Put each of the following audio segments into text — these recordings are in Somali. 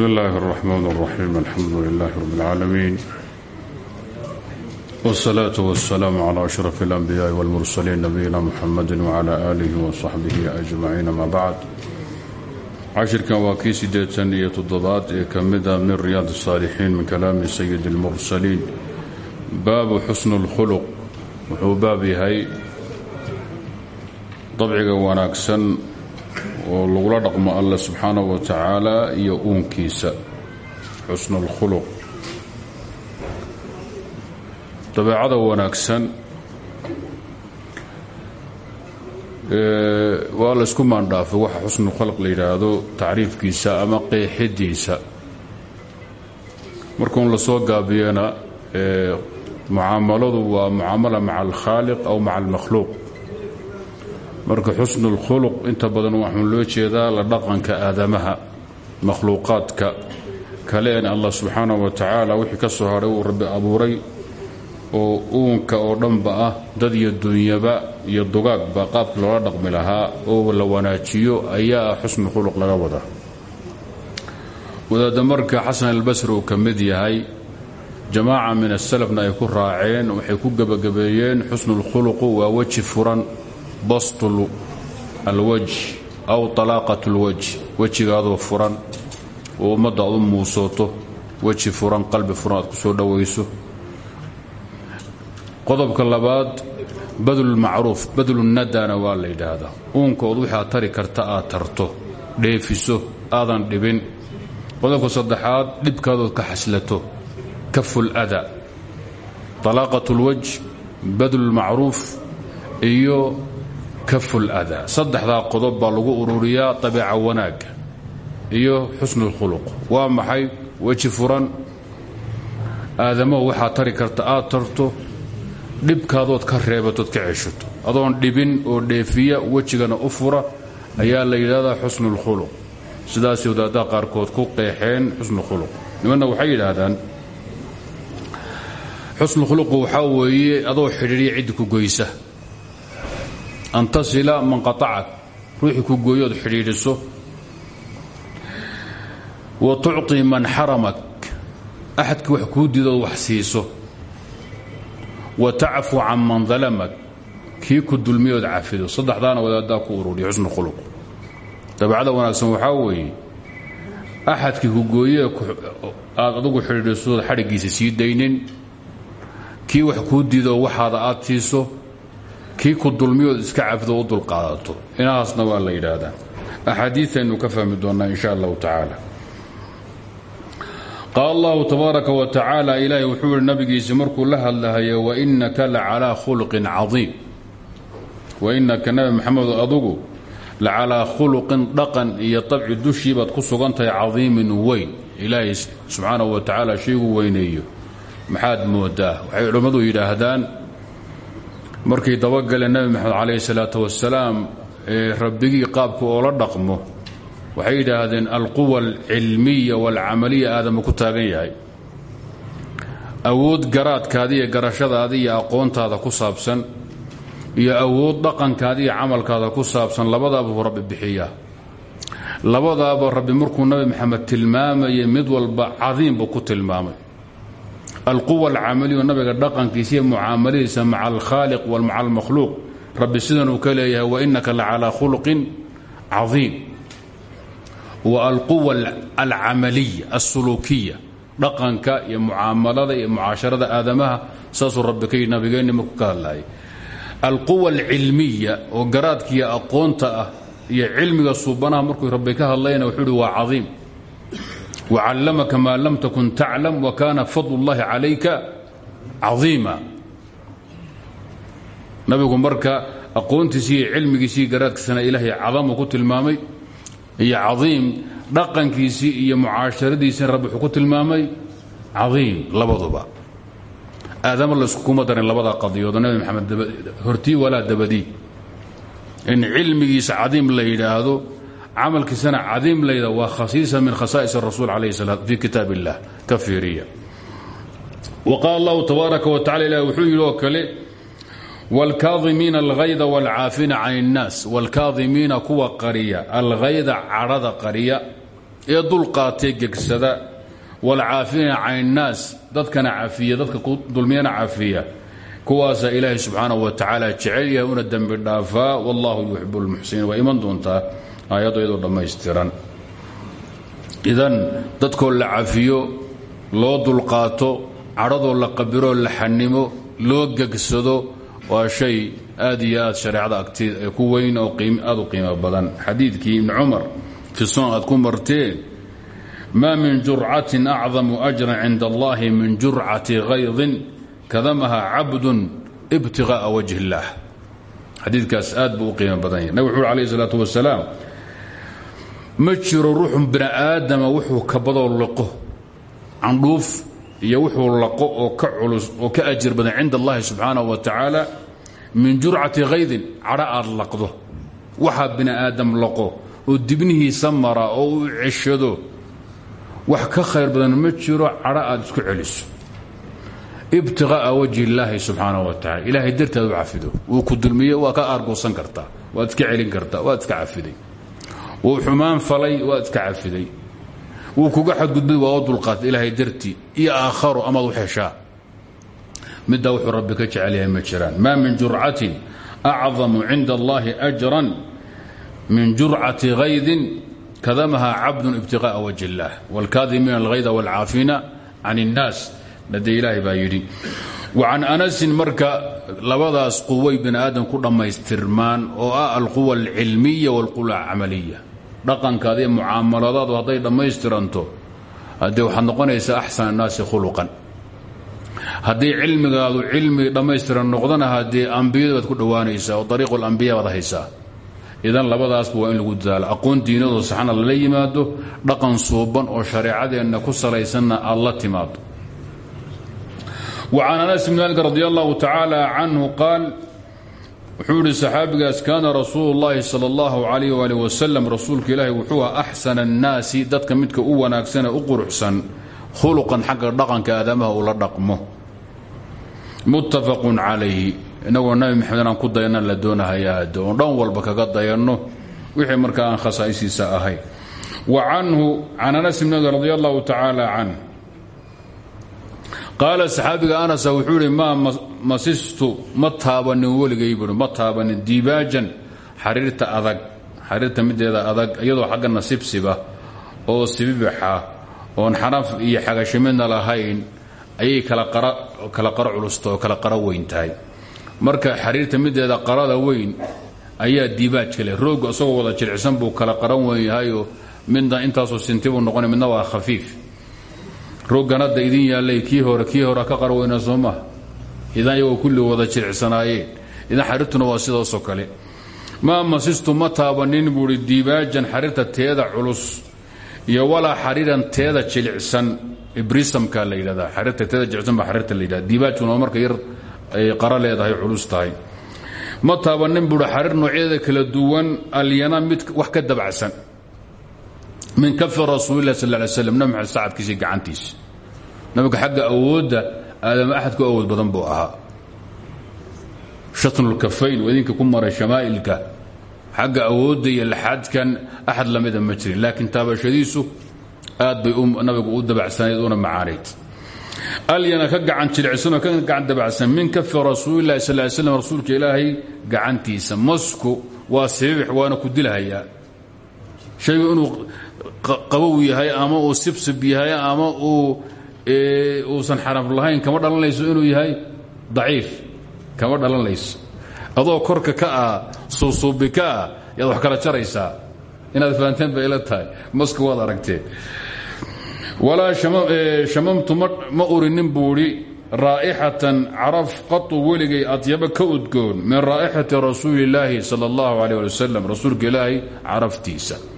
بسم الله الرحمن الرحيم الحمد لله رب العالمين والصلاة والسلام على أشرف الأنبياء والمرسلين نبينا محمد وعلى آله وصحبه أجمعين ما بعد cashirkan waa kii siddeetan iyo toddobaad ee ka mida min riyaad الsaalixiin min kalaami sayid اlmursaliin baabu xusnu اlkhuluq wuxuu baab yahay dabciga wanaagsan oo lagula dhaqmo alla subxaanaه wa tacaala iyo uunkiisa xusnu اlkhuluq dabeecada wanaagsan waa laysku maandhaafay waxa xusnu khalq la yidhaahdo tacriifkiisa ama qeexidiisa. Markuun la soo gaabiyana mucaamaladu waa mucaamala maca alkhaaliq aw maca almakhluuq marka xusnu اlkhuluq inta badan waxuu loo jeedaa la dhaqanka aadamaha makhluuqaadka. Kale en allah subxaanaه wa tacaala wixii ka soo hadhay uu rabbi abuuray oo uunka oo dhanba ah dad iyo dunyaba iyo dugaagba qaabkii loola dhaqmi lahaa oo la wanaajiyo ayaa ah xusnu khuluq laga wada wadaadda marka xasan albasri uu ka mid yahay jamaaca min asalafna ay ku raaceen waxay ku gebagabeeyeen xusnuulkhuluqu waa weji furan bastul alwaj aw talaaqat lwaj wejigaadoo furan oo ummadda aad u muusooto weji furan qalbi furan aad ku soo dhowayso qodobka labaad badlulmacruuf badlunadana waa la yidhaahdaa. Uunkood waxaad tari karta aad tarto dheefiso aadan dhibin. Qodobka saddexaad dhibkaadood ka xaslato kaful ada. Talaaqat ulwaj badlulmacruuf iyo kaful ada. Saddexdaa qodob baa lagu ururiyaa dabeeca wanaagga iyo xusnuulkhuluq waa maxay? Weji furan. Aadamahu waxaad tari karta aad tarto dhibkaadood ka reebatood ka ceshato. Adoon dhibin oo dheefiya wejigana u fura ayaa la yidhahdaa xusnuulkhuluq sidaasay wadaaddaha qaarkood ku qeexeen xusnukhuluq nimanna waxay yidhaahdaan xusnukhuluqu waxaa weeye adoo xidhiidya ciddi ku goysa an tasila man qaطacak ruuxii ku gooyood xidhiidhiso. Wa tucطi man xaramak. Axadkii wax kuu diidood wax siiso. Wa tacfu can man dalamak. Kii ku dulmiyood cafido. Saddexdaana wadaaddaa ku ururiya xusnu khuluq. Dabeecada wanaagsan waxaa weeye axadkii ku gooyee aad adugu xidhiidhisood xadhiggiisa sii daynin. Kii wax kuu diido waxaada aad siiso kii ku dulmiyood iska cafido u dulqaadato inahaasna waa la yidhaahdaa. Axaadiiaynu ka fahmi doonnaa in sha allahu tacaala. Qaal allahu tabaaraka wa tacaala ilaahay wuxuu yihi nabigiisi markuu la hadlahayo wainaka la calaa khuluqin caiim wainaka nabi maxamedo adugu la calaa khuluqin dhaqan iyo dabci dushii baad ku sugan tahay cadiimin weyn. Ilaahay subxaanahu wa tacaala shaygu weyneeyo. Maxaad moodaa? Waxay culimmadu yidhaahdaan markay dabagaleen nabi maxamed calayhi salaatu wasalaam ee rabbigii qaabka oola dhaqmo waxay yidhaahdeen alquwa alcilmiya waalcamaliya aadama ku taagan yahay. Awood garaadkaada iyo iyo aqoontaada ku saabsan iyo awood dhaqankaada iyo camalkaada ku saabsan labadaabuu rabbi bixiyaa. Labadaaba rabbi markuu nabi maxamed tilmaamayay mid walba cadiim buu ku tilmaamay alquwa alcamaliya nabiga dhaqankiisa iyo mucaamaladiisa maca alkhaaliq maca almakhluuq. Rabbi sidan uu ka leeyahay wainaka la calaa khuluqin cadiim. Wa alquwa alcamaliya alsuluukiya dhaqanka iyo mucaamalada iyo mucaasharada aadamaha saasuu rabbi ka yidhi nabigeenni markuu ka hadlayay alquwa alcilmiya oo garaadkiiyo aqoonta ah iyo cilmiga suubanaha markuu rabbi ka hadlayna wuxuu ihi waa cadiim wacallamaka maa lam takun taclam wa kaana fadl اllahi calayka cadiima nabigu marka aqoontiisi iyo cilmigiisii garaadkiisana ilaahay cadamu ku tilmaamay iyo cadiim dhaqankiisii iyo mucaasharadiisina rabbi wuxuu ku tilmaamay cadiim labaduba aadama layskukuma darin labada qadiyoodo nabi maxamed hortii walaa dabadii in cilmigiisa cadiim la yidhaahdo camalkiisana cadiim la yidhahdo waa khasiisa min khasaa'is rasuul calayhi salaam fii kitaab illah ka fiiriya wa qaala allahu tabaaraka wa tacala ilahi wuxuu yidhi oo kale wاlkaadimiina alhayda wاlcaafina can الnaas wاlkaadimiina kuwa qariya alhayda cadhada qariya ee dulqaatay gegsada waalcaafina can innaas dadkana cafiya dadka ku dulmiyana cafiya kuwaasaa ilaahay subxaanahu wa tacaala jecel yahay una dembi dhaafaa wallahu yuxibu lmuxsiniin waa iman doontaa aayaddo iyadoo dhammaystiran. Idan dadkoo la cafiyo loo dulqaato cadhadoo la qabiroo la xanimo loo gegsado waa shay aad iyo aad shareecada agteed ee ku weyn oo aad u qiimo badan. Xadiidkii ibni cumar fi sunan aad ku marteen min jurcatin acdamu ajran cinda allahi min jurcati kaydin kadamaha cabdun ibtiqaa'a wajhi illaah xadiidkaas aad badan yahy nabig wuxu uri alayh ma jiro ruuxun bini aadama wuxuu kabadoo liqo candhuuf iyo wuxuu laqo oo ka culus oo ka ajir badan cinda allahi subxaanahu wa tacaala min jurcati kaydin cadho aad laqdo. Waxaa bini aadam laqo oo dibnihiisa mara oo u ceshado. Wax ka khayr badan ma jiro cadho aad isku celiso. Ibtiqaa'a wajhi illaahi subxaanahu wa tacala ilaahay darteed u cafido. Wuu ku dulmiye waa ka aargoosan kartaa waad iska celin kartaa waad iska cafiday wuu xumaan falay waad iska cafiday wuu kuga xadgudbay waa u dulqaatay ilaahay dartii iyo aakharo amaad u xeshaa middaa wuxuu rabbi ka jecel yahay ma jiraan maa min jurcatin acdamu cinda allahi ajran min jurcati kaydin kadamaha cabdun ibtiqaa'a wajhi illaah wاlkaadimiina alhayda wاlcaafina can الnaas nade ilaahay baa yidhi wacan anasin marka labadaas quway bini aadam ku dhammaystirmaan oo ah alquwa alcilmiya wاlquwa alcamaliya dhaqankaada iyo mucaamaladaadu hadday dhammaystiranto haddee waxaad noqonaysaa axsan annaasi khuluqan. Haddii cilmigaadu cilmi dhammaystiran noqdana haddee ambiyada baad ku dhowaanaysaa oo ariiqu lambiya baad haysaa idan labadaasba waa in lagu dadaalo. Aqoon diinadoo saxna lala yimaado dhaqan suuban oo shareecadeenna ku salaysanna aad la timaado وcan anas bn malik radi allahu tacaala canhu qaal wuxuu ihi saxaabigaas kaana rasuulu اllahi salى اllahu alayh ali wasalam rasuulka ilaahi wuxuu ah axsana الnaasi dadka midka u wanaagsanee u quruxsan khuluqan xagga dhaqanka aadamaha uu la dhaqmo muttafaqu calayhi inagoo nabi maxamed aan ku dayanna la doonahayaade oon dhan walba kaga dayanno wixii markaa aan khasaa'isiisa ahayn wa canhu can anas bn malik radi allahu tacaala canh qaala saxaabiga anasa wuxuu ihi maa masistu ma taabanin weligay buui ma taabanin dibaajan xariirta adag xariirta mideeda adag iyadoo xagga nasibsiba oo sibibixa oon xanaf iyo xagashimidna lahayn ayay kala qaro culusta oo kala qaro weyn tahay. Marka xariirta mideeda qarada weyn ayaa diibaajka leh. Roogu isagoo wada jiricsan buu kala qaran weyn yahayoo midna intaasoo sintibuu noqona midna waa khafiif rooggan hadda idin yaallay kii hore kii hore ka qarweyna soo idan iyagoo kulli wada jiricsanaayeen idan xariirtuna waa sidaasoo kale. Maa masistu ma taabanin buuhi diibaajan xariirta teeda culus iyo walaa xariiran teeda jilicsan brisamka la yidhahdaa xariirta teeda jilicsan baa xariirta la yidhahda marka yar ay qaro leedahay culus tahay. Ma taabanin buuhi xariir kala duwan alyana mid wax ka dabacsan min kafi rasuulilah sal ly slam nabi maxamed sacadkiisii gacantiisa nabiga xagga awoodda aadama axad ku awood badan buu ahaa. Shatnulkafayn oo idinka ku maray shamaa'ilka. Xagga awoodda iyo laxaadkan axad lamida ma jirin laakiin taabashadiisu aad bay nabigu u dabacsanayd una macaanayd. Alyana ka gacan jilicsanoo ka gacan dabacsan min kafi rasuulilahi sal ly slam rasuulka ilaahay gacantiisa masku waa sibibix waana ku dilhayaa shaygu inuu qabow yahay ama uu sibsib yahay ama uu uusan xaraf lahayn kama dhalanayso inuu yahay daciif kama dhalanayso. Adoo korka ka ah suusuubi ka ah yaad kala jaraysaa. Inaad fahanteen bay ila tahay. Maska waad aragteen. Walaa shamamtu ma urinin buudhi raa'ixatan caraf qatu weligay adyaba ka udgoon min raa'ixati rasuuli illaahi sala allahu alayh ali wasalam rasuulka ilaahay caraftiisa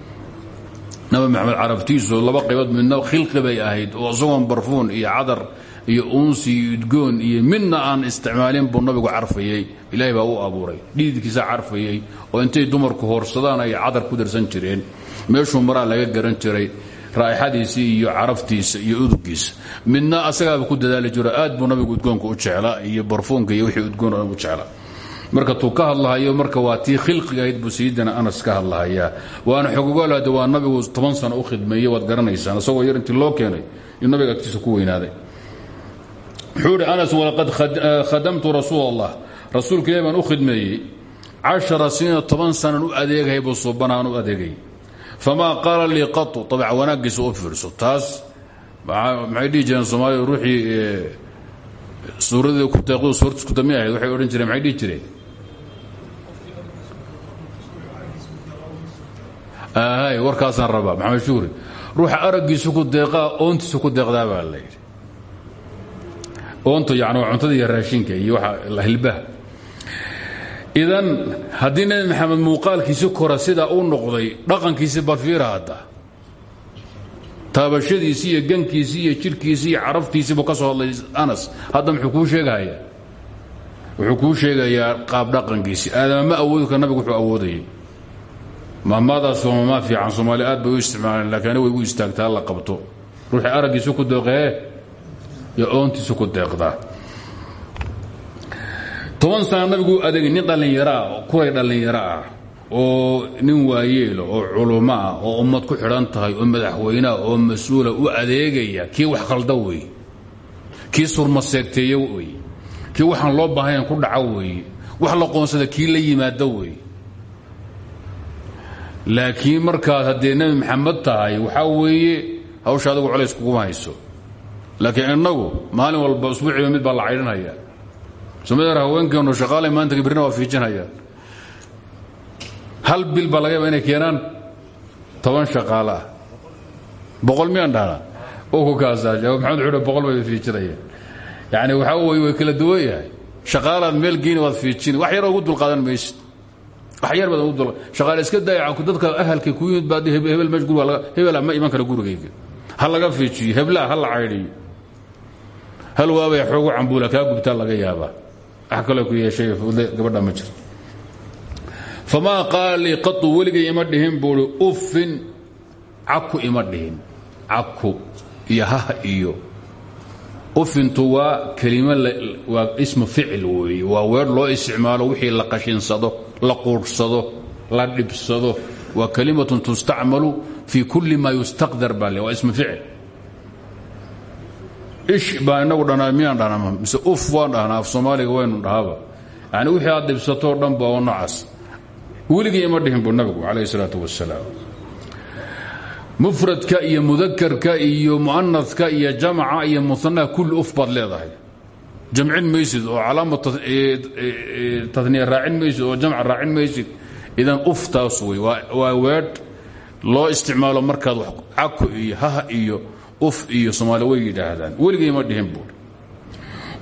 nabi maxamed carabtiisu laba qaybood midna khilqi bay ahayd oo isagoon barfuun iyo cadar iyo uunsi iyo udgoon iyo midna aan isticmaalin buu nabigu carfayey ilaahay baa u abuuray. Dhiidkiisa carfayey oo intay dumarku hoorsadaan ay cadar ku darsan jireen. Meeshuu maraa laga garan jiray raa'ixadiisii iyo caraftiisa iyo udugiisa midna asagaaba ku dadaali jiro aad buu nabigu udgoonka u jeclaa iyo barfuunka iyo wixii udgoon u jeclaa marka tuu ka hadlahayo marka waa tii khilqiga ahayd buu sayidina anas ka hadlahayaa. Waana xogogaalaade waa nabigu toban sano u khidmeeyey waad garanaysaan isagoo yar intii loo keenay yuu nabiga agtiisa ku weynaaday. Wuxuu idhi anas walaqad khadamtu rasuul allah rasuulka ilahi baan u khidmeeyey. Cashara siniina toban sanan u adeegahay buu suubanaan u adeegay. Famaa qaala lii qatu abac wanaaggiisa u fiirso. Taas maxay dhihi jireen soomaaliya ruuxii suuradii ku deeqdu suurad isku dami ahayd waxay odhan jireen maxay dhihi jireen warkaasaan rabaa maxamed shuuri. Ruuxa araggiisu ku deeqaa oontiisu ku deeqdaa baa la yidhi. Oontu yani waa cuntada iyo raashinka iyo waxa hilbaha. Idan haddii nebi maxamed muuqaalkiisi kora sidaa u noqday dhaqankiisi balfiira hadda. Taabashadiisii iyo gankiisii iyo jidhkiisii iyo caraftiisii buu ka soo hadlay anas. Hadda muxuu kuu sheegahayaa wuxuu kuu sheegayaa qaab dhaqankiisii aadama ma awoodi kara nabigu wuxuu awoodayay maamaadaas waa mamaa fiican soomaali aad bay u isticmaaleen laakiin way u istaagtaa la qabto. Ruuxii araggiisu ku deeqee iyo oontiisu ku deeqdaa. Toban sana nabigu adeegay nin dhallinyaro ah kuray dhallinyaro ah oo nin waayeela oo culummo ah oo ummad ku xidhan tahay oo madaxweyneah oo mas'uula u adeegaya kii wax khalda wey kii surma seegteeye wey kii waxaan loo baahnayn ku dhaco weeye wax la qoonsada kii la yimaado wey laakiin markaad haddee nebi maxamed tahay waxaa weeye hawsha adigu colays kuguma hayso. Laakiin innagu maalin walba usbuuciiba mid baa la caydhinaya. Somadeer haweenkeenu shaqaalay maanta birna waa fiijinayaan hal bil baa laga yaaba inay keenaan? Toban shaqaale ah boqol miyaan dhahnaa oo ku kaasaasha maxamed wuxuu boqol bay fiijinayaan yacni waxaa weeye way kala duwan yahay. Shaqaalaad meel geyni waad fiijini wax yar ugu dulqaadan maysid wax yar baad ugu dul. Shaqaale iska daayaca dadka ahalka ku yimid baa hebel meesh guriga laga hebela ma iman kara gurigayga. Ha laga fiijiyo heblaa ha la caydhiyo hal waabay xoogu cambuula kaa gubtaa laga yaabaa. Wax kaloo ku yeeshay gabadha ma jirto. Famaa qaala lii qatu weligay dhihin buui uffin caku ima dhihin. Caku iyo hah iyo. Waa kelimo waa ismu ficil weeye waa weer loo isticmaalo wixii la qashinsado la quudhsado la dhibsado waa kalimatun tustacmalu fii kulli maa yustaqdar baa le waa ismu ish baa inagu dhanaa miyaan mise uf waan af soomaaliga waynu dhahaba yani wixii aad dhibsatoo dhan ba oo noocaas weligii ima dhihin buu nabigu calayh isalaatu wasalaam mufradka iyo mudakarka iyo mu'anadka iyo jamca iyo muanaha kulli uf baad leedahay jamcin maysid oo calaama taniya raacin maysid oo jamca raacin maysid idan uf taas wey. Waa weedh loo isticmaalo markaad caku iyo haha iyo uf iyo soomaali way yidhaahdaan. Weligii ima dhihin buui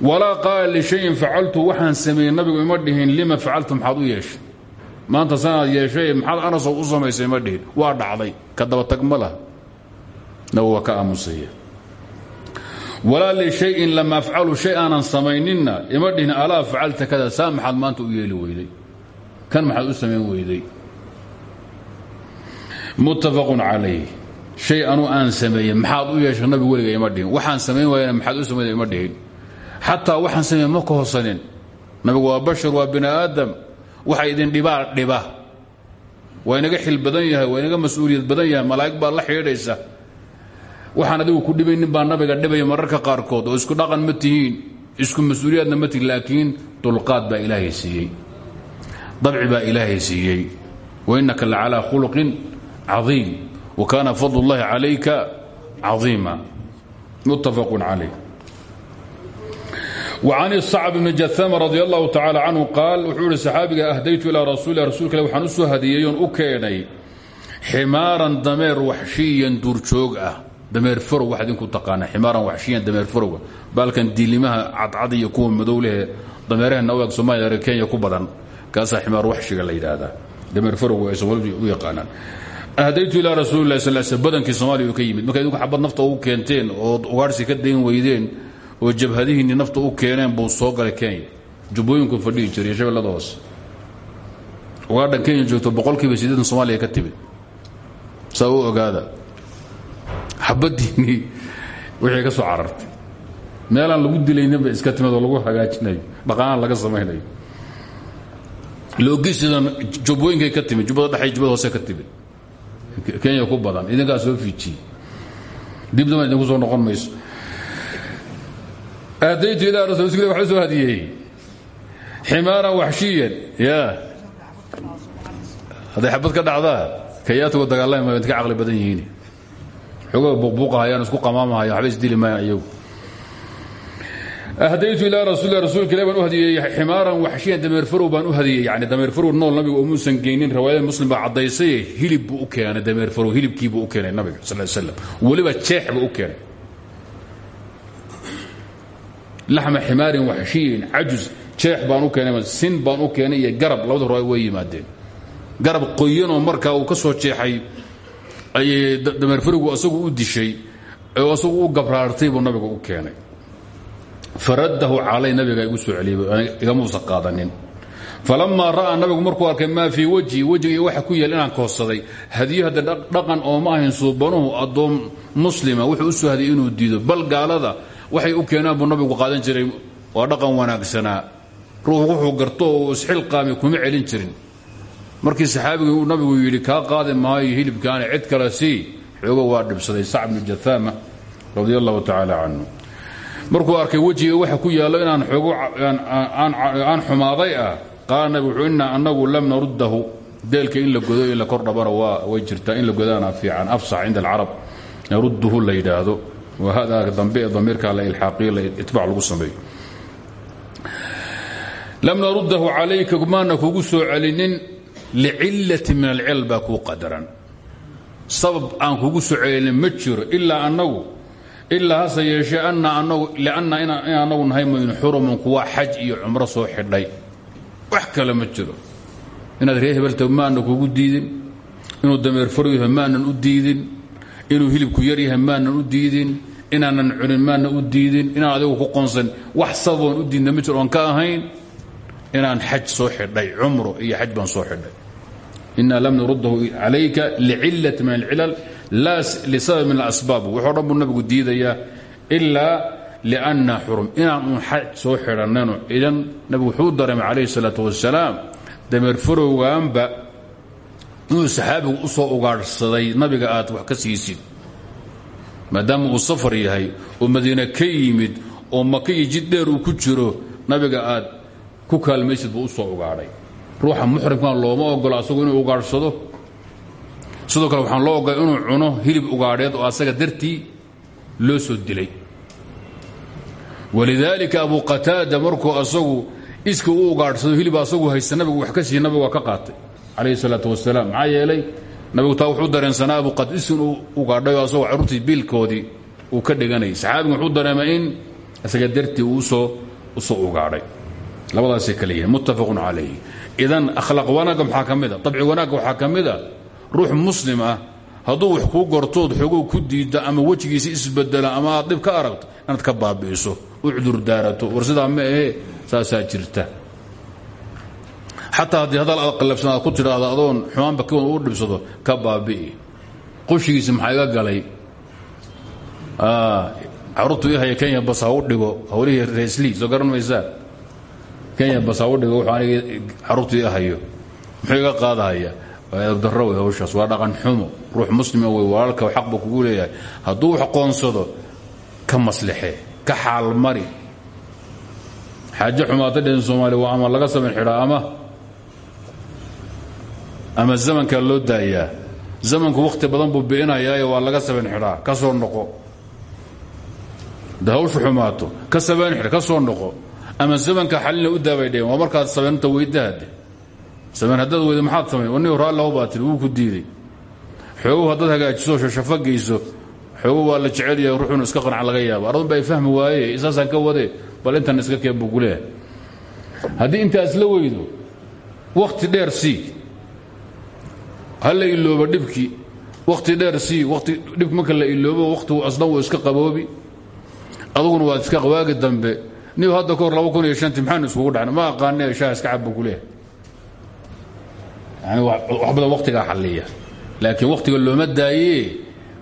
walaa qaala lishayin facaltu waxaan sameeyey nabigu ima dhihin lima facaltu maxaad u yeeshay? Maanta sanaad yeeshay maxaad anasow u samaysay ima dhihin. Waa dhacday. Ka dabatag ma laha walaa lishayin lama afcalu shay aanan samayninna ima dhihin kada saa maxaad maanta u yeeli weyday. Kan maxaad u samayn weyday. Muttafaqun calayh. Shay anuu aan sameeye maxaad u yeeshay nabigu weliga ima samayn waayana maxaad u samayn ima dhihin. Xataa waxaan ma ka hosanin nabigu waa bashar waa bini aadam. Waxa idin dhibaa dhiba. Waa inaga xil badan yahay waa inaga mas'uuliyad badan yahay malaa'ig baa la xidhiidhaysa waxaan adigu ku dhibaynin baa nabiga dhibaya mararka qaarkood oo isku dhaqan ma tihiin isku mas-uuliyaadna ma tihin laakiin dulqaad baa ilaahay siiyey dabci baa ilaahay siiyey wainaka la calaa khuluqin cadiim wa kaana fadl اllahi calayka cadiima muttafaqun calayh وعن الصعب بن جثام رضي الله تعالى عنه قال وxuu hi صxaabiga أhdaytu ilىa rasuل rasuulka waxaan u soo hadiyeeyoon u keenay ximaaran dameer waxshiyan duurjoog ah dameer farow waxaad idinku taqaana ximaaran waxshiyan dameer farowga baalkan diilimaha cadcad iyo kuwa madow lehe dameeraheena u eg somaaliya reer kenya ku badan kaasaa ximaar waxshiga la yidhaahdaa. Dameer farowga ay soomaalida u yaqaanaan. Ahdaytu ilaa rasuuli lah sal sl badankii soomaaliya ka yimid. Marka idinku xabad nafta ugu keenteen ood ugaarhsi ka dayn weydeen oo jabhadihiinni nafta u keeneen buu soo galay kenya. Jubbooyinku fadhihi jiray shabeellada ugaadhan kenya joogto boqolkiiba sideetan soomaaliya ka timid. Saa u ogaada xabadiinnii wixii ka soo carartay. Meelaan lagu dilayninba iska timid oo lagu hagaajinayo dhaqaanaan laga samaynayo loogisidan jubbooyinkay ka timid jubbada dhexe jubbada hoose ka timid. Kenya ku badan idinkaa soo fiijiyey dib idinku soo noqon mayso. Ahdaytu ilaa rasul waxba soo hadiyey. Ximaaran waxshiyan ya hadday xabad ka dhacdaa kayaatuga dagaalama inta ka caqli badan yihiin xogoo buqbuuqahayaan isku qamaamahayaan waxba isdili maayaan iyagu. Ahdaytu ilaa rasuul rasuulka ilah baan u hadiyey ximaaran waxshiyan dameerfarow baan u hadiyey. Yani dameerfarow nool nabiga umuusan geynin riwaayada muslim baa caddaysay hilib buu u keenay dameerfarow hilibkiibuu u keenay nabiga sal slam weliba jeex buu keenay. Laxma ximaarin waxshiyin cajuz jeex baan u keenay sin baan u keenay garab labada riwaaya way yimaadeen. Garab qoyanoo markaa uu ka soo jeexay ayay dameerfarigu asagu u dishay oo asagu u gabraartay buu nabiga u keenay. Faradahu calay nabiga igu soo celiyey igamuusan qaadanin. Falamaa ra'aa nabigu markuu arkay maa fii wejhi wejiga waxa ku yael inaan koodsaday. Hadiyo hadda dhaqan ooma ahayn suubanuhu addoon muslima wuxuu u soo hadiyey inuu diido. Bal gaalada waxay u keenaan buu nabigu qaadan jiray waa dhaqan wanaagsanaa. Ruux wuxuu garto oo isxilqaami kuma celin jirin markii saxaabigu nabigu yidhi kaa qaadi maayo hilibkaani cid kale sii. Xoogo waa dhibsaday sacb bnu jahaama radi allahu markuu arkay wejiga waxa ku yaallo inaan xoogo aan xumaaday ah qaala wuxuu inaa annagu lam naruddahu. Deelka in la godo in la kor dhabana waa way jirtaa in la godaana fiican afsax cinda alcarab narudduhu la yidhaahdo. Waa hada dambe ee la ilxaaqiyo la itbaac lagu sameeyo. Lam naruddahu calayka maana kugu soo celinin licillati min alcilal baa kuu qadaran sabab aan kugu soo celinin ma jiro ilaa annagu ilaa hase yeeshee anna anagu lianna in annagu nahay maynu xurumun xaj iyo cumro soo xidhay wax kale ma jiro inaad ree hebelta maana kugu diidin inuu dameer faro yahay maanan u diidin inuu hilibku yar yahay maanan u diidin inaanan cunin maanan u diidin inaan adigu ku qonsan wax sababoon u diidna ma jiro oon ka ahayn inaan xaj soo xidhay cumro iyo xaj baan soo xidhay ina lam naruddahu calayka licillati min alcilal laa lisabab min alasbaab. Wuxuu dhan buu nabigu diidayaa ilaa lianna xurum inaan uun xaj soo xidhannayno idan nabigu wuxuu dareemay calayhi salaatu wasalaam dameer farowgaanba inuu saxaabigu u soo ugaadhsaday nabiga aad wax ka siisid. Maadaama uu safar yahay oo madiine ka yimid oo maka iyo jid uu ku jiro nabiga aad ku kaalmaysid buu u soo ugaadhay ruuxa muxrimkan looma ogolo asagu inuu ugaadhsado. Sidoo kale waxaan loo ogolay inuu cuno hilib ugaadheed oo asaga dartii loo soo dilay. Walidaalika abu qataada markuu asagu iska u ugaadhsado hilib asagu haysta nabigu wax ka siiye nabigu waa ka qaatay calayhi salaatu wasalaam maxaa yeelay nabigu taa wuxuu dareensanaa abu qat is inuu ugaadhayo asagoo carruurtii biilkoodii uu ka dhiganayay. Saxaabigu wuxuu dareemay in isaga dartii uu u soo ugaadhay. Labadaasay kale muttafaqun calayh idan akhlaaq wanaagga maxaa ka mid a? Dabci wanaagga waxaa ka ruux muslim ah hadduu wax kuu gortood xogou ku diidda ama wejigiisa isbedela ama aad dhib ka aragto inaad ka baabi'iso u cudur daarato. War sidaa ma ahe saasaa jirta. Xataa haddii hadal aad ku tidhaahdo adoon xumaanba kiwan uu dhibsado ka baabi'i qushigiisa maxaa iga galay? Carruurtu ii haya kenya bas u dhigo hawlihii reesli soo garan kenya bas ha u dhigo wuxuu aniga carruurtu ii hayo muxuu iga qaadahaya? Daro wey hawshaas. Waa dhaqan xumo. Ruux muslima wey walaalka xaq buu leeyahay. Hadduu wax ka maslexe ka xaalmari. Xaaje xumaata dhehen soomaaliya waa ama laga samayn xidhaa ama? Ama zamankaa loo daayaa? Zamanku wakhti badan buu bi'inayaayo waa laga samayn xidhaa. Ka soo noqo. Da xumaato ka samayn xidh ka soo noqo ama zamanka xalina u daabay waa markaad samaynta weydahade samayn haddaad weyda maxaad samayn wani raallahu baa tiri wuu ku diiday. Xoogow haddaad hagaajiso shashafo geyso xoogow waa la jecel yahay ruuxunu iska qanca laga yaaba ardan baa fahmi waaye isaasaan ka wade bal intan iska keen buu kuleeyahay haddii intaas la weydo wakhti dheer sii. Ha la iloobo dhibkii dheer sii wati dhibki marka la iloobo wakhtigu asdan wuu iska qaboobi. Aduguna waad iska waagi dambe ni hadda kahor laba kun iyo shanti maxaanu iskugu dhacna ma aqaane shaha iska cabba kuleeha yani wax badan waktigaa xalliya. Laakiin wakhtiga looma daayee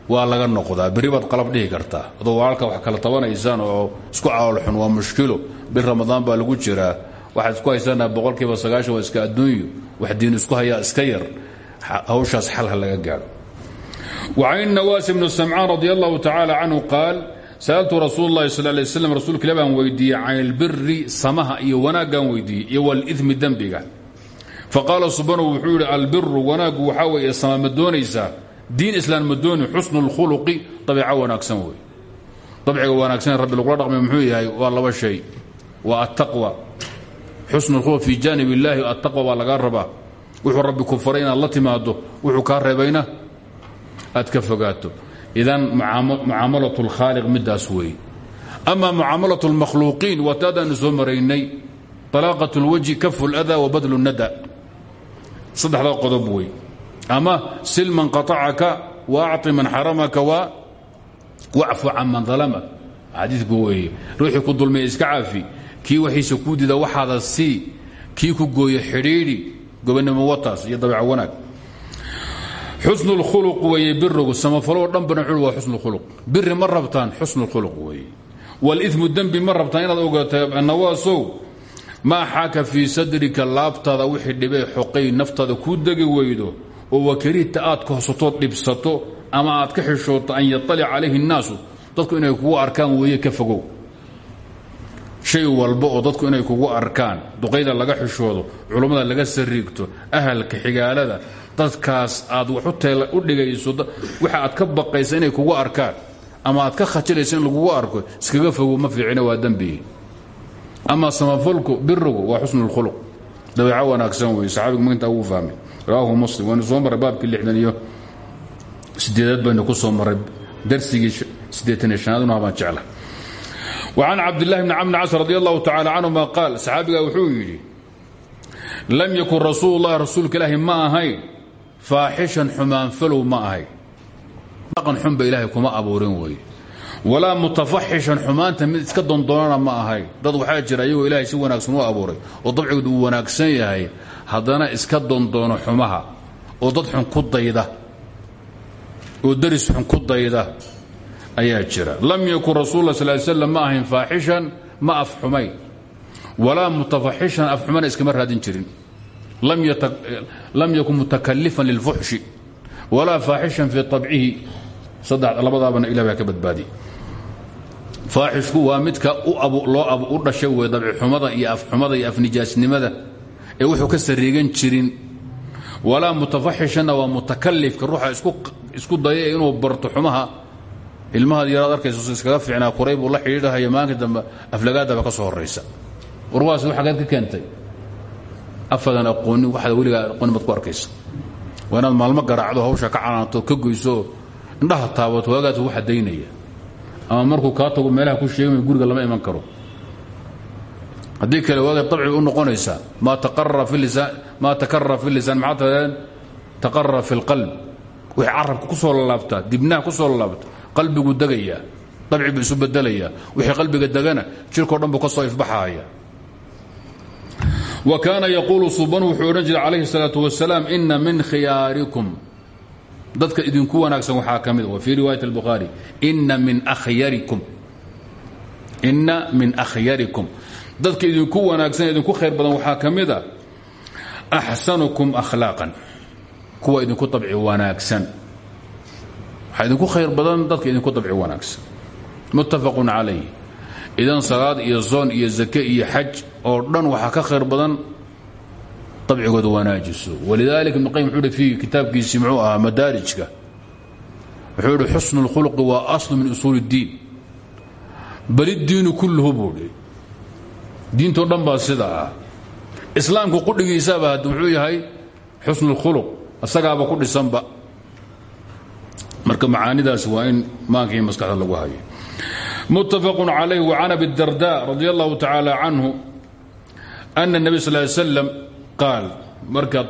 waa laga noqdaa. Berri baad qalab dhihi kartaa. Adoo walaalka wax kala tabanaysaan oo isku caloolxun waa mushkilo. Bil ramadaan baa lagu jiraa. Waxaad isku haysaanaa boqol kiiba sagaashan waa iska adduunyo. Wax diin isku hayaa iska yar. Hawshaas xal ha laga gaadho. Wa can nawaas ibnu samcaan radi allahu tacaala canhu qaal saaltu rasuul lahi sal lay slam rasuulka ila baan weydiiyey can ilbiri samaha iyo wanaaggaan weydiiyey iyo walidmi dembiga faqaala subanow wuxuu yidhi albiru wanaaggu waxaa weeye sama ma doonaysaa diin islaan ma dooni xusnu اlkhuluqi wanaagsan wey abciga wanaagsan rabbi lagula dhaqmay muxuu yahay waa laba shay waa attaqwa xusnu اlkhuluq fii jaanib illaahi attaqwa baa lagaa rabaa wuxuu rabbi ku faray inaad la timaado wuxuu kaa reebayna aad ka fogaato idan mucaamalaة اlkhaaliq midaas weeye ama mucaamalaة اlmakhluuqiin waataadaanu soo maraynay طalaaqaة اlwajhi kafu اlأda wabadlu الnada saddexdaa qodob wey ama sil man qaطacaka waacطi man xaramaka wacfu can man dalama xadiiku weeye ruuxii ku dulmaya iska caafi kii waxiisa kuu dida waxaada sii kii ku gooyo xidhiidhi gobonimo wataas iyo dabeeco wanaag xusn اlkhuluq weeye birigu samafaloo dhan bana waa xusn اkhuluq biri ma rabtaan xusn اlkhuluq weeye wاlإثmu dembi ma rabtaan inaad ogaato nawaasow maa xaaka fii sadrika laabtaada wixii dhibay xoqay naftaada kuu degi weydo oo wakarihta aad kohsatood dhibsato ama aad ka xishooto an yaطalic calayhi الnaasu dadku inay kugu arkaan weeye ka fogow shay walba oo dadku inay kugu arkaan duqayda laga xishoodo culummada laga sariigto ahalka xigaalada dadkaas aad wax u dhigayso waxa aad ka baqaysa inay kugu arkaan ama aad ka khajilaysa in lagugu arko iskaga fogow ma fiicina waa dembi ama samafalku birigu waa xusn اlkhuluq dabeeco wanaagsan wey saxaabigu magintaa ugu fahmay rawaahu muslim waynu soo marray baabkii lixdan iyo sideedaad baynu ku soo marray darsigii siddeetan iyo shanaaduna baan jecla وcan cabdالlahi bn camr cas radi allahu tacala canهuma qaal saxaabigaa wuxuu yidhi lam yakun rasuul اllahi rasuulka ilaahi ma ahayn faaxishan xumaanfalow ma ahayn dhaqan xunba ilaahay kuma abuurin weeye walaa mutafaxishan xumaanta mid iska dondoonana ma ahayn dad waxaa jira iyagoo ilaahay si wanaagsan u abuuray oo dabcigoodu uu wanaagsan yahay haddana iska dondoono xumaha oo dad xun ku dayda oo daris xun ku dayda ayaa jira. Lam yakun rasul la sal slam ma ahayn faaxishan ma afxumayn walaa mutafaxishan afxumana iskama raadin jirin lam yakun mutakalifan lilfuxshi walaa faaxishan fii abcihi labadaabana ilah baa ka badbaadi. Faaxishku waa midka loo u dhashay wey dabcixumada iyo afxumada iyo afnijaasnimada ee wuxuu ka sariigan jirin. Walaa mutafaxishanna waa mutakalifka ruuxa isku daya inuu barto xumaha. Ilmahaad yaraad arkayso iskaga fiicnaa kuray buu la xidhiidhahaya maalinka dambe aflagaadaba ka soo horraysa. Warwaas xaggeed ka keentay afadan aqoonin waxaad weligaa aqoonin baad ku arkaysa waa maalmo garaacdo hawsha ka canaanto ka goyso indhaha taabato waagaas waxa daynaya. Ama markuu kaa tago meelaha ku sheegmay guriga lama iman karo. Haddii kale waaga abci u noqonaysaa maa takarara fi lisaan maxaa tadeen taqarara fi اlqalb wixii carabka ku soo lalaabtaa dibnaha ku soo lalaabta qalbigu degayaa dabci buu isu bedelayaa qalbiga degana jirkao dhan ka soo ifbaxaaya wa kaana yaquulu suban wuxuu odhan jiray calayhi salaatu wasalaam ina min khiyaarikum. Dadka idinku wanaagsan waxaa ka mid ah, fii riwaayat اlbukhaari ina min akhyarikum. Ina min akhyarikum. Dadka idinku wanaagsan idinku khayr badan waxaa ka mida ah, axsanukum akhlaaqan. Kuwa idinku abci wanaagsan. Waxaa idinku khayr badan dadka idinku abci wanaagsan. Muttafaqu calayh idan salaad iyo zoon iyo zake iyo xaj oo dhan waxaa ka khayr badan dabcigooda wanaajiso walidaalika ibn qayim wuxuu hi fii kitaabkiisii muxuu ahaa madaarijka wuxuu ihi xusnu اlkhulqi waa aslu min usuul اddiin bal iddiinu kulluhu buu hi diintoo dhan baa sida ah islaamku qudhigiisaaba had wuxuu yahay xusnu اlkhuluq isagaaba ku dhisanba marka macaanidaas waa in maanka iyo maskaxda lagu hayo متفق عليه وعن أبي الدرداء رضي الله تعالى عنه أن النبي صلى الله عليه وسلم قال marka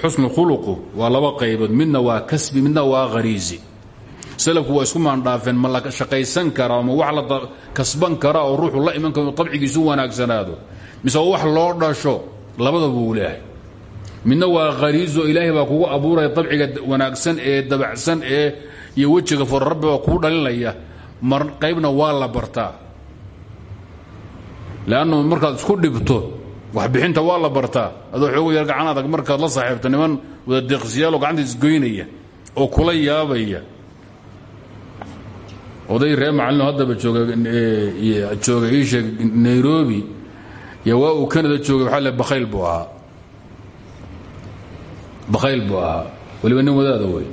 xusnu khuluqu waa laba qaybood midna waa kasbi midna waa hariisi salafku waa isku maandhaafeen ma la shaqaysan karaa ma wax la kasban karaa oo ruuxu la iman karo abcigiisu wanaagsanaado mise wax loo dhasho labadaba wuu leehay midna waa hariiso ilaahay baa kugu abuuraya dabciga wanaagsan ee dabacsan ee iyo wejiga for rabbi baa kuu dhalinaya qaybna waa la bartaa. Leannu markaad isku dhibto waxbixinta waa la bartaa. Adoo xoogu yar gacan adag markaad la saaxiibto niman wada deeqsiyaaloo gacanta isgoynaya oo kula yaabaya. Oday reer macalino haddaba jooga ii sheeg nairobi iyo uu canada joogay waxaa le bakhayl buu bakhayl buu ahaa. Weliba nin wadaada wey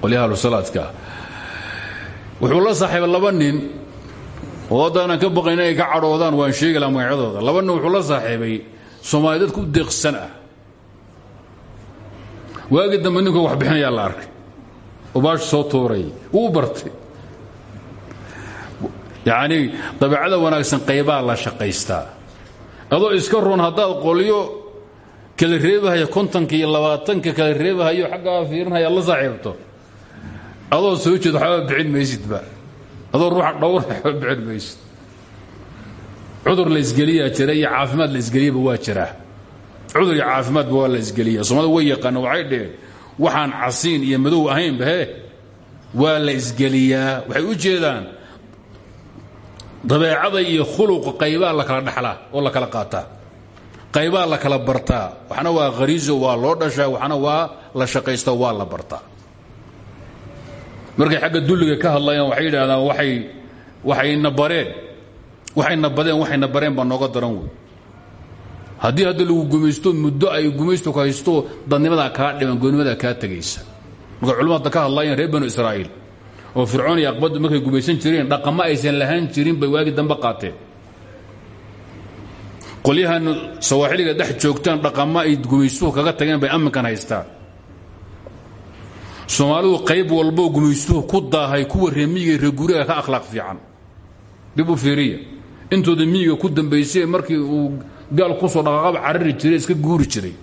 qolyaha wuxuu la saaxiibay laba nin oo haddaanan ka baqayn inay ka cadhoodaan waan sheegi laha laba nin wuxuu la saaxiibay soomaali dadku deeqsan ah. Waagii dambe ninkoo wax bixinayaa la arkay. Oo baashu soo tuuray wuu bartay. Yacnii dabeecada wanaagsan qaybaa la shaqaystaa. Adoo iska roon haddaad qolyo kala reebahaya kontanka iyo labaatanka kala reebahayo xaggaa fiirinhaya la saaxiibto adoo soo jeed waxba bixin maysidba adoo ruuxa dhowr waxba bixin maysid. Cudur la isgeliyaa jira iyo caafimaad la isgeliyaba waa jiraa cudur iyo caafimaadba waa la isgeliya. Soomaalida way yaqaana waxay dheheen waxaan casiin iyo madow ahaynba he waa la isgeliyaa waxay u jeedaan dabeecada iyo khuluqa qaybaa la kala dhaxlaa oo la kala qaataa. Qaybaa la kala bartaa. Waxna waa khariiso waa loo dhashaa. Waxna waa la shaqaysta waa la bartaa markay xagga dulliga ka hadlayaan waxay yidhaahdaan waay waxayna bareen. Waxayna badeen waxayna bareen baa nooga daran wey haddii hadda lagu gumaysto muddo ay gumaystu ka haysto dadnimadaa kaa dhiman goonimadaa kaa tegaysa markay culamada ka hadlayaan reer banu israa'iil oo fircoon iyo aqbaddu markay gumaysan jireen dhaqamo aysan lahaan jirin bay waagii dambe qaateen. Qolyahan sawaaxiliga dhex joogtaan dhaqamo ay gumaystuhu kaga tageen bay amminkan haystaan soomaalidu qayb walboo gumaystuhu ku daahay kuwa reer miyiga reer guriga ka akhlaaq fiican. Dib u fiiriya. Intooda miyiga ku dambaysay markii uu gaal ku soo dhaqaaqaba carari jiray iska guuri jiray.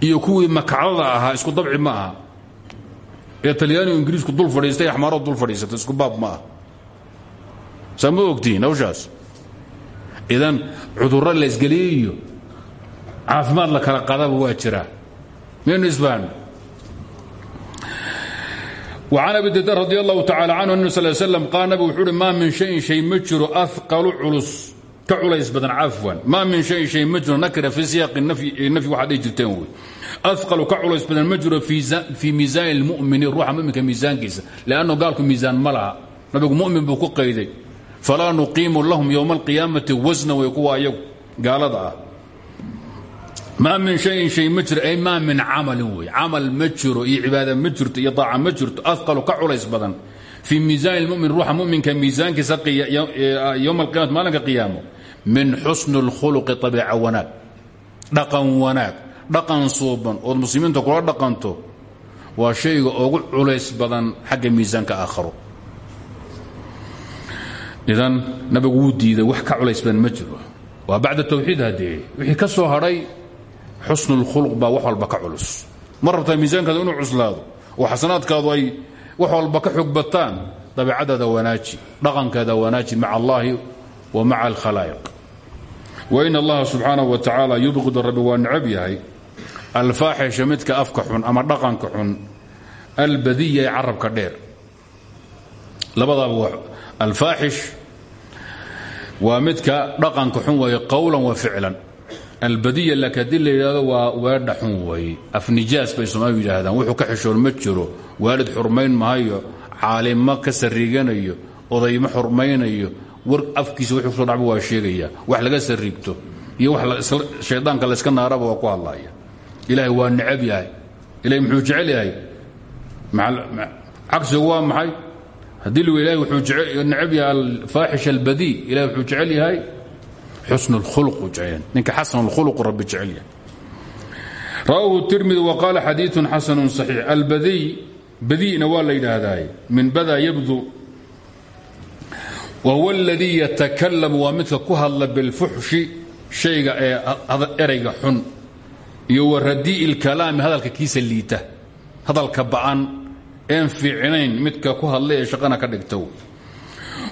Iyo kuwii makacdada ahaa isku dabci ma aha. Ee talyaanigu ingiriisku dul fadhiistay axmaaroo dul fadhiisata isku baab ma aha. Saa ma ogtihiin hawshaas? Idan cudurro la isgeliyey iyo caafimaad la kala qadaba waa jiraa miyaynu وcan abi darda radi allahu tacala canhu an sal slm qaal nabig wuxuu uhi maa min shayin shay ma jiro aqalu culus. Ka culays badan cafwan. Maa min shayin shay ma jiro nakira fii siyaaqi nafyi waxaad dhihi jirteen wey. Aqalu ka culays badan ma jiro fii miisaani اlmu'mini ruuxa mu'minka miisaankiisa. Lannahu gaalku miisaan ma laha. Nabigu mu'min buu ku qayday. Falaa nuqiimu lahum yowma alqiyaamati wasna way kuwa ayagu gaalada ah maa min ayin ay ma jiro ay maa min camalin wey camal ma jiro iyo cibaada ma jirto iyo aaca ma jirto aqalu ka culays badan. Fii miisaan mumin ruuxa muminka miisaankiisa ywma eh, alqiyamati maalinka qiyaamo. Min xusni اlkhuluqi abiica wanaag. Dhaqan wanaag. Dhaqan suuban. Ood muslimiinta kula dhaqanto waa shayga ugu culays badan xagga miisaanka aakharo. Idan nabigu wuu diiday wax ka culays badan ma jiro. Waa bacda tawxiid haddee wixii ka soo hadhay xusnulkhuluq baa wax walba ka culus. Ma rabtaa miisaankaada inuu cuslaado? Oo xasanaadkaadu ay wax walba ka xog bataan? Dabeicadaada wanaaji dhaqankaada wanaaji maca allaahi wa maca alkhalaa'iq. Wain allaha subxaanahu wa tacaala yubqid rabbi waa necab yahay. Alfaaxisha midka afka xun ama dhaqanka xun albadiya ee carabka dheer. Labadaaba alfaaxish. Waa midka dhaqanka xun weeye qowlan wa ficlan albadiya laakiin haddii la yidhahdo waa weedha bay soomaalidu yidhaahdaan wuxuu ka xishoon jiro. Waalid xurmayn mahayo caalimo ka sarriganayo. Odayma xurmaynayo. War afkiisa wuxuu ku soo dhacba waa sheegaya. Wax laga sarrigto iyo wax shaydaanka layska naaraba waa ku hadlaya ilaahay waa necab yahay. Ilahay muxuu jecel yahay? Cagsigu waa maxay? Haddii lu ilahay wuxuu necab yahay alfaaxish albadii ilahay wuxuu jecel yahay xusn اlkhulq jecel ninka xasan اlkhulq rabbi jecel yahay rawaahu الtirmidi waqaala xadiiثu xasanu صaxiix albadiy badiina waa la yidhaahdaay min bada yabdu wahuwa اladii yatakalamu waa midka ku hadla bilfuxshi shayga ee erayga xun iyo wa radii'i اlkalaami hadalka kiisa liita hadalka ba'an een fiicnayn midka ku hadlay ee shaqana ka dhigta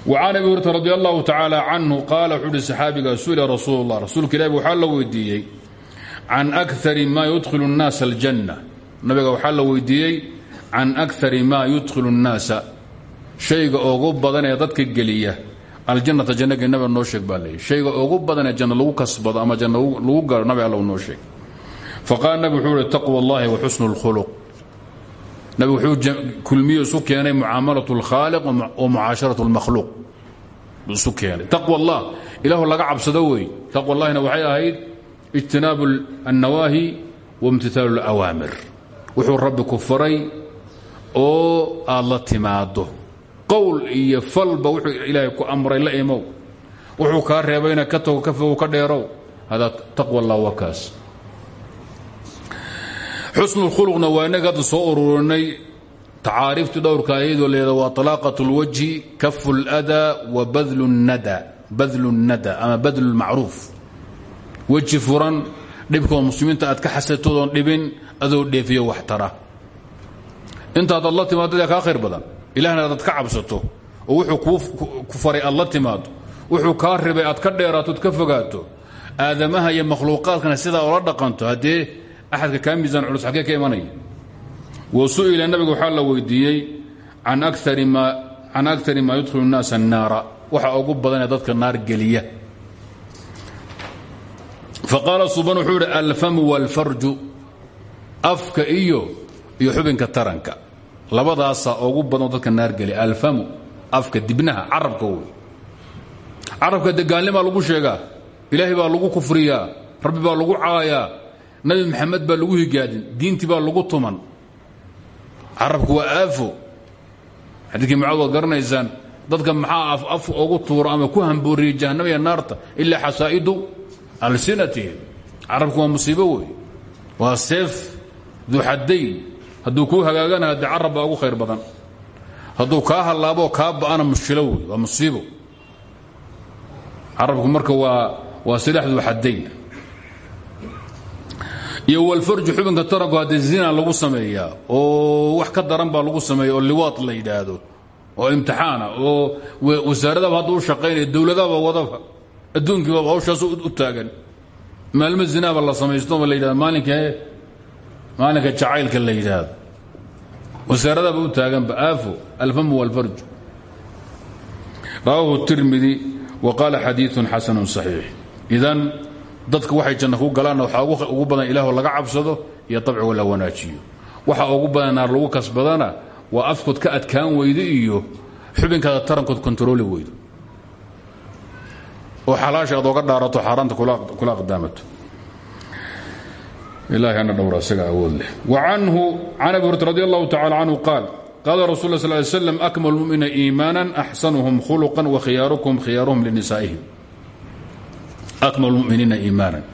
an abi hurata radi allahu tacaala canhu qaala wuxuu uhi saxaabiga suila rasuul lah rasuulka ilahi waxaa la weydiiyey can akari ma yudkhilu nnaasa aljanna nabiga waxaa la weydiiyey can akari maa yudkhilu nnaasa shayga ugu badan ee dadka geliya aljannata jannaga nabiga noo sheeg baa leeyay shayga ugu badan ee janna lagu kasbado ama janna lagu galo nabi alla noo sheeg faqaala nabi wuxuu uhi taqwa allahi wa xusnu اlkhuluq nabigu wuxuu kulmiyo isu keenay mucaamalaة اlkhaaliq wa mucaasharaة اlmakhluuq isu keenay taqwa allah ilaahu laga cabsado wey taqwa allahina waxay ahayd ijtinaabu الnawaahi waimtihaalu اlawaamir wuxuu rabbi ku faray oo aad la timaado qowl iyo falba wuxuu ilaahay ku amray la imow wuxuu kaa reebayna ka tago ka fogo ka dheerow hada taqwa allah waa kaas xusnu khuluqna waa inaga hadda soo ururinay tacaariiftii dhowrka ayadoo leeda waa طalaaqaة اlwajhi kafu اlأdaa wa badlu الnada ama badlu اlmacruuf weji furan dhibkoo muslimiinta aad ka xasatoodon dhibin adoo dheefiyo wax tara intaad ad la timaado yaa kaa khayr badan ilahna adaad ka cabsato oo wuxuu ku faray aad la timaado wuxuu kaa ribay aad ka dheeraatood ka fogaato aadamaha iyo makhluuqaadkana sidaa oola dhaqanto haddee axadka kaa miisaan culus xaggee ka imanaya wa su'ila nabiga waxaa la weydiiyey can akari maa yudkhilu الnaasa الnaara waxa ugu badanee dadka naar geliya faqaala suban wuxuu idhi alfamu wاlfarju afka iyo iyo xubinka taranka labadaasaa ugu badanoo dadka naar geliya alfamu afka dibnaha carabka wey carabka de gaalnimaa lagu sheegaa ilaahay baa lagu kufriyaa rabbi baa lagu caayaa nabi maxamed baa lagu higaadin diintii baa lagu tuman. Carabku waa aafo. Xadiikii mucaad waad dadka maxaa af ugu tuuro ama ku hambooriyey jahannamaya naarta? Ilaa xasaa'idu alsinatihim. Carabku waa musiibo wey waa seef duxadayn hadduu kuu hagaagana haddee carab ugu khayr badan. Hadduu kaa hallaaboo kaa ba'ana mushkilo wey waa musiibo. Carabku marka waa waa silaax duxadayn iyo walfarju xubinka taranku haddee zina lagu sameeyaa oo wax ka daran baa lagu sameeya liwaad la yidhaahdo oo imtixaana oo wasaaradaba hadda u shaqaynaya dowladaba wadaba adduunkiibaba hawshaas u taagan. Maalmo zinaaba la samaystoba la yidhahdo maalinka maalinka jacaylka la yidhaahdo. Wasaaradaba u taaganba aafo alfamu walfarju rawaahu tirmidi wa qaala xadiiun xasanun saxiix. Idan dadka waxay janna ku galaanna waxaa ugu badan ilaah laga cabsado iyo dabcigo la wanaajiyo. Waxa ugu badan naar lagu kasbadana waa afkood ka adkaan weydo iyo xubinkaada tarankood kontarooli weydo. Oo xalaasha aad oga dhaarato xaaraanta kula aqdaamato. Ilahay ana dhowra isaga awood leh. Wacanhu can abi hurata radi allahu canhu qaal qaala rasul la sl ly slam akmalu mumina iimaanan axsanuhum khuluqan wa khiyaarukum khiyaaruhum linisaa'ihim akmalu muminiina iimaanan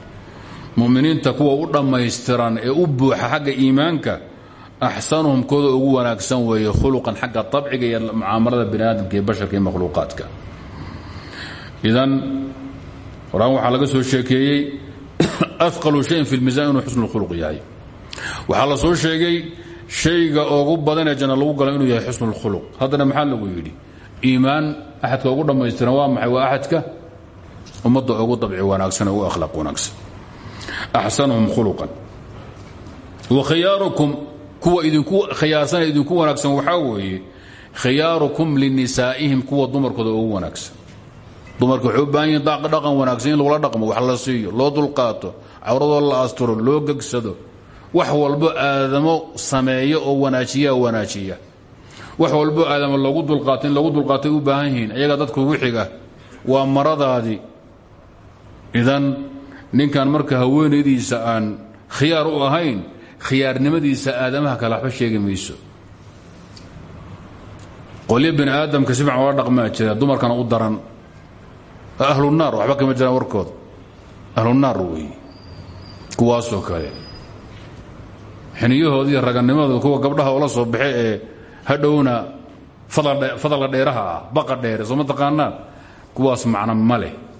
muminiinta kuwa u dhammaystiran ee u buuxa xagga iimaanka axsanuhum kooda ugu wanaagsan weeye khuluqan xagga abciga iyo mucaamalada bani aadamka iyo basharka iyo makhluuqaadka idan horaan waxaa laga soo sheekeeyey aqalu shayin fi lmiisaan inuu xusnu khuluq yahay waxaa la soo sheegay shayga ugu badan ee janna lagu galo inuu yahay xusnu lkhuluq haddana maxaa lagu yidhi iimaan axadka ugu dhammaystiran waa maxay waa axadka ummadda ugu dabci wanaagsan oo ugu akhlaaq wanaagsan. Axsanuhum khuluqan. Wa khiyaarukum kuwa idinku khiyaarsan idinku wanaagsan waxaa weeye khiyaarukum linisaa'ihim kuwa dumarkooda ugu wanaagsan. Dumarka waxay u baahan yihiin dhaqan wanaagsan in lagula dhaqmo wax la siiyo loo dulqaato cawradoo la asturo loo gegsado. Wax walbo aadamo sameeyo oo wanaajiyaa wanaajiya. Wax walbo aadamo loogu dulqaato in loogu u baahan yihiin ayaga dadka ugu xiga waa maradaadii idan ninkan marka haweenaydiisa aan khiyaar u ahayn khiyaarnimadiisa aadamaha kale waxba sheegi mayso. Qolyo bini aadamka si fiican ola dhaqmaa jira u daran. Ahlunaar waxba kama jiraan warkooda ahlunaar weeye kuwaasoo kale. Xiniyahooda iyo raganimadooda kuwa gabdhaha ula soo baxe ee hadhowna fadalka dheeraha ah baqa dheere soo ma taqaanaan? Kuwaas macno ma leh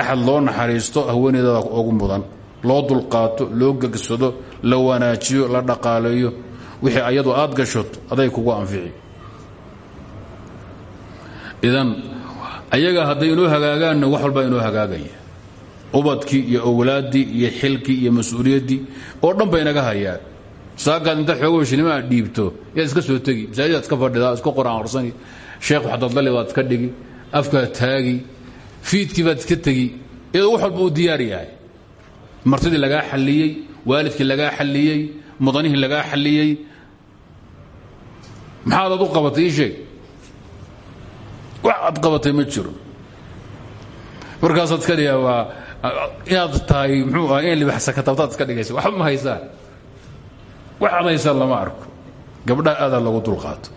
axad loo naxariisto haweeneydada ugu mudan. Loo dulqaato loo gegsado la wanaajiyo la dhaqaaleeyo. Wixii ayadu aad gashoto aday kugu anfici. Idan ayaga hadday inoo hagaagaanna wax walbaa inoo hagaagaya. Ubadkii iyo owlaaddii iyo xilkii iyo mas'uuliyaddii oo dhan ba inaga hayaan. Saakaad inta xoogo heshinimaa dhiibto yaad iska soo tegi. Masaajidaad iska fadhidaa iska qor-aan arsani sheekh waxdadlali baad iska dhigi afkaad taagi fiidkii baad iska tegi iyadoo wax walba uu diyaar yahay. Martidii lagaa xalliyey waalidkii lagaa xalliyey mudanihii lagaa xalliyey. Maxaad ad u qabatay ii sheeg? Wax aad qabatay ma jiro. Markaasaad iska dhiga waa inaad tahay mxuu ah in libaxsakatabtaad iska dhigaysa waxba ma haysaan. Wax aad haysaan lama arko. Gabdhaha aadaa lagu dulqaato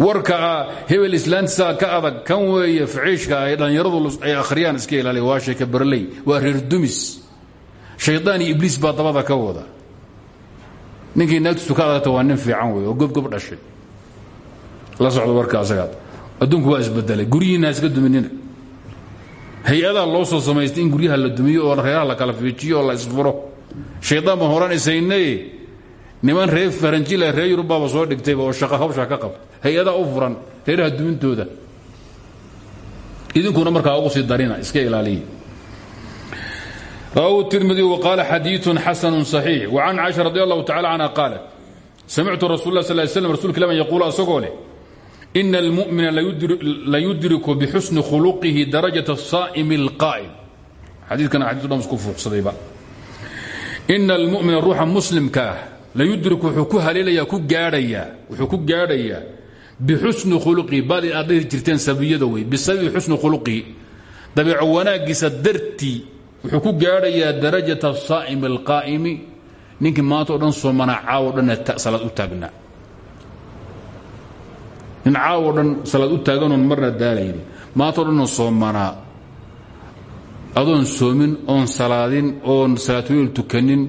warka hebel islaantisaa ka adag kan weeye ficiishka ay dhallinyaradu ay akhriyaan iska ilaaliya waa sheeka barley waa reer dumis. Shaydaan iyo dabada ka wada. Ninkii naagtiisu ka adagta waa nin fiican wey oo gobgob dhashay. La socdo warka asagaad. Adduunku waa isbedelay. Guryihiina iska duminina. Hay'adaa loo soo samaystay in guryaha la dumiyo oo reeraha la kala fiijiyo la isfuro. Shaydaan baan horan isaynay. Niman reer faranjila reer yurubbaaba soo dhigtayba oo shaqa hawshaa ka qabta hay-adaa u furan reeraha dumintooda idinkuna markaa ugu sii darina iska ilaaliya رواه الترمذي وقال حديث حسن صحيح وعن عائشة رضي الله تعالى عنها قالت سمعت رسول الله صلى الله عليه وسلم رسولك لما يقول أسقوله إن المؤمن ليدرك بحسن خلقه درجة الصائم القائم حديث كان حديث مسكو فوق صديبا إن المؤمن الروح مسلم كاه ليدرك وحكوها ليلة bixusni khuluqii badi aad dhihi jirteen sabiyada wey bisababi xusni khuluqii dabeeco wanaaggiisa dartii wuxuu ku gaadhayaa darajata asaa'imi alqaa'imi ninkii maanta o dhan soomanaa caawo dhanna salaad u taagnaa nin caawo dhan salaad u taaganoon marna daalayni maanta o soomanaa adoon soomin oon salaadin oon salaatweyl tukanin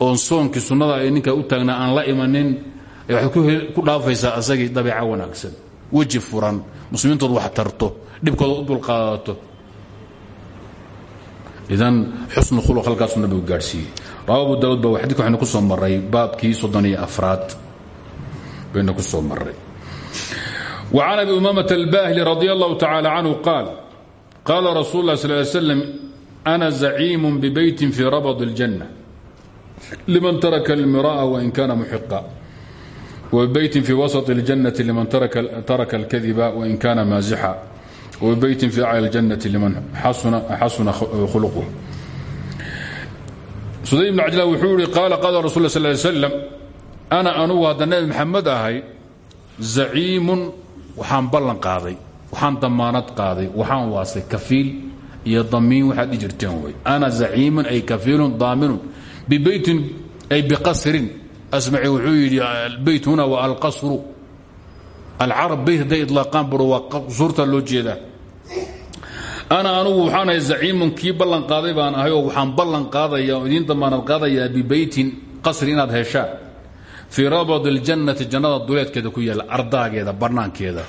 oon soonkii sunnada ay ninka u taagnaa aan la imanin waay ku dhaafaysaa asagii dabeeca wanaagsan. Weji furan muslimiintood wax tarto dhibkooda u dulqaadato idan xusnu khuluq halkaasuu nabigu gaadhsiiyey. Rawa abu daawud ba ku soo maray baabkii soddon iyo afraad baynu ku soo maray wa can abi umaamata albahli radi allahu tacaala canhu qaal qaala rasuul lah sal ly slam ana zaciimun bibaytin fii rabad اljanna liman taraka almira'a wain kana muxiqa محقا وبيت في وسط الجنة لمن ترك, ترك الكذب وإن كان مازحا وبيت في أعلى الجنة لمن حسن, حسن خلقه سدي بن عجلان وحوري قال قال رسول الله صلى الله عليه وسلم أنا أنو هذا النبي محمد أهي زعيم وحان بلن قاضي وحان ضمانات قاضي وحان واسي كفيل يا ضمين وحد جرتين وي أنا زعيم أي كفيل ضامن asmaci wuxuu yidhi beyt huna waa alqasru alcarab beyt hadday idlaaqaan buro waa suurtaa loo jeedaa ana anugu waxaan ahay zaciimun kii ballan qaaday baan ahay oo waxaan ballan qaadaya oo idiin damaanad qaadayaa bibeytin qasri inaad heshaan fii rabad اljannati jannada duleedkeeda ku yaalla ardaageeda bannaankeeda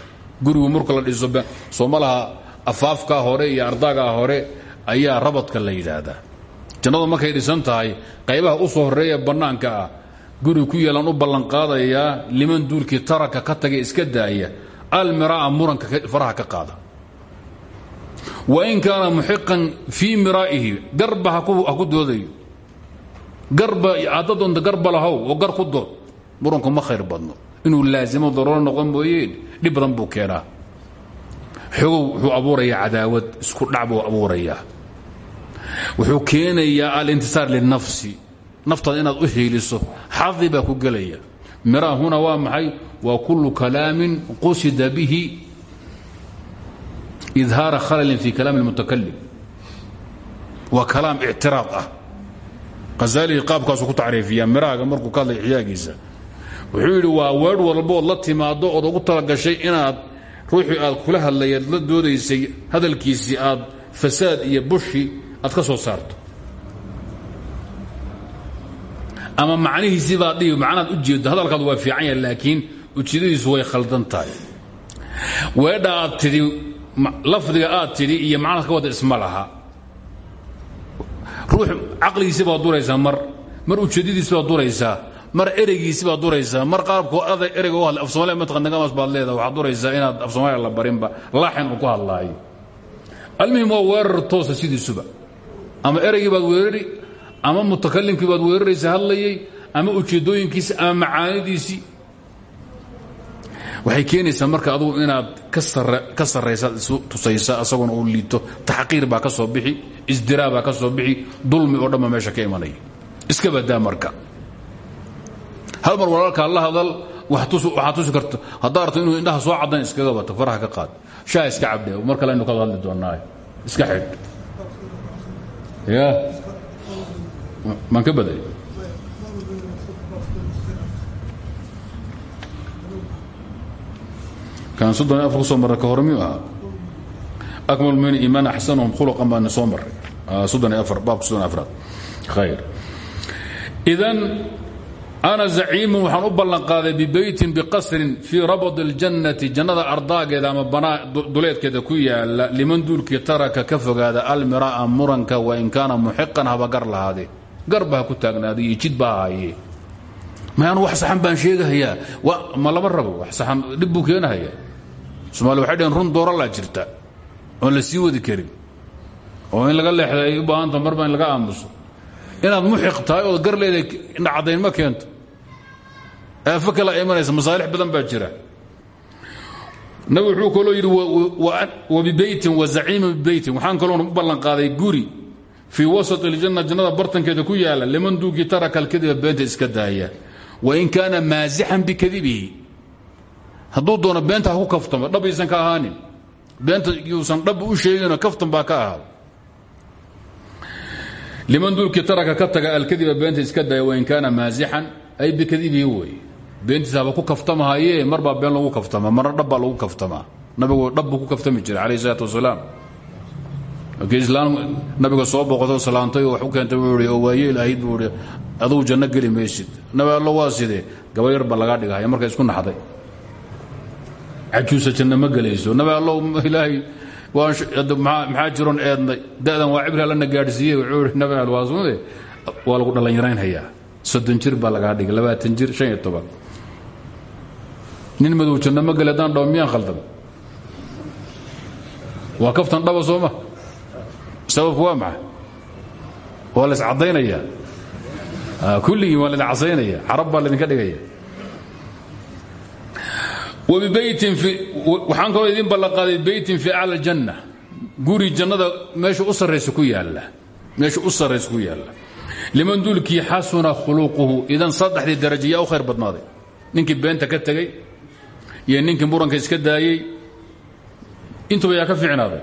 gurigu marka la dhiso soomalaha afaafkaa hore iyo ardaagaa hore ayaa rabadka la yidhaahdaa jannadu markay dhisan tahay qaybaha u soo horreeya bannaanka ah gurigu ku yeelaan u ballanqaadayaa liman duulkii taraka ka tagay iska daaya almiraa muranka faraha ka qaada. Wain kaana muxiqan fii miraa'ihi garba ha ku doodayo. Garba hadda doonta garba lahow oo gar ku dood muranku ma khayr badno. Inuu laasimo darooro noqon mooyeen dhib badan buu keenaa. Xogow wuxuu abuurayaa cadaawad isku dhac buu abuurayaa. Wuxuu keenayaa alintisaar linafsi. Naftaada inaad u hiiliso xadi baa ku gelaya. Miraa huna waa maxay? Waa kullu kalaamin qusida bihi idhaara khalalin fi kalaam اlmutakalim waa kalaam ictiraad ah. Hazaalii qaabkaasuu ku tacriifiyaa miraaga markuu ka hadlay xiyaagiisa wuxuu yidhi waa weer walbood la timaado ood ugu talagashay inaad ruuxii aad kula hadlayaad la doodaysay hadalkiisii aad fasaad iyo bushi aad ka soo saarto ama macnihiisii baad dhihi macnaad u jeeddo hadalkaadu waa fiican yahay laakiin ujeedadiisu way khaldan tahay. Weedha aad tidhi lafdiga aad tidhi iyo macnaad ka wada isma laha. Ruux caqligiisi baad duraysaa mar mar ujeedadiisi baad duraysaa mar ereygiisi baad duraysaa mar qaabkoo aday ereyga u hadlay af somalia mataqandagamas baad leedaha waxaad duraysaa inaad af soomaaliya la barinba laaxin uu ku hadlaayo. Almuhim waa weerar toosa sidiisuba. Ama ereygii baad weerari ama mutakalimkii baad weeraraysa hadlayay ama ujeeddooyinkiisi ama macaanidiisii waxay keenaysaa marka adugu inaad ka sarraysaad tusaysa asaguna uu liito taxqiir baa ka soo bixi isdiraa baa ka soo bixi dulmi oo dhanba meesha ka imanaya iska badaa marka. Hal mar walaalkaa la hadal waxaa tusi karta haddaa inuu indhaha soo caddayn iskaga bato faraha ka qaad. Shaha iska cabdhe mar kale aynu ka hadli doonnaa iska xidh. Ya maan ka baday kan soddon afar ku soo marray ka hore miyuu akmal min iimaan axsanuhum khuluqan baan soo marray soddon afar baabka soddon afraad khayr. Idan ana zaciimun waxaan u ballanqaaday bibeytin biqasrin fii rabad اljannati jannada ardaageeda ama duleedkeeda ku yaalla liman duulkii taraka ka fogaada almiraa muranka wain kaana muxiqan haba gar lahaade garba ha ku taagnaaday iyo jid baa haye mayaan wax saxan baan sheegahayaa? Ma lama rabo wax saxan dhib buu keenahayaa. Somaali waxay dhaheen run dooralaa jirta oon la sii wadi karin oo in laga leexda ay u baahanta marba in laga aamuso. Inaad muxiq tahay ood gar leedahay indhacadayn ma keento. Aafo kala imanaysa masaalix badan baa jira. Nabi wuxuu kaloo yidhi wabibeytin wazaciima bibeytin waxaan kaloon u ballanqaaday guri fii wasat iljanna jannada bartankeeda ku yaalla liman duugii taraka alkadiba beenta iska daaya. Wain kaana maasixan bikadibihi hadduu doono beenta ha ku kaftamo dhab aysan ka ahaanin. Beenta yuusan dhab u sheeginoo kaftan baa ka ahaado liman duulkii taraka ka taga alkadiba beenta iska daaya wain kaana maasixan ay bikadibihi wey beentiisa haba ku kaftamahaye mar baa been lagu kaftama marna dhab baa lagu kaftamaa nabigu dhab buu ku kaftami jiray calayh isalaatu wasalaam markii islaam nabiga soo boqotoo salaantay oo wax u keentay buu ihi oo waayeel ahayd buu ihi adugu janno geli maysid. Nabi allo waa ba lagaa dhigahaya marka isku naxday. Cajuusa janno ma gelayso. Nabi ilaahay maxaa jiroon eednay? Da'dan waa cibri allana gaadhsiiyey wuxuu ihi nabi al waa lagu dhallinyaraynhayaa soddon jir baa lagaa dhigay labaatan jir shan iyo toban. Nin madow janno ma geli khaldan waa kaftan dhaba sababku waa maxay? Waa la iscadaynaya kulligii waa laydin casaynaya carab baa laydinka dhigaya. Waxaan kaloo idin ballanqaaday beytin fi acla janna guri jannada meesha u sarraysa ku yaalla. Meesha u sarraysa ku yaalla. Liman duulkii xasuna khuluquhu. Idan saddexdii daraja yaa u khayr badnaaday. Ninkii beenta ka tegey iyo ninkii muranka iska daayey intuba yaa ka fiicnaaday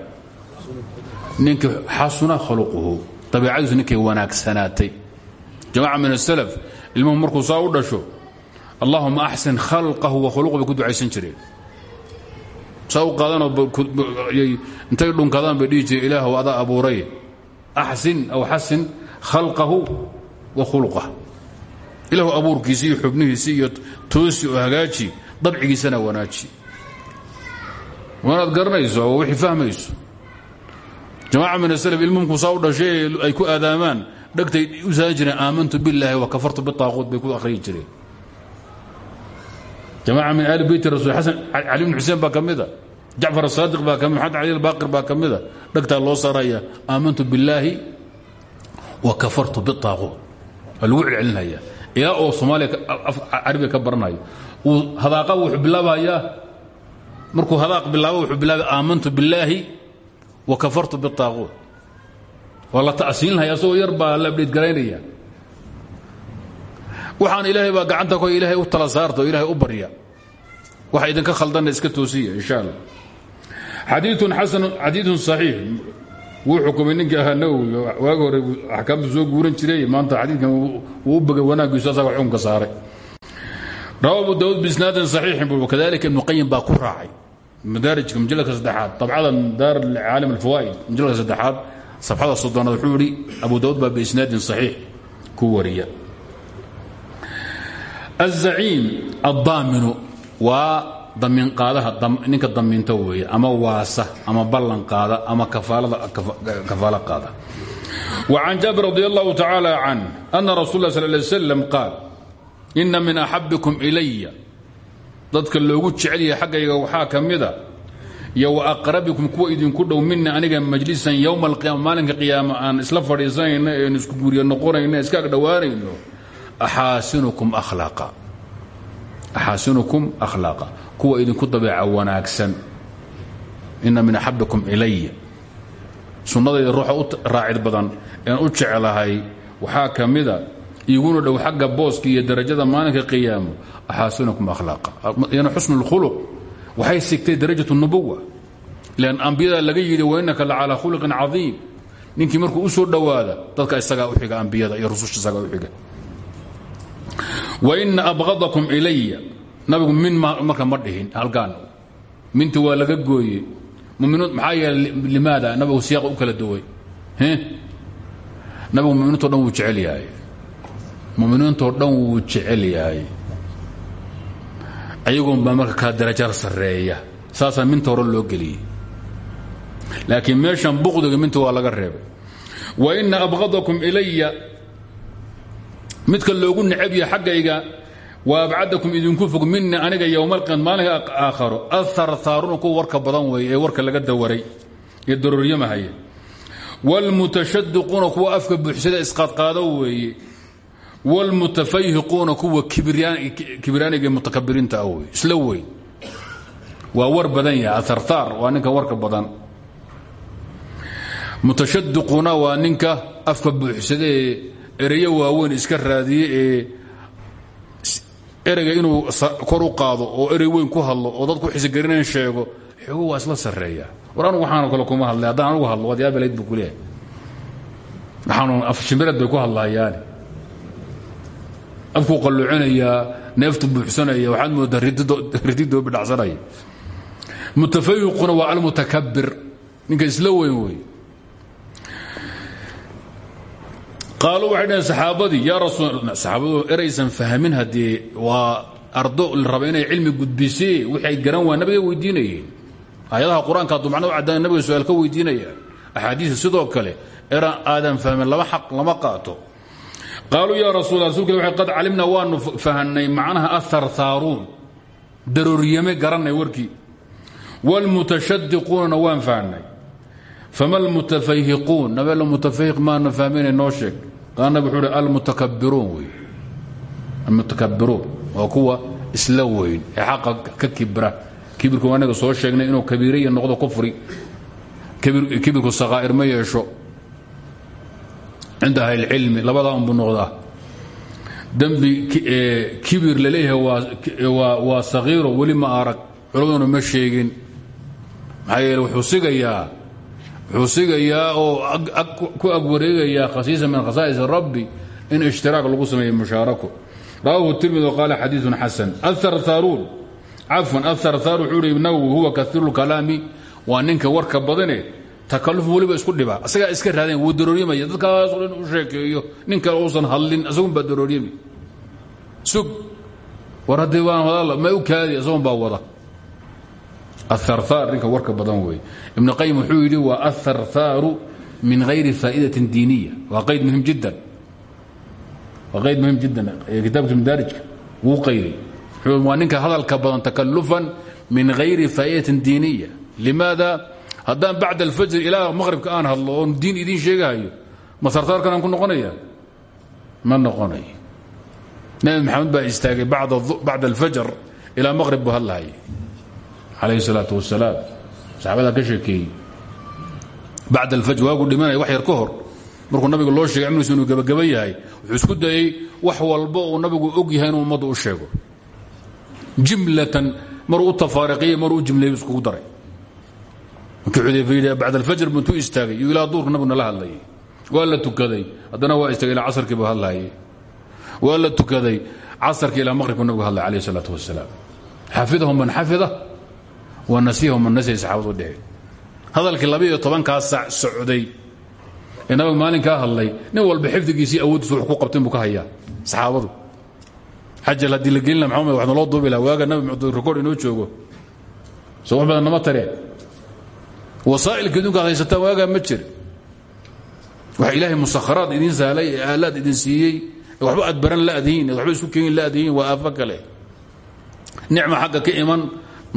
ninkii xasuna khuluquhu. Dabiicadiisu ninkay wanaagsanaatay. Jamaca min asalaf ilmuhu markuu saa u dhasho allahuma axsin khalqahu wa khuluqu bay ku ducaysan jireen. Saa intay dhunkadaan bay dhihi jireen ilaahw adaa abuuray. Aw xasin khalqahu wa khuluqah ilaahu abuurkiisi iyo xubnihiisi iyo toosi oo hagaaji dabcigiisana wanaaji. Waanaad garanayso wixii fahmayso jamaaca min aslf ilmuhumku saa u ay ku aadaamaan dhegtay u jireen aamantu billaahi wa kafartu bitaaquut bay ku akhriyi jireen. Jamaaca min aali beyti rasul xasan cali bn xuseen baa ka mida jacfar asaadiq baa ka mid maxamed cali albaaqir baa ka mida dhegtaa loo saaraya aamantu billaahi wa kafartu bitaaquut waa lagu celcelinaya ilaa oo soomaaliya carabiga ka baranayo. Hadaaqa wuxuu bilaabayaa markuu hadaaq bilaabo wuxuu bilaabay aamantu billaahi wa kafartu bitaaquut waa la ta'siilinaya asagoo yar baa la abdheedgaraynaya waxaan ilaahay baa gacanta ko ilaahay u tala saarta oo ilaahay u barya. Waxa idinka khaldanna iska toosiya insha allah xadiiun xasan xadiidun saxiix. Wuu xukumay ninkii ahaa nawowi. Waagi hore axkaamtu soo guuran jiray maanta xadiidkan wuu u bagay wanaaggiisu asaga xukunka saaray. Rawa abu daawud biisnaadin saxiixin buu kadalika ibnu qayim baa ku raacay madaarijka mujalladka saddexaad dabcada daar caalim alfawaa'id mujalladka saddexaad sabxada soddonaad wuxuu yidhi abu daawud baa biisnaadin saxiix ku wariya azaciim addaaminu waa damiinqaadaha ninka damiinta weeye ama waasa ama ballan qaada ama kafaalo qaada وعن جابر رضي الله تعالى عنه أن رسول الله صلى الله عليه وسلم قال إن من أحبكم إلي dadka loogu jecel yahay xaggayga waxaa ka mida iyo wa aqrabikum kuwa idinku dhow mina aniga majlisan yowma alqiyaama maalinka qiyaama aan isla fadhiisanayno eenu isku guryo noqonayno iska ag dhowaanayno axaasinukum akhlaaqa. Kuwa idinku dabeeca wanaagsan. Ina min axabikum ilaya sunnadayda ruuxa u raacid badan ean u jeclahay waxaa ka mida iguna dhow xagga booska iyo darajada maalinka qiyaamo axaasinukum akhlaaqa. Yana xusnu اlkhuluq waxay sigtay darajat nubuwa lan ambiyada laga yidhi wainaka la calaa khuluqin cadiim. Ninkii markuu u soo dhowaada dadka isagaa u xiga ambiyada iyo rususha isagaa u xiga. Waina abqadakum ilaya nabigu min marka ma dhihin halkaan. Minti waa laga gooye muminiin maxaa yeelay limaada nabigu siyaaqa u kala duway. Nabigu muminiintao dhan wuu jecel yahay muminiintoo dhan wuu jecel yahay. Ayagoon baa marka kala darajar sarreeya saasaa minta hore loo geliyey. Laakiin meeshan buqdiga minta waa laga reebay wa ina abqadakum ilaya midka loogu necab yahay xaggayga wa abcadakum idinku fog mina aniga yowmalqiyam maalinka aakharo. Aharhaaruna kuwa warka badan weeye ee warka laga dawaray ee darooryamahaya wاlmutashadiquuna kuwa afka buuxsada isqaadqaado weeye wاlmutafayhiquuna kuwa kibraaniga mutakabiriinta ah wey isla weyn waa war badan yahay aharhaar waa ninka warka badan mutashadiquna waa ninka afka buuxsada ee ereyo waaweyn iska raadiye ee ereyga inuu kor u qaado oo erey weyn ku hadlo oo dadku xisigarinayn sheego xogo waa isla sarreeya war anugu waxaano kale kuma hadlay haddaan anugu hadlo waad yaabalayd buu ku leehay waxaanu afshimbireed bay ku hadlahayaani afkuu qalluucinayaa neeftu buuxsanaya waxaad moodaa rididoobi dhacsanaya mutafayiquna waa almutakabir ninka isla weyn wey qaaluu waxay dhaheen saxaabadii yaa rasuul saxaabadu eraysan fahmin haddee waa ardo la raba inay cilmi gudbisee wixii ay garan waa nabiga weydiinayeen aayadaha qur'aanka hadduu macna u caddaan nabiga su'aal ka weydiinayaan axaadiista sidoo kale eraan aadan fahmin lama xaq lama qaato qaaluu yaa rasuul rasulka waxay qad calimna waanu fahanay macnaha aharhaaruun darooryame garannay warkii wاlmutashadiquunana waan fahnay fama almutafayhiquun nabeel mutafahiq maana fahmayna noo sheeg. Qaal nabig wuxuu uhi almutakabiruun wey almutakabiruun waa kuwa ka kibra. Kibirku anaga soo sheegnay inuu kabiiriya noqdo kufri. Kibirku sakaa'ir ma yeesho cinda ahlilcilmi labadaa unbuu noqdaa dembi kibir la leeyahay waa sagiiro weli ma arag culammaduna ma sheegin maxaa yeele wuxuu sigayaa wuxuu sigayaa oo ku agwareegayaa khasiisa min khasaa'is rabbi in ishtiraak lagu sameeyo mushaarako rawaahu tirmidi waqaala xadiiun xasan aartaaruun cafwan aartaar wuxuu hi nawowi huwa kairu lkalaami waa ninka warka badane takaluf weliba isku dhiba. Asagaa iska raadeen wuu darooryamaya dadkaasoo dhan u sheekeeyo nin kale uusan hadlin asagun baa darooryami sug. War haddii hadal ma u kaadi asagun baa wada. Aharhaar ninka warka badan weeye. Ibn qayim wuxuu yidhi waa aharhaaru min hayri faa'idatin diiniya. Waa qayd muhiim jiddan. Waa qayd muhiim jiddan kitaabka madaarijka wuu qayday. Waa ninka hadalka badan takalufan min hayri faa'idatin diiniya. Limaada haddaan bacd alfajr ilaa maqhribka aan hadlo oon diin idiin sheegahayo ma sartaarkan aan ku noqonaya ma noqonayo nabi maxamed baa istaagay bacda alfajr ilaa maqhrib buu hadlahayay calayhi salaatu wasalaam saxaabadaa ka sheekeeyey. Bacd alfajr waagu dhimanaya wax yar ka hor. Markuu nabiga loo sheegay cimrigiisu inuu gebagaba yahay wuxuu isku dayey wax walba uu nabigu og yahay inuu ummadda u sheego. Jimlatan maruu u tafaariqiyey maruu u daray bacd alfajr buntuu istaagay iyo ilaa duurka nabiguna la hadlayay. Waa la tukaday. Haddana waa istaagay ilaa casarkii buu hadlayay. Waa la tukaday casarkii ilaa maqhribku nabigu hadlay alayh isalaatu wasalaam xafidahum man xafida wa nasiyahum man nasiya saxaabadu dhehe hadalkii laba iyo tobankaa sac socday ee nabigu maalinkaa hadlay nin walba xifdigiisii awooddiisu wax ku qabtin buu ka hayaa saxaabadu. Xajal haddii la gelin laha maxamed wax naloo duubi laha waaga nabi rikood inoo joogo. Soo wax badan nama tareen wasaa'ilka idinku ad haysataan waagaa ma jir waxa ilaahay musakharaad idiin sahlay ee aalaad idin siiyey ee waxba aad baran la'dihiin eed waxba isku keenin la'dihiin waa aafo kale. Nicma xagga ka iman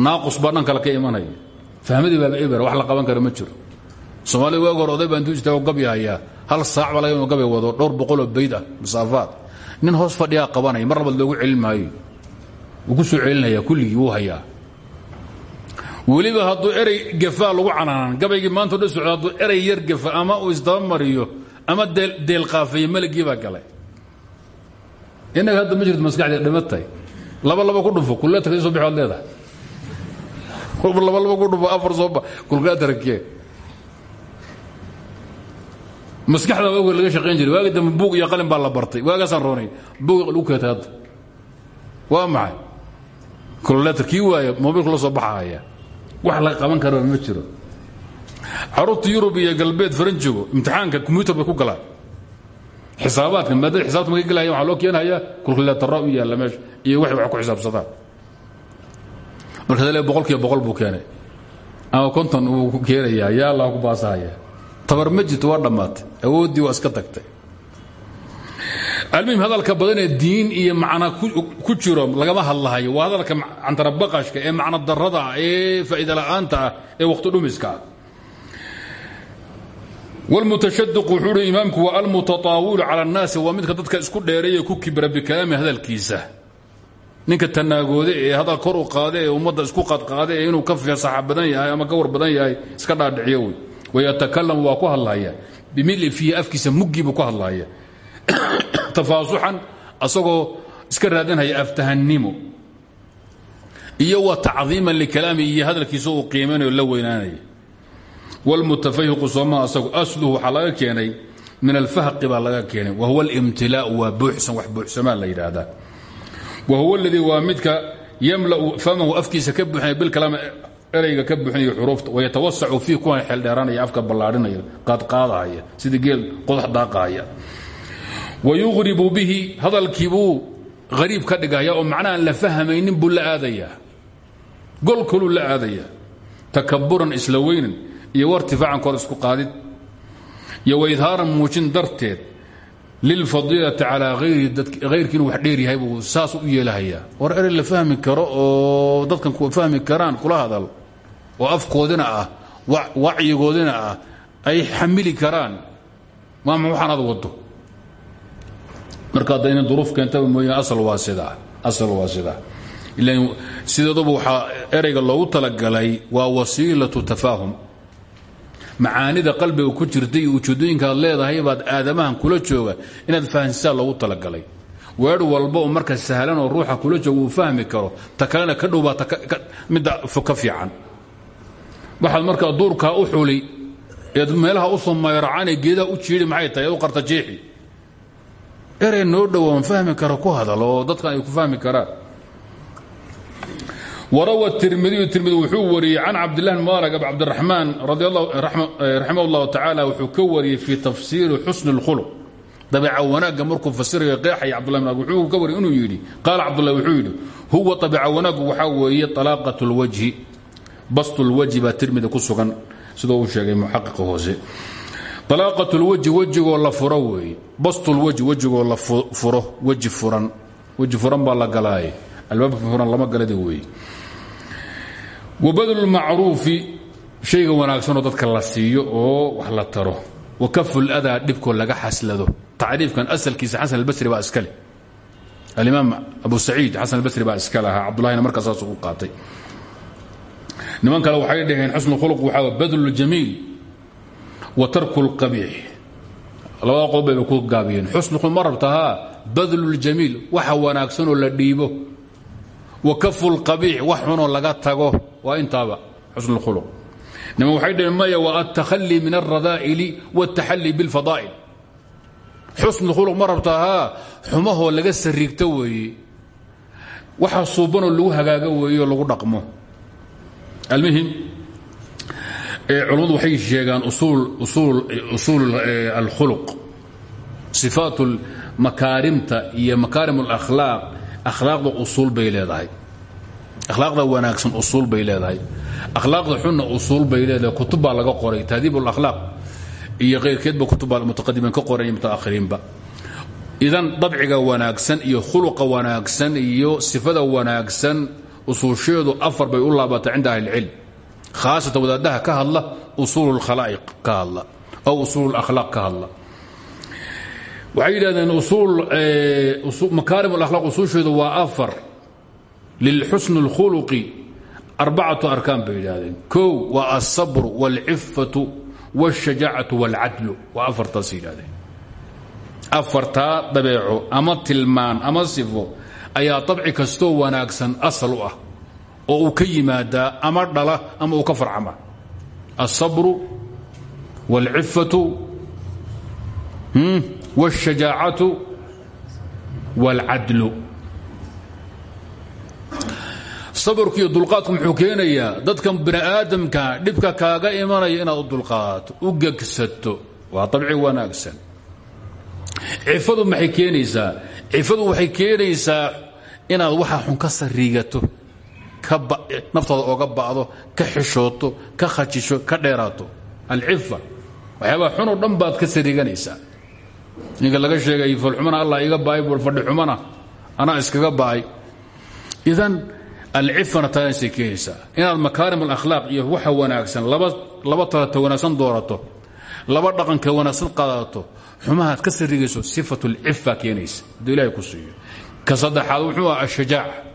naaqus baa dhan kale ka imanaya. Fahmadii baaba eber wax la qaban kara ma jiro. Soomaalida waag hor oday baa intuu istaago gabya hayaa hal saac baa laga inuu gabya wado dhowr boqoloo bayd ah masaafaad nin hoos fadhiyaa qabanaya mar labaad loogu celin maayo. Wuu ku soo celinaya kulligii wuu hayaa weliba hadduu erey gafaa lagu canaanan gabaygii maanta dhan socda hadduu erey yar gafa ama uu isdabamariyo ama deelqaafeeye meligii baa galay. Innaga hadda ma jirto maskaxdii dhimatay. Laba laba ku dhufo kulleetarka soo bixi waad leedahay. Laba laba ku dhufo afar soo ba kulleetarkee maskaxda waagi laga shaqayn jiray. Waagi dambe buug iyo qalin baa la bartay. Waagaasaan roonay buug lagu keetay hadda. Waa maxay? Kulleetar kii waaya mobilku la soo baxahaya wax laga qaban karo ma jiro. Caruurta yurub iyo galbeed faranjigo imtixaanka kombyutar bay ku galaan. Xisaabaadka maadada xisaabta markay gelaya waxaa loo keenhayaa kulkuleetara u yaalla meesha iyo waxay wax ku xisaabsadaan. Markaas le boqol kiiba boqol buu keenay. Ama konton uu keenayaa yaa allah ku baasahaya tabar ma waa dhammaatay awooddii waa iska tagtay almuhim hadalka badanee diin iyo macna ku jiro lagama hadlahayo. Waa hadalka cantarabaqashka ee macno darada ah ee faa'iida la'aanta ah ee wakhti dhumiska. Ah wlmutashadiq wuxuu uhi imaamku waa almutataawilu cala annaasi waa midka dadka isku dheereeye ku kibra bikalaami hadalkiisa. Ninka tanaagoode ee hadal kor u qaade ee ummadda isku qadqaade ee inuu ka fasaxa badan yahay ama ka badan yahay iska dhaadhiciyo wey. Wayatakalam waa ku hadlaya bimili fiihi afkiisa muggiibuu ku hadlaya tafaasuxan asagoo iska raadinhaya aftahannimo iyo wa tacdiiman likalaami iyo hadalkiisa uu qiimaynayo la weynaanaya. Wlmutafahiqu sooma asagu asluhu waxaa keenay min alfahqi baa laga keenay. Wa huwa alimtilaau waa buuxsan wax buuxsamaa la yidhaahdaa. Wa huwa aladii waa midka yamla'u famahu afkiisa ka buuxinaya bilkalaam erayga ka buuxinaya xuruufta. Wayatawasacu fiih kuwan xeeldheeranaya afka ballaadhinaya qaadqaadahaya sidii geel qodax daaqahaya wayuqribu bihi hadalkiibuu hariib ka dhigaya oo macnahaan la fahmaynin buu la aadayaa gol kaluu la aadayaa takaburan isla weynan iyo wartifaacan kor isku qaadid iyo waidhaaran muujin darteed lilfadiilati calaa hayrkii inuu wax dheer yahay buu saas u yeelahayaa war erey la fahmi karo oo dadkan ku fahmi karaan kula hadal oo afkoodina ah wacyigoodina ay xamili karaan maama marka hadda ina duruuf keentaba mooyaan asal waa asal waa sidaa ilan sideeduba ereyga loogu talagalay waa wasiilatu tafaahum. Macaanida qalbiga ku jirta iyo leedahay baad aadamahan kula jooga inaad fahansisaa loogu talagalay. Weer walba marka sahlan oo ruuxa kula jooga fahmi karo ta ka dhow baa midda ka fiican. Waxaad markaa duurkaa u xuli eed meelaha u soo mayracane geedaha u jiidhi maxay tahay? U qarta jeexi erey noo dhowoon fahmi karo ku hadal oo dadkan ay ku fahmi karaan wraw tirmidiyu tirmidi wuxuu wariyey can cabdilah bn mubarak ab cabdiraxmaan raximah اllahu tacaala wuxuu ka wariyey fii tafsiiri xusni اlkhuluq dabeeca wanaagga markuu fasirayo qeexaya cabdullah bn wuxuu ka wariyey inuu yidhi qaala cabdullah wuxuu yidhi huwa dabeeca wanaaggu waxaa weeye طalaaqat اlwajhi bast اlwajhi baa tirmidi ku sugan sidoo uu sheegay muxaqiqa hoose alaaqatulweji wejigoo la furo weeye bastulweji wejigoo la furo. Weji furan. Weji furan baa la galaaye. Albaabka furan lama galada weeye wa badlulmacruufi shayga wanaagsanoo dadka la siiyo oo wax la taro. Wa kaful adaa dhibkoo laga xaslado. Tacriifkan asalkiisa xasan albasri baa iskale alimaam abu saciid xasan albasri baa iska lahaa. Cabdullahina markaa saasuu u niman kale waxay dhaheen xusnu khuluq waxaa badlu jamiil wa tarku lqabiix labada qodob bayba ku gaabiyeen xusnu khuluq ma rabtahaa badlu ljamiil waxa wanaagsanoo la dhiibo wa kafu lqabiix wax xunoo laga tago waa intaaba xusn اlkhuluq niman waxay dhaheen maya wa altakhali min alradaa'ili wاltaxalli biاlfadaa'il xusn khuluq ma rabtahaa xumahoo laga sariigto weeye waxa suubanoo lagu hagaago weeyeoo lagu dhaqmo almuhim culammadu waxay sheegaan usuul alkhuluq sifaat makaarimta iyo makaarim alakhlaaq akhlaaqda usuul bay leedahay. Akhlaaqda wanaagsan usuul bay leedahay. Akhlaaqda xunna usuul bay leedahay. Kutub baa laga qoray. Tahdiib alakhlaaq iyo keyrkeedba kutubba mutaqadimiin ka qoray mutaakhiriinba idan dabciga wanaagsan iyo khuluqa wanaagsan iyo sifada wanaagsan usuusheedu afar bay u laabataa cinda ahli اlcilm khaasatan wadaadaha ka hadla usuul اlkhalaa'iq ka hadla aw usuul اlakhlaaq ka hadla waxay yidhahdeen makaarim alakhlaaq usuusheedu waa afar lilxusn اlkhuluqi arbacatu arkaan bay yidhaahdeen kow waa alsabru wاlcifatu wاlshajaacatu wاlcadlu waa afartaas yidhahdeen afartaa dabeeco ama tilmaan ama sifo ayaa dabci kastoo wanaagsan asal u ah oo uu ka yimaadaa ama dhala ama uu ka farcama alsabru wاlcifatu wاlshajaacatu wاlcadlu sabrku iyo dulqaadku muxuu keenayaa dadkan bini aadamka dhibka kaaga imanaya inaad u dulqaato u gegsato waa dabci wanaagsan cifadu maxay keenaysaa cifadu waxay keenaysaa inaad waxa xun ka sariigato naftaada oga ba'do ka xishooto ka khajisho ka dheeraato. Alcifa waxyaabaa xunoo dhan baad ka sariiganaysaa. Ninka laga sheegay foolxumana allah iga ba'ay bul fadhi xumana. Anaa iskaga ba'ay. Idan alcifana taasay keenaysaa inaad makaarim alakhlaaq iyo waxa wanaagsan laba talata wanaagsan doorato laba dhaqanka wanaagsan qaadato xumahaad ka sarigayso sifat lcifa keenaysa. Hadduu ilahay ku siiyo. Ka saddexaad wuxuu ah ashajaaca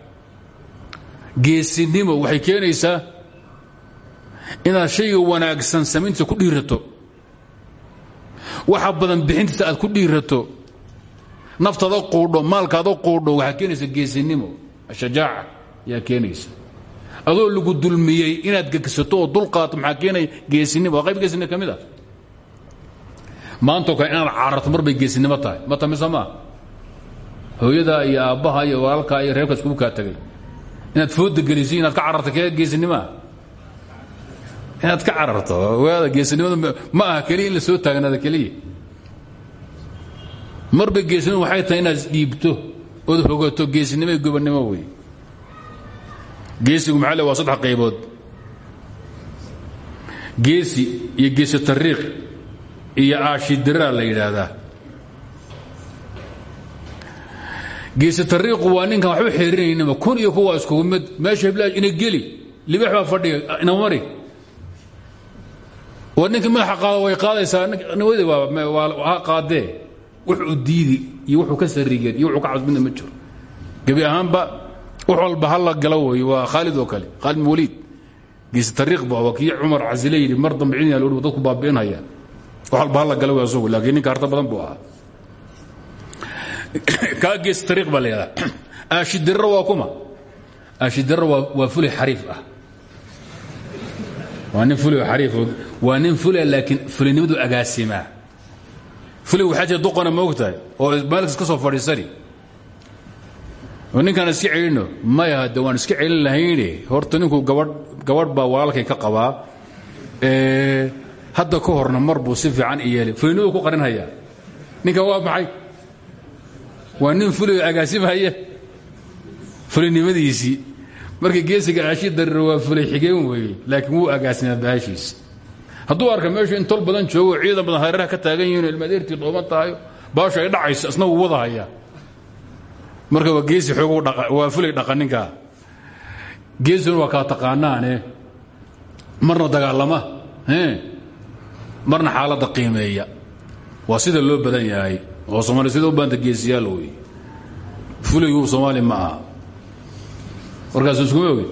geesinimo waxay keenaysaa inaad shayga wanaagsan samayntiisa ku dhiirato. Waxa badan bixintiisa aad ku dhiirato. Naftaada quudho maalkaada quudho waxaa keenaysa geesinimo. Ashajaaca yaa keenaysa. Adoo lagu dulmiyey inaad gegsato oo dulqaato maxaa keenaya geesinimo? Waa qayb geesinimo ka mid ah. Inaad cararto mar bay geesinimo tahay. Ma tamise maa iyo aabbaha iyo walaalkaa iyo reerkaas kugu kaa tagay inaad fooda gelisi inaad ka cararto kee geesinimoa inaad ka cararto? Waada geesinimada ma aha keliya in la soo taagnaada keliya. Marba geesinimo waxay tahay inaad isdhiibto ood hogato geesinimo iyo gobannimo wey. Geesigu maxaa le waa saddex qaybood. Geesi iyo geesi tariiq iyo aashidiraar la yidhaahdaa geesi tariiqu waa ninkan waxba xeerinaynaba kun iyo kuwa iskugu mid. Meesha hiblaa ina geli libax baa fadhiga ina mari. War ninka madaxa qaado way qaadaysaa nawadi waa qaadee. Wuxuu diidi iyo wuxuu ka sarigeen iyo wuxuu ka cabs midna ma jiro. Gebi ahaanba wax walba halla gala wey waa khaalid oo kale khaalid bin waliid geesi tariiq ba waa kii cumar casile yidhi mar dambe cidina loo dadku walba halla gala wey asagu laakiin ninka harta badan buu ahaa kaa geesi tariiq baa la yidhahdaa. Aashidirra waa kuma. Aashidirra waa fulay xariif ah. Waa nin oo xariif waa nin fulay laakiin fulinimadu agaasimaa. Fulay waxaa jira duqana ma ogtahay oo maalinkas ka soo fadhiisani. Oo ninkaan iska celino maya hadde waan iska celin lahayne horta ninku gabadh gabadh baa walaalkay ka qabaa. Hadda ka horna mar buu si fiican i yeelay. Fulinimadu ku qarinhayaa. Ninkan waa maxay waa nin fulay agaasimhaya fulinimadiisii marka geesiga aashi darir waa fulay xigeen weeye laakiin wuu agaasimaa baashiisa hadduu arka meeshu in tol badan joogo ciidan badan hareeraha ka taagan yihiin ilmadeertii dhooman tahay baashu ay dhacayso isna wuu wadahayaa marka waa geesi xoog waa fulay dhaqaninkaa geesina waa kaa taqaanaane. Marna dagaalama marna xaaladda qiimeeya. Waa sida loo badan yahay oo soomaaliya sida u baanta geesiyaal wey fulaygu soomaali ma aha. Warkaas iskuma ogi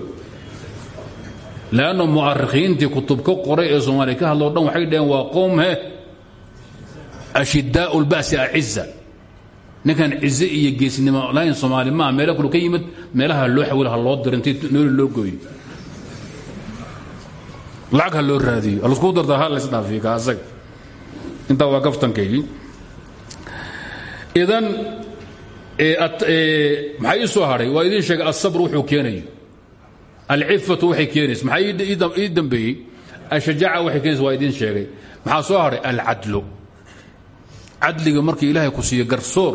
lanno mu'arikhiintii kutub qoray ee soomaaliya ka hadloo dhan waxay dhaheen waa qowm he ashidaau lba'si aciza ninkan cize iyo geesnimo lahayn soomaali maaha meelo kalu ka yimid meelaha loo xawil loo diro intii loo gooyo lacag loo raadiyo halasku darta ha laysdhaafiyo ka asaga. Intaa waa kaftankaygii idan maxaa ii soo hadhay waa idiin sheegay asabr wuxuu keenayo alcifatu waxay keenaysa maxaa ii dambeeyey? Ashajaaca waxay keenaysa waa idiin sheegay. Maxaa soo hadhay alcadlu. Cadliga markii ilaahay ku siiyo garsoor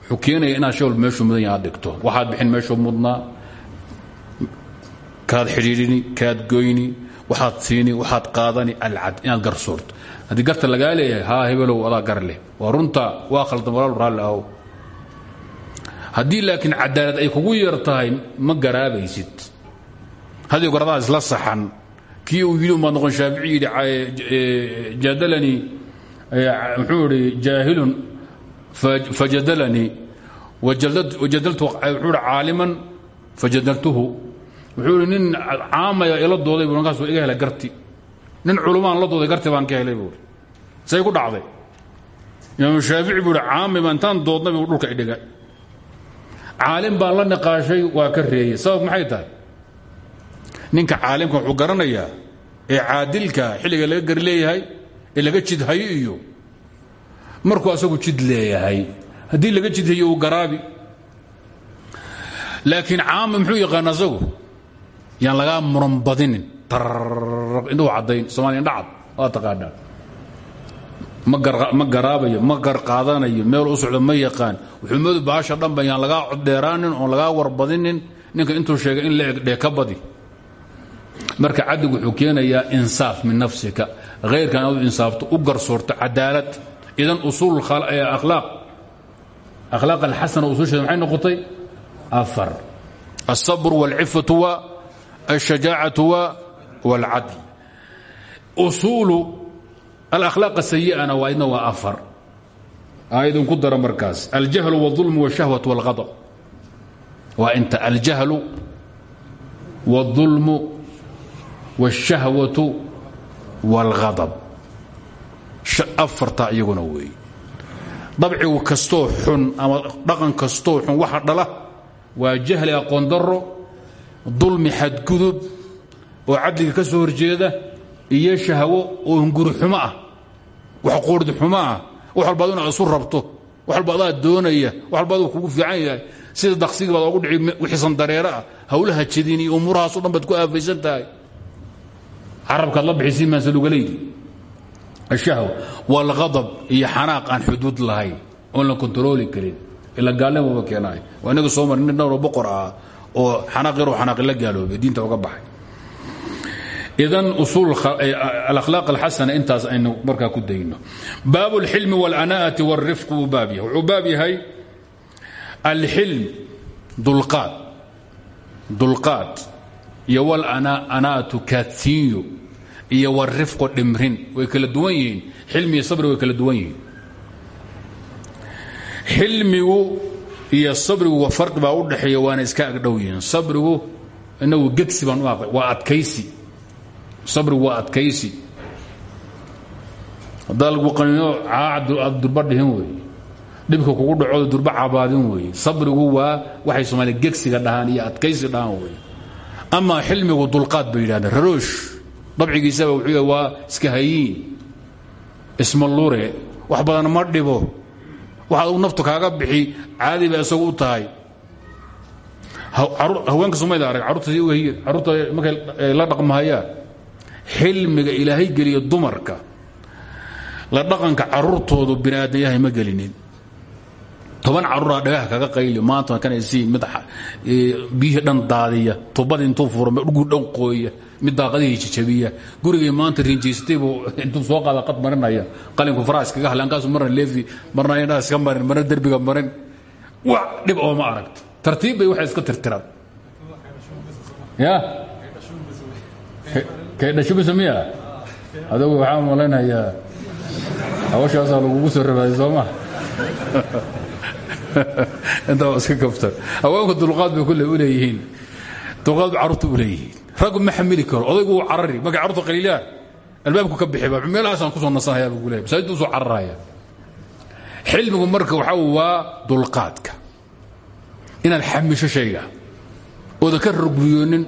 wuxuu keenaya inaad shay walba meeshuu mudan yaha ad dhigto. Bixin meeshuu mudnaa. Kaad xidhiidhini kaad goyni waxaad siini waxaad qaadani alcad inaad garsoorto haddii garta lagaa leeyahay haa hebelow adaa gar leh. Waa runta waa khaldan walaal raalli ahow. Haddii laakiin cadaalad ay kugu yar tahay ma garaabaysid haddii goradaa isla saxan kii uu yidhi umaad noqon shaafici yidhi jadalanii muxuu idhi jaahilun fajadalanii wajadaltu wuxuu idhi caaliman fajadartuhu wuxuu nin caamaya ila dooday bu markaas iga helay garti nin culumaan la dooday garti baan ka helay buui say ku dhacday. Imaam shaafici buu hi caami baa intaan doodnay buu dhulka idhiga caalim baan la niqaashay waa ka reeyey. Sabab maxay tahay? Ninka caalimka wuxuu garanayaa ee caadilka xilliga laga gari leeyahay ee laga jidhayo iyo markuu asagu jid leeyahay. Haddii laga jidhayo uu garaabi. Laakiin caami muxuu yaqaan asagu? Yaan lagaa muran badinin indhuhu caddayn somaaliya indhacad waa taqaanaa ma garaabayo ma garqaadanayo meel u socdo ma yaqaan wuxuumadu baasha dhanba yaan lagaa coddheeraanin warbadinin ninka intuu sheegay in la egdhee ka badi marka caddigu wuxuu keenayaa insaaf min nafsika hayrkan adu insaafto u garsoorto cadaalad idan usuul akhlaaq akhlaaq alxasana usuusheeda maxay noqotay afar alsabr wاlcifatu wa alshajaacatu wa wاlcadl usuulu alakhlaaq sayi'ana waa idna waa afar aayadun ku dara markaas aljahlu wاظulm wاshahwaة wاlghadb waa inta aljahlu wاظulmu wاshahwaة wاlghadb afartaa iyaguna weeye dabcigu kastoo xun ama dhaqan kastoo xun waxa dhala waa jahli aqoon daro dulmi xadgudub oo cadliga ka soo horjeeda iyo shahwo oo hunguri xumo ah wax quurdi xumo ah wax walba ad inaad isu rabto wax walba adaa doonaya wax walba aduu kugu fiican yahay. Sida daqsigii baad ogu dhici wixiisan dareere ah hawlaha jadin iyo umuurahaaso dhan baad ku aafaysan tahay. Carabkaad la bixisiin maan salugalaydi ashahwa waalghadab iyo xanaaq aan xuduud lahayn oon la kontarooli karin. Ila gaalnimaba keenaay waa soo mari nin dhowro boqor ah oo xanaaq la gaaloobay diinta uga baxay idan usuul alakhlaaq alxasana intaas aynu markaa ku dayno baab اlxilmi wاlanaa'ati wاlrifq buu baab yahay wuxuu baab yahay alxilm dulqaad dulqaad iyo wlanaa'atu kaadsiinyo iyo wrifqo dhimrin way kala duwan yihiin xilmi iyo sabri way kala duwan yihiin xilmigu iyo sabrigu farqi baa u dhexeeya waana iska agdhow yihiin sabrigu inagu gegsi baan u waa adkaysi sabrigu waa adkaysi. Haddaa lagu qaniino caaca durba dhihin wey dhibka kugu dhacooda durba cabaadin weeye sabrigu waa waxay soomaaliya gegsiga dhahaan iyo adkaysi dhahaan wey amaa xilmigu dulqaad bay yidhahdeen raroosh. Dabcigiisaba wuxuu waa iska hayiin. Ismalure wax badan ma dhibo. Waxaad u naftu kaaga bixi caadi bay isagu u tahay. Haweenka somayda arag carruurta markay la dhaqmahayaan xilmiga ilaahay geliya dumarka la dhaqanka carruurtoodu bini aadan yahay ma gelinin. Toban carruuraa dhagaha kaga qayli maanta kanaysiin mid biyihii dhan daadiya tubadii intuu furma dhuguu dhan qooya mid daaqadihii jajabiya. Gurigay maanta rinjaystay buu intuu soo qaada qad marinaya. Qalinku faraa iskaga hadla ankaasu marna leefi marna indhaa iska marin marna derbiga marin. Wax dhib oo ma aragto. Tartiib bay waxay iska tirtiraan. Ya kay dhashubisa miya adugu waxaa malaynayaa hawshaasaa lagugu soo rabaaday soo ma intaa iska kaftan haweenku dulqaad bay kulle u leeyihiin dulqaad bay carruurta u leeyihiin. Raggu ma xamili karo. Odaygu wuu carari. Markay carruurta qaliilaan albaabku ka bixiba meelahaasaan ku soo nasanhayaa buu leeyahay. Masaajidda u soo cararaya. Xilmigu marka waxaa waa dulqaadka. Inaad xamisho shayga. Oodan ka roguyoonin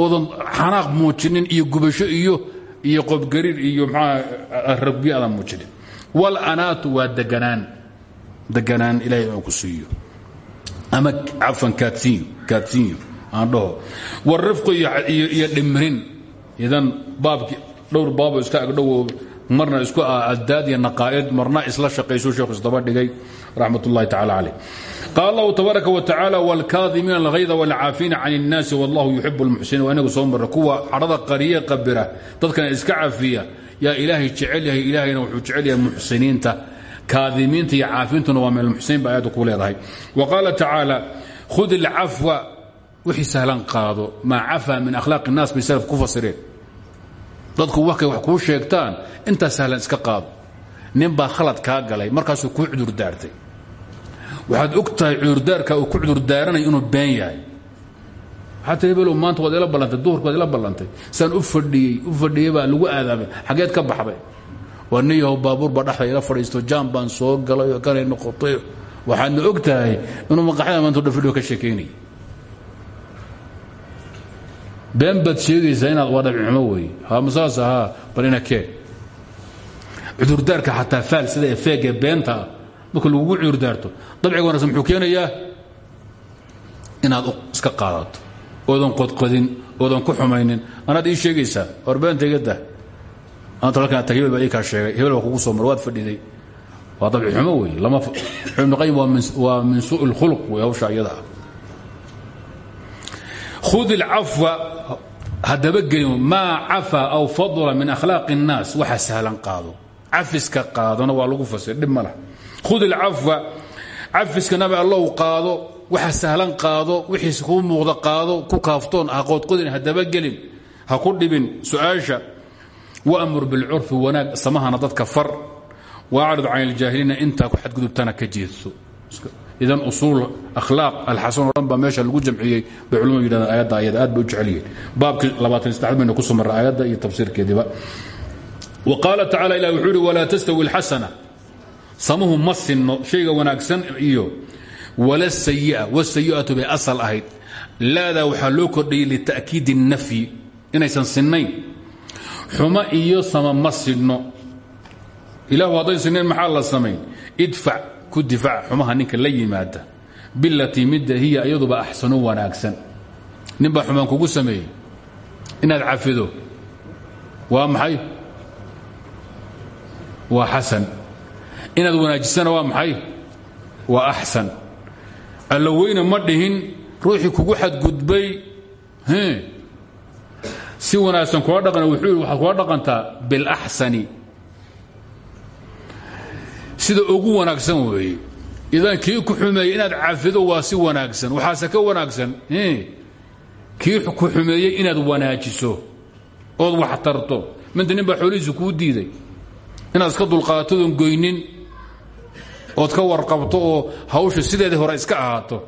oodan xanaaq muujinin iyo gubasho iyo iyo qobgariir iyo maxaa ragbiyo aadan muujinin. Wal anaatu waa deganaan. Deganaan ilaahay inuu ku siiyo. Ama cafan kaadsiinyo kaadsiinyo aan dhaho. Warifqu iyo dhimrin. Idan baabki dhowr baabo iska agdhowo marna isku adaad iyo naqaa'id marna isla shaqaysuu sheekhu isdaba dhigay raxmat ullahi tacala caleyh. Qaala allahu tabaaraka wa tacaala waalkaadimiina alhayda waalcaafiina can innaasi wallahu yuxibu almuxsiniin waa inagu soo marra kuwa xadhada qariye qabira dadkana iska cafiya yaa ilaahay jecel yahay ilaahayna wuxuu jecel yahay muxsiniinta. Kaadimiinta iyo caafintuna waa min almuxsiniin ba aayadda ku leedahay. Wa qaala tacaala khud ilcafwa wixii sahlan qaado maa cafaa min akhlaaqi innaas bay salaf ku fasireen dadku wakay wax kuu sheegtaan. Intaa sahlan iska qaado nin baa khalad kaa galay markaasuu kuu cudurdaartay waxaad og tahay cudurdaarka uu ku cudurdaaranaya inuu been yahay. Xataa hebelow maanta waad ila ballantay duhurka waad ila ballantay. U fadhiyey u fadhiyey baa lagu aadaamay xaggeed ka baxday waa baabuur baa dhexda ila fadhiisto jaan baan soo galay oo kanay noqotay. Waxaadna og inuu maqaxyada maanta dhan fidhiyo ka sheekaynaya been baad sheegaysaa inaad waa dhabcimo weeye hamasaas ahaa bal ina kee. Cudurdaarka xataa faalsida ee feegee beenta ah marka lagugu cudurdaarto dabciga wanagsan muxuu keenayaa? Inaad iska qaadato. Oodan qodqodin oodan ku xumaynin. Anaad ii sheegaysaa war beenta iga dah. Anta halkan tag hebel baa ii kaa sheegay. Hebel baa kugu soo mar waad fadhiday. Waa dabci xumo weeye lama ibnu qayim waa min suuءi اlkhuluq wey hawsha iyada ah hud ilcafwa hadaba gelin maa cafa aw fadla min akhlaaqi الnaas waxa sahlan qaado cafiska qaadona waa lagu fasir dhib ma lah hud ilcafwa cafiska nabi allow qaado waxa sahlan qaado wixiis kuu muuqda qaado ku kaaftoon ha qoodqodin ha dabagelin ha ku dhibin su'aasha waamur bilcurfi wanaag samahana dadka far waacrid can iljaahiliina intaa ku xadgudubtana ka jeedso idan usuul akhlaaq alxasan o dhan meesha lagu jamciyey bay culimadu yidhahdeen ayadda ayada aad bay u jecel yihiin baabkii ku soo marra ayadda iyo tafsiirkeediba. Wa qaala tacala ilah wuxuu ihi walaa tastawi alxasana samuhu ma sinno shayga wanaagsan iyo wala sayi'a wasayi'atu bay asal ahayd. Laadaa waxaa loo kordhiyey lita'kiidi الnafyi inaysan sinnayn. Xumo iyo sama ma sinno. Ilahu hadday sinnayn maxaa la samayn? Idfac ku difaac xumaha ninka la yimaada bilatii midda hiya iyaduba axsanu wanaagsan. Nin baa xumaan kugu sameeyey inaad cafido waa maxay? Waa xasan. Inaad wanaajisana waa maxay? Waa axsan. Alla weyne ma dhihin ruuxii kugu xadgudbay si wanaagsan kula dhaqan wuxuu yidhi waxaad kula dhaqantaa bilaxsani sida ugu wanaagsan weeye idan kii ku xumeeyey inaad cafido waa si wanaagsan waxaase ka wanaagsan kii ku xumeeyey inaad wanaajiso ood wax tarto. Minta nin baa xoolihiisu kuu diiday. Inaad iska dulqaatoodon goynin ood ka warqabto oo hawsha sideedii hore iska ahaato.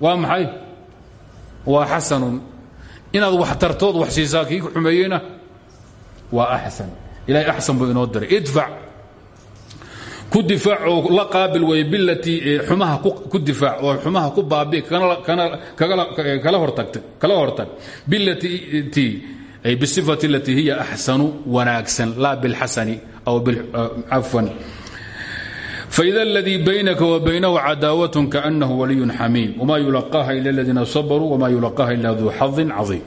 Waa maxay? Waa xasanun. Inaad wax tartood wax siisaa kii ku xumeeyeyna? Waa axsan. Ilahay axsan buu inoo diray. Idfac ku diaac oo la qaabil way bilatii xumaha ku difaac xumaha ku baabi kala hortag. Bilatii ay bisifati alatii hiya axsanu wanaagsan laa bilxasani aw cafwan eh, faida اladii baynaka wabaynahu cadaawat kaanahu waliyu xamiim wma yulaqaaha ila ladiina sabaruu wma yulaqaaha ila duu xadin caiim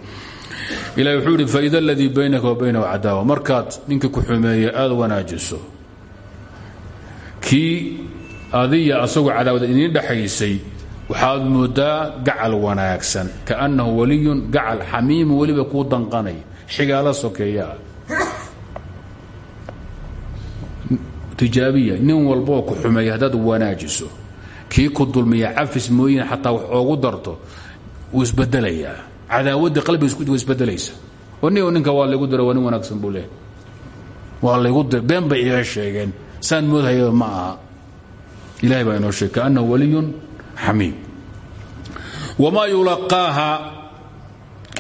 ilahi wuxuu ihi faida ladii baynaka wabaynahu cadaawa markaad ninka ku xumeeye aad wanaajiso kii adiya asagoo cadaawada idiin dhexaysay waxaad moodaa gacal wanaagsan. Kaأnahu waliyun gacal xamiimu weliba kuu danqanay. Xigaala sokeeyaa tijaabiya nin walboo ku xumeeya haddaad wanaajiso. Kii ku dulmiya cafis mooyin xataa wax oogu darto wuu isbedelayaa cadaawaddii qalbigiis wa isbedelaysa. Oo nin ninka waa laygu dira wanaagsan buu waa laygu dira bay sheegeen saan moodhaya ma aha ilahay baa inoo sheeg kaannahu waliyun xamiim. Wamaa yulaqaaha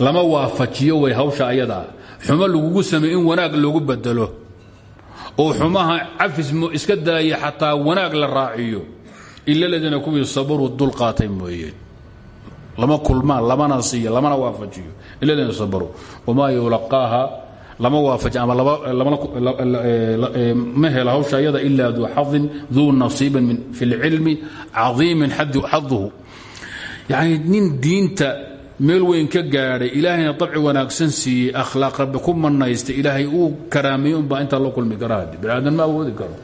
lama waafajiyo way hawsha ayadaa xumo lagugu sameey in wanaag loogu bedelo oo xumaha cafis iska daaya xataa wanaag la raaciyo. Ila ladiina kuwii sabaruu dul qaatay mooyeen lama kulmaan lamana siiya lamana waafajiyo. Ila ladiina sabaruu. Wamaa yulaqaaha lama waafaji ama ma helo hawsha ayada ila duu xadin duu nasiibin fi اlcilmi cadiimin xaduhu yani nin diinta meel weyn ka gaadhay ilaahayna dabci wanaagsan siiyey akhlaaq rabbi ku manaystay ilaahay uu karaameeyey unbaa intaa loo kulmi karaa biniaadan ma awoodi karo.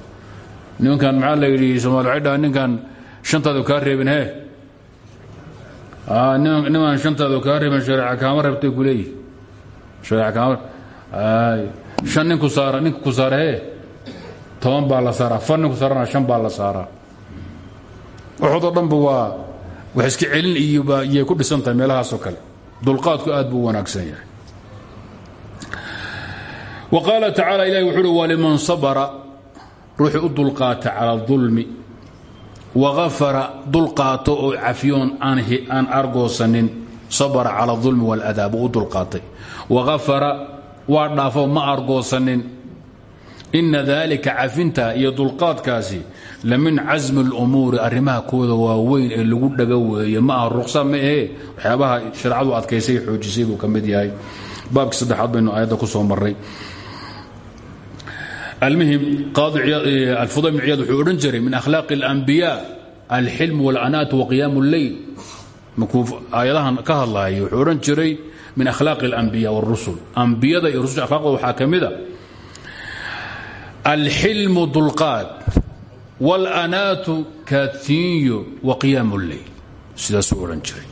Nimankan maxaa la yidhi somaali waxay dhaha ninkan shantaadu kaa reebin he niman shantaadu kaa reebin shareeca kaama reebtay ku leeyihi shareeca kaama an ninku saara ninka ku saarhe toban baa la saaraa far ninku saarana an baa la saaraa. Waxoodoo dhanba waa wax iska celin iyay ku dhisan tahay meelahaasoo kale. Dulqaadku aad buu wanaagsan yahay. Wa qaala tacaala ilahi wuxu uhi liman sabara ruuxuu u dulqaata cala dulmi. Wahafara dulqaato oo cafiyoon aan argoosanin sabara cala dulmi waladaa buu u dulqaatay waafara waa dhaafo ma argoosanin ina dalika cafinta iyo dulqaadkaasi la min casmi اlumuuri arrimaha kooda waaweyn ee lagu dhaga weeye ma aha ruqsa ma ahe waxyaabaha shareecadu adkaysay xoojisay buu ka mid yahay baabkii saddexaad baynu aayadda ku soo maray almuhim alfudayl bn ciyaad wuxuu odhan jiray min akhlaaqi اlanbiya alxilm wاlanaat waqiyaam اlleyl markuu aayadahan ka hadlaayo wuxuu odhan jiray min akhlaaqi اlanbiya wاrusul ambiyada iyo rususha akhlaaqdooda waxaa ka mida alxilmu dulqaad wاlanaatu kaatiinyo waqiyaam اlleyl sidaasuu odhan jiray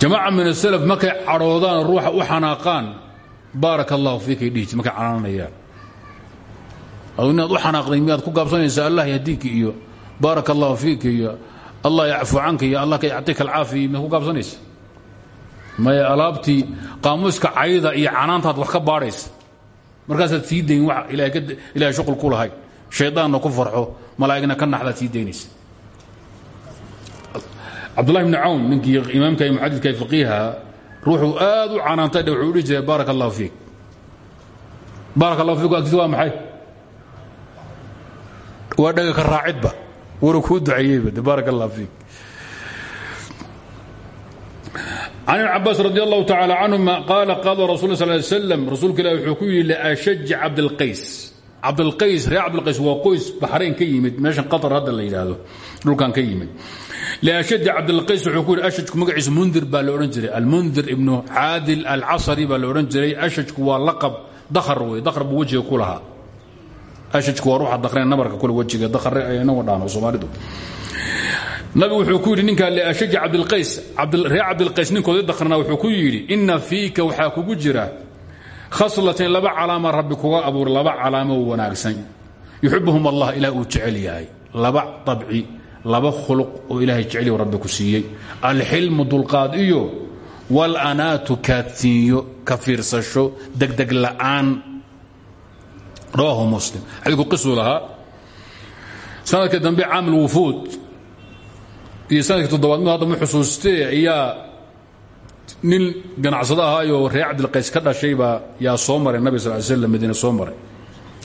jamaaca min aslf markay cadhoodaan ruuxa u xanaaqaan baaraka allahu fiikay dhihiti markay canaanayaan adu inaad u xanaaqday miyaad ku gaabsanaysaa allah yahdiika iyo baaraka allahu fiika iyo allah yacfu canka iyo allah yactika alcaafiya miyaad ku gaabsanaysa maya alaabtii qaamuuska cayda iyo canaantaad wax ka baadhaysa markaasaad sii dayn wa ilahay shuqul ku lahay. Shaydaanna ku farxo malaa'igna ka naxdaad sii daynaysa cabdullahi bni cawn ninkii imaamka iyo muxadidka faqiiha ruuxuu aad u canaantay dhe wuxuu dhihi fiik. Allahu fiik agtiisa waa maxay? Waa dhaga ka raacidba wara kuu duceeyeyba allah fiik. Can ibn cabaas radi allahu tacaala canhuma qaala rasul sal ly slam rasuulka ilahi wuxuu ku yidhi liashaji cabdilqays cabdilqays reer cabdilqays waa qoys baxrayn ka yimid meeshan qatar hadda la yidhaahdo dhulkan ka yimid. Liashadi cabdilqays wuxuu ku yidhi ashajku magaciisu mundir baa la odhan jiray almundir ibnu caadil alcasari baa la odhan jiray ashajku waa laqab dakhr wey dakhr buu wejiga ku ashajku waa ruuxa dakhreen nabarka kule wejiga dakhre ay inagu soomaalidu. Nabigu wuxuu ku yidhi ninkaa liashaji cabdilqays reer cabdilqays ninkoodii dakhrna wuxuu ku yidhi ina fiika waxaa kugu jira khaslatin laba calaama rabbi kuga abuur laba calaamo wanaagsan. Yuxibuhum allah ilaah uu laba abci laba khuluq oo ilaahay jeceliy rabbi ku siiyey. Alxilmu dulqaad iyo wlanaatu kaadsiinyo ka fiirsasho degdeg la'aan rawaahu muslim xadiiku qisuu lahaa sanadka dambe caamil wufuud iyo sannadkii toddobaad mid hadda mu xusuustee ayaa nin ganacsado ahaayoo reer cabdilqays ka dhashay baa yaa soo maray nabig sal l slam madiine soo maray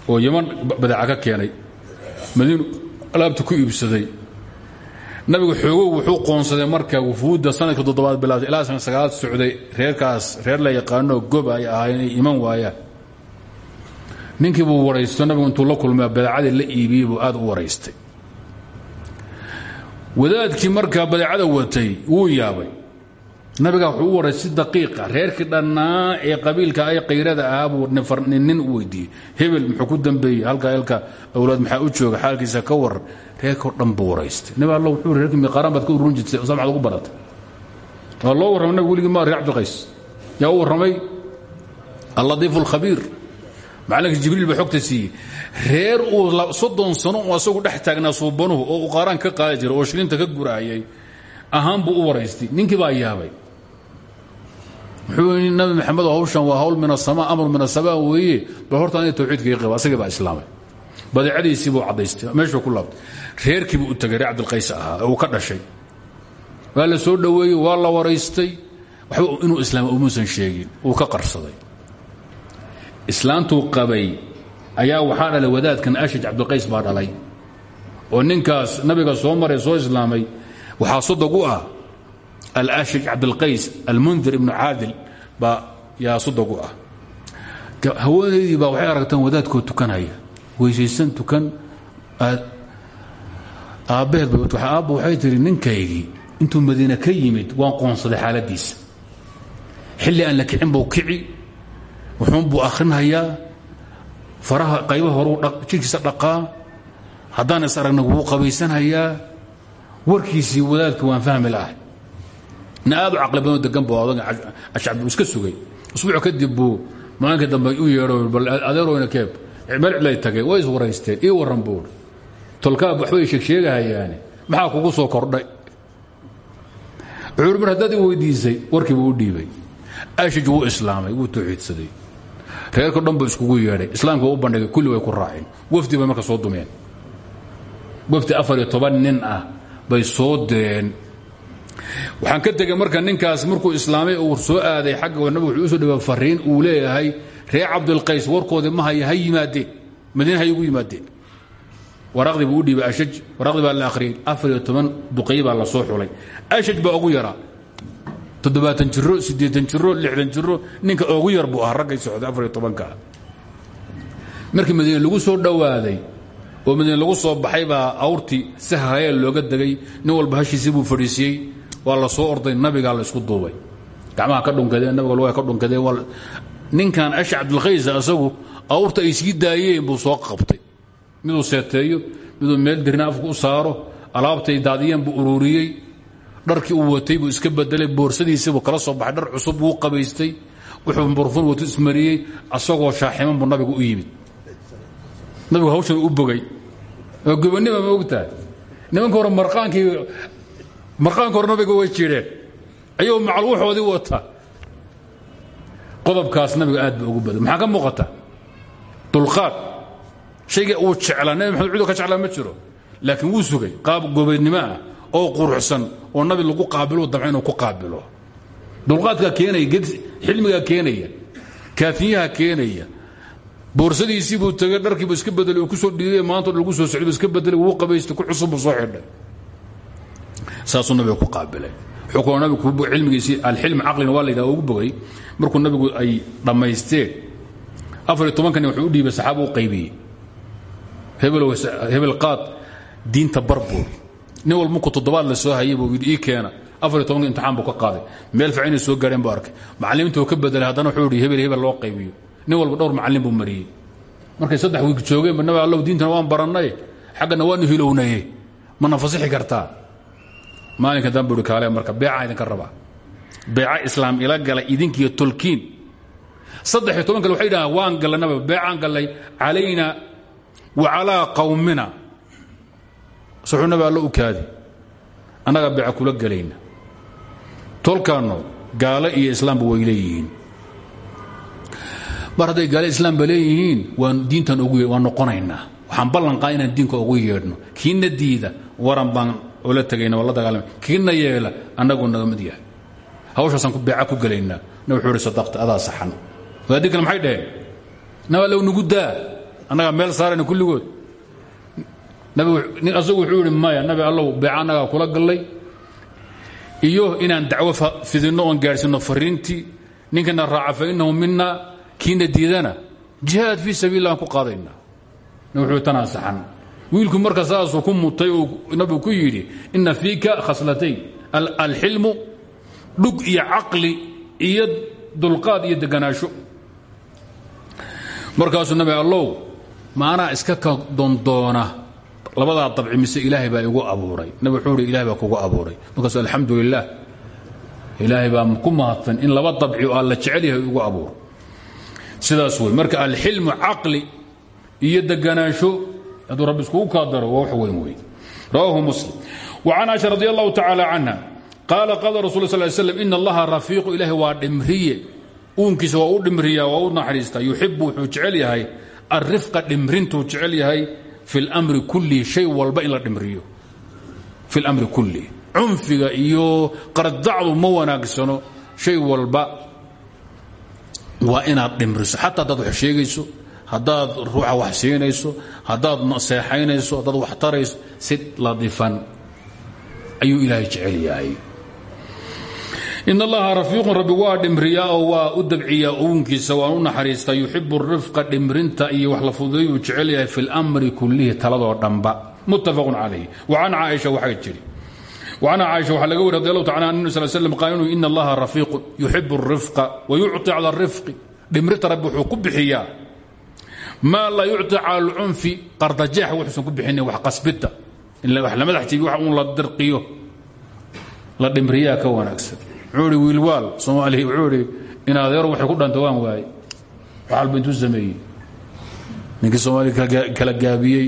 oo yaman badeeca nabigu xoogow wuxuu qoonsaday marka wufuudda sanadka toddobaad bilaabtay ilaa san sagaalaad socday reerkaas reer la yaqaanoo gob ay ahaayeen ay iman waayaan ninkii buu waraysto nabigu intuu la kulmay badeecadii la iibiyey buu aad u waraystay. Wadaadkii markaa badeecada watay wuu yaabay. Nabigaa wuxuu u daqiiqa reerkii dhannaa ee qabiilka ay qayrada ahaa buu u weydiiyey. Hebel muxuu ku dambeeyey halka elka awlaad maxaa u jooga xaalkiisa ka waran reerkao dhan buu waraystay. Nabi alla wuxuu reerkii miqaaraan baad ka ururin jirtay sa maxaad ugu baratay. Waa loo warramay nabigu weligii ma reer cabdilqays yaa u warramay alladiifu alkhabiir macallinka jibriil baa xogta siiyey. Reer uu soddon sano uu asagu dhex taagnaa suubanuhu oo uu ka qaadi jiray oo shilinta ka guraayay ahaan buu u ninkii baa yaabay. Wuxuu yidhi nabi maxamed hawshan waa hawl min asamaa amr min asamaa weeye bal horta aniga tawxiidkaga qaba asagii baa islaamay. Badeecadiisii buu caddaystay meeshuu ku laabtay reerkii buu tagay reer cabdilqays ahaa uu ka dhashay. Waa soo dhoweeyey waa la waraystay. Waxba inuu islaama umuusan sheegin uu ka qarsaday islaantuu qabay ayaa waxaa dhalay wadaadkan ashaj cabdilqays baa oo ninkaas nabiga soo maray soo islaamay waxaa sodog u ah alashaj cabdilqays almundir ibnu caadil baa yaa sodog u ah. Haweenaydii baa waxay aragtaan wadaadkoo tukanaya weysaysan tukan aabbaheed aabba waxay tihi ninkaygii intuu madiine ka yimid waan qoonsaday xaaladiisa. Xilli aan la kicin buu kici wuxuunbuu akhrinhayaa faraha qaybaha horuu jidhkiisa dhaqaa haddaan is aragna wuu qabaysanhayaa warkiisii wadaadka waan fahmi lahay na aad u caqli badanoo degan iska sugay. Usbuuc kadib buu maalinka dambe u yeedho bal adeerowna keeb. Meel cidlay tageen way is waraysteen ii warran buuri tolkaab waxbay sheegsheegahayaane maxaa kugu soo kordhay? Wuxuu mar haddaad i weydiisay warkii buu dhiibay. Ashaj wuu islaamay wuu tawxiidsaday reerko dhan buu iskugu yeedhay. Islaamka u bandhigay kulli way ku raaceen. Wafdi bay marka soo dumeen. Wafdi afar iyo toban nin ah bay soo direen waxaan ka tegey marka ninkaas markuu islaamay uu soo aaday xagga nabigu wuxuu u soo dhawaa fariin uu leeyahay reer cabdilqays warkoodii ma haya ha yimaadeen madiina hay ugu buu u dhiibay ashaj waraaqdii baa la akhriyey afar iyo toban duqay baa la soo xulay. Ashaj baa ugu yaraa toddobaatan jiro siddeetan jiro lixdan jiro ninka ugu yar buu ahaa raggay socday afar iyo tobankaa markii madiine lagu soo dhowaaday oo madiine lagu soo baxay baa awrtii si looga degay nin walba hashiisii buu fadhiisiyey waa la soo orday nabigaa la isku duubay. Gacmaha ka dhunkadeen nabiga lugaha ka dhunkadeen ninkan ash cabdilkhays asagu awrta ay sii buu soo qabtay. Miduu seeteeyo miduu meel dirna afka u saaro alaabtay daadiyeen buu ururiyey dharkii uu watay buu iska bedelay boorsadiisiibuu kala soo baxay dhar cusub buu qabaystay wuxuu burfun watu ismariyey asagoo shaaximan buu nabiga u yimid. Nabigu hawshan u bogay. Oo gobonnima ma ogtahay? Nimanka hore marqaankii marqaanka hore nabiga way jireen ayuu macalwuxoodii wata qodobkaas nabiga aad ba ugu badan maxaa ka muuqata? Dulqaad. Shayga uu jeclaa nabi maxamed cudu ka jeclaa ma jiro. Laakiin wuu sugay. Qaab gobaydnimo ah oo quruxsan oo nabi lagu qaabilo damca inuu ku qaabilo. Dulqaadkaa keenaya xilmigaa keenaya kaafiyaha keenaya. Boorsadiisii buu tagay dharkiibu iska bedelay uu ku soo dhiiday maanta lagu soo socday iska bedelay wuu qabaystay ku cusub buu soo xidhay. Saasuu nabiga ku qaabilay. Kaloo nabigu cilmigiisii alxilm caqlina waa la yidhaha ugu bogay. Markuu nabigu ay dhammaysteen afar iyo tobankani wuxuu u dhiibay saxaaba u qaybiyey. Hebel qaad diinta barbuur nin walba markuu la soo hayay buu yidhi ii keena. Afar iyo tobanka imtixaan buu ka qaaday. Meel fiican soo gaareen buu arkay. Macallimiinta uu ka bedelay haddana wuxuu yidhi hebel hebel loo qaybiyo. Nin dhowr macallin buu mariyey. Markay saddex wiig joogeenba nabi allow diintana waan barannay. Xaggana waanu hilownaye mana fasixi kartaa. Maalinka dan buu kaale marka beecaa rabaa. Beeca islaam ila galay idinkiiyo tolkiin. Saddex iyo toban kale waxay dhahaan waan gallay nabi beecaan gallay calayna wa calaa qawmina suxuu nabi allo u kaadi annagaa beeca kula gelayna. Tolkaanno gaalo iyo islaamba way leeyihiin. Mar hadday gaale islaamba leeyihiin waan diintan ugu waan noqonaynaa. Waxaan ballanqaa inaan diinka ugu yeedhno. Kiina diida waran baan oola tegayna waa la dagaalama kiina yeela annaguu naga mid yahay. Hawshaasaan beeca ku gelaynaa. Na wuxuu ihi sadaqta adaa saxan. Wadaadii maxay dhaheen? Nabi allow nugu daa. Annagaa meel saarayna kulligood asagu wuxuu yidhi maya nabi allow beeca annagaa kula gallay. Iyo inaan dacwo fidinno oon gaadhsiinno fariintii ninkana raaca fa innahu mina kiina diidana. Jihaad fii sabiil aan ku qaadayna. Wuxuu tanaa saxan wiilku marka saasuu ku mutay uu nabigu ku yidhi inna fiika khaslatayn. Alxilmu dhug iyo caqli iyo dulqaad iyo deganaasho markaasuu nabi allow maanaa iska ka dondoona labadaa dabci mise ilaahay baa igu abuuray. Nabi wuxuu ihi ilahay baa kugu abuuray. Markaasu alxamdu lilah ilaahay baa ku mahadsan in laba dabci oo alla jecel yahay igu abuuro. Sidaas wey marka alxilmu caqli iyo deganaansho hadduu rabbi iskugu kaa daro waa wax weyn wey rawaahu muslim. وcan caiشha radi allahu tacala canha qaala qaala rasul sl slam in allaha rafiiqu ilahi waa dhimriye. Uunkiisa waa u dhimriyaa waa u naxariistaa yuxibu wuxuu jecel yahay. Alrifqa dhimrintuu jecel yahay fi اlmri kullihi shay walba in la dhimriyo fi اlmri kullihi cunfiga iyo qardacdu ma wanaagsano shay walba waa inaad dhimriso xataa haddaad wax sheegayso haddaad ruuxa wax siinayso haddaad naseexaynayso haddaad wax tarayso si ladifan ayuu ilaahay jecel yahay in allaha rafiiqun rabbi waa dhimriyaa oo waa u dabciyaa ownkiisa waan u rifqa dhimrinta iyo wax la fududay uu jecel yahay fi lmri kulihi taladoo dhanba muttafaqun calayh wacan caaisha waxaa an caaisha waxaa laga wari radi taala an sal slam qaalinuu allaha rafiiqun yuxibu rifqa wa yucطi cala rifqi dhimrinta rabbi wuxuu ku bixiyaa maa laa yucطi cala alcunfi qardajeex wuxuusan ku bixinin wax qasbidda in wax la madax jibi la dirqiyo la dhimriyaa ka wanaagsan wuxuu ihi wiilwaal soomaaliya wuxuu ihi in adeero waxay ku dhanta waan waaye wax alba intuu sameeyey. Ninkii soomaaliya kala gaabiyey.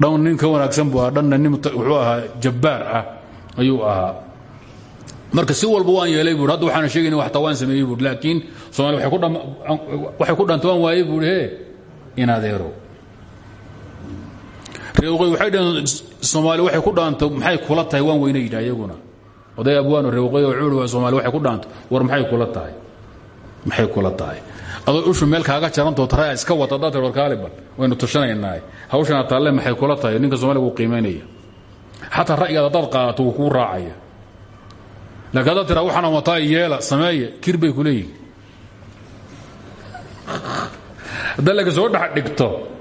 Dhan nin ka wanaagsan buu ahaa dhanna nin wuxuu ahaa jabbaar ah ayuu ahaa. Marka si walba waan yeelay buui hadda waxaana sheegayna waxtaa waan sameeyey buui laakiin somalia waxay ku dhanta waan waayey buui he in adeero reeqoy waxay dhaheen soomaali waxay ku dhaanto maxay kula tahay waan weyna yidhi ayaguna oday abwaano cuuri waa somaali waxay ku dhaanto war maxay kula tahay? Maxay kula tahay? Adoo ushu meel kaaga jarantoo taraa iska wata haddaad tir warkaaliban waynu tushanaynaa hawshana taalle maxay kula tahay? Ninka somaaliga wuu qiimaynaya xataa ra'yigaad haddaad qaadato wuu kuu raacaya. Laakiin haddaad tiraa waxaana wataa yeela sameeye kir bay ku soo dhex dhigto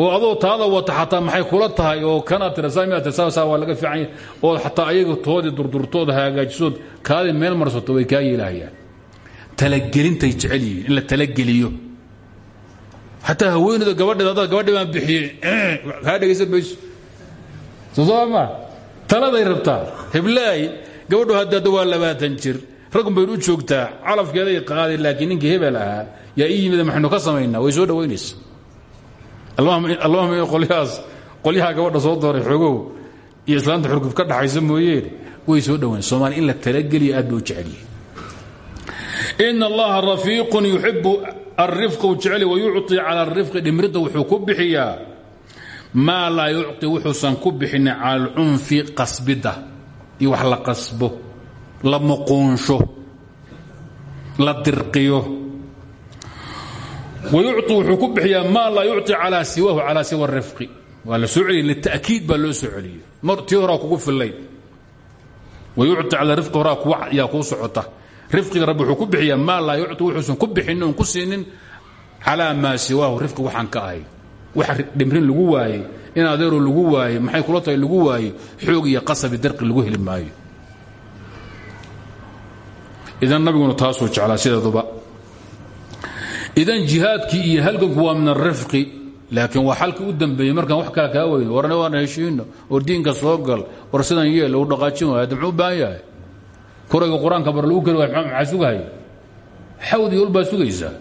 oo adoo taada wata xataa maxay kula tahay oo kanaad tira saa waa laga fiicanya oo xataa ayaga toodii durdurtooda hagaajisood kaadii meel marsato way kaa yeelahayaan talagelintay jecel yihiin in la talageliyo. Xataa haweenayda gabadheed haddaad gabadhi baan bixiyey kaa dhegaysan mayso soo ma taladay rabtaa? Heblaay gabadhu haddaada waa labaatan jir raggun baynu u joogtaa calafkeeday qaadi laakiin ninkii hebel ahaa yaa ii yimid maxaynu ka samaynaa way soo dhowaynaysa allahuma qolyahaas qolyahaa gabadha soo dooray xoogow iyo islaanta xurguf ka dhaxaysa mooyeene way soo dhowaan soomaaliya in la talageliya aad bay u jecelyihin in allaha rafiiqun yuxibu alrifqa u jecel wayucطi cala arifqi dhimridda wuxuu ku bixiyaa. Maa laa yucطi wuxuusan ku bixinin cala alcunfi qasbidda. Iyo wax la qasbo la muquunsho la dirqiyo wayuci wuxuu ku bixiyaa maa laa yucطi calaa siwaahu calaa siwa rifqi waa la soo celiye lita'kiid baa loo soo celiyey tii horaa kugu fillayn wayuci cala rifqi horaa yaa kuu socota rifqiga rabbi wuxuu ku bixiyaa maa laa yucطi wuxuusan ku bixinin oon ku siinin calaa maa siwaahu rifqi waxaan ka ahay waxa dhimrin lagu waayey in adeero lagu waayey maxay kula tahay lagu waayey xoog iyo qasabi darqi lagu heli maayo idan nabiguna taasuu jeclaa sideeduba idan jihaadkii iyo halganku waa min arifqi laakiin waa xalkii u dambeeyey markaan wax kale kaa weyno. Warna waana heshiino war diinka soo gal war sidan yeel u dhaqaajin waaya hadda muxuu u baahan yahay? Kurayga qur'aanka bar lagu kari waay maxaa sugahaya xawd iyo ulbaa sugaysaa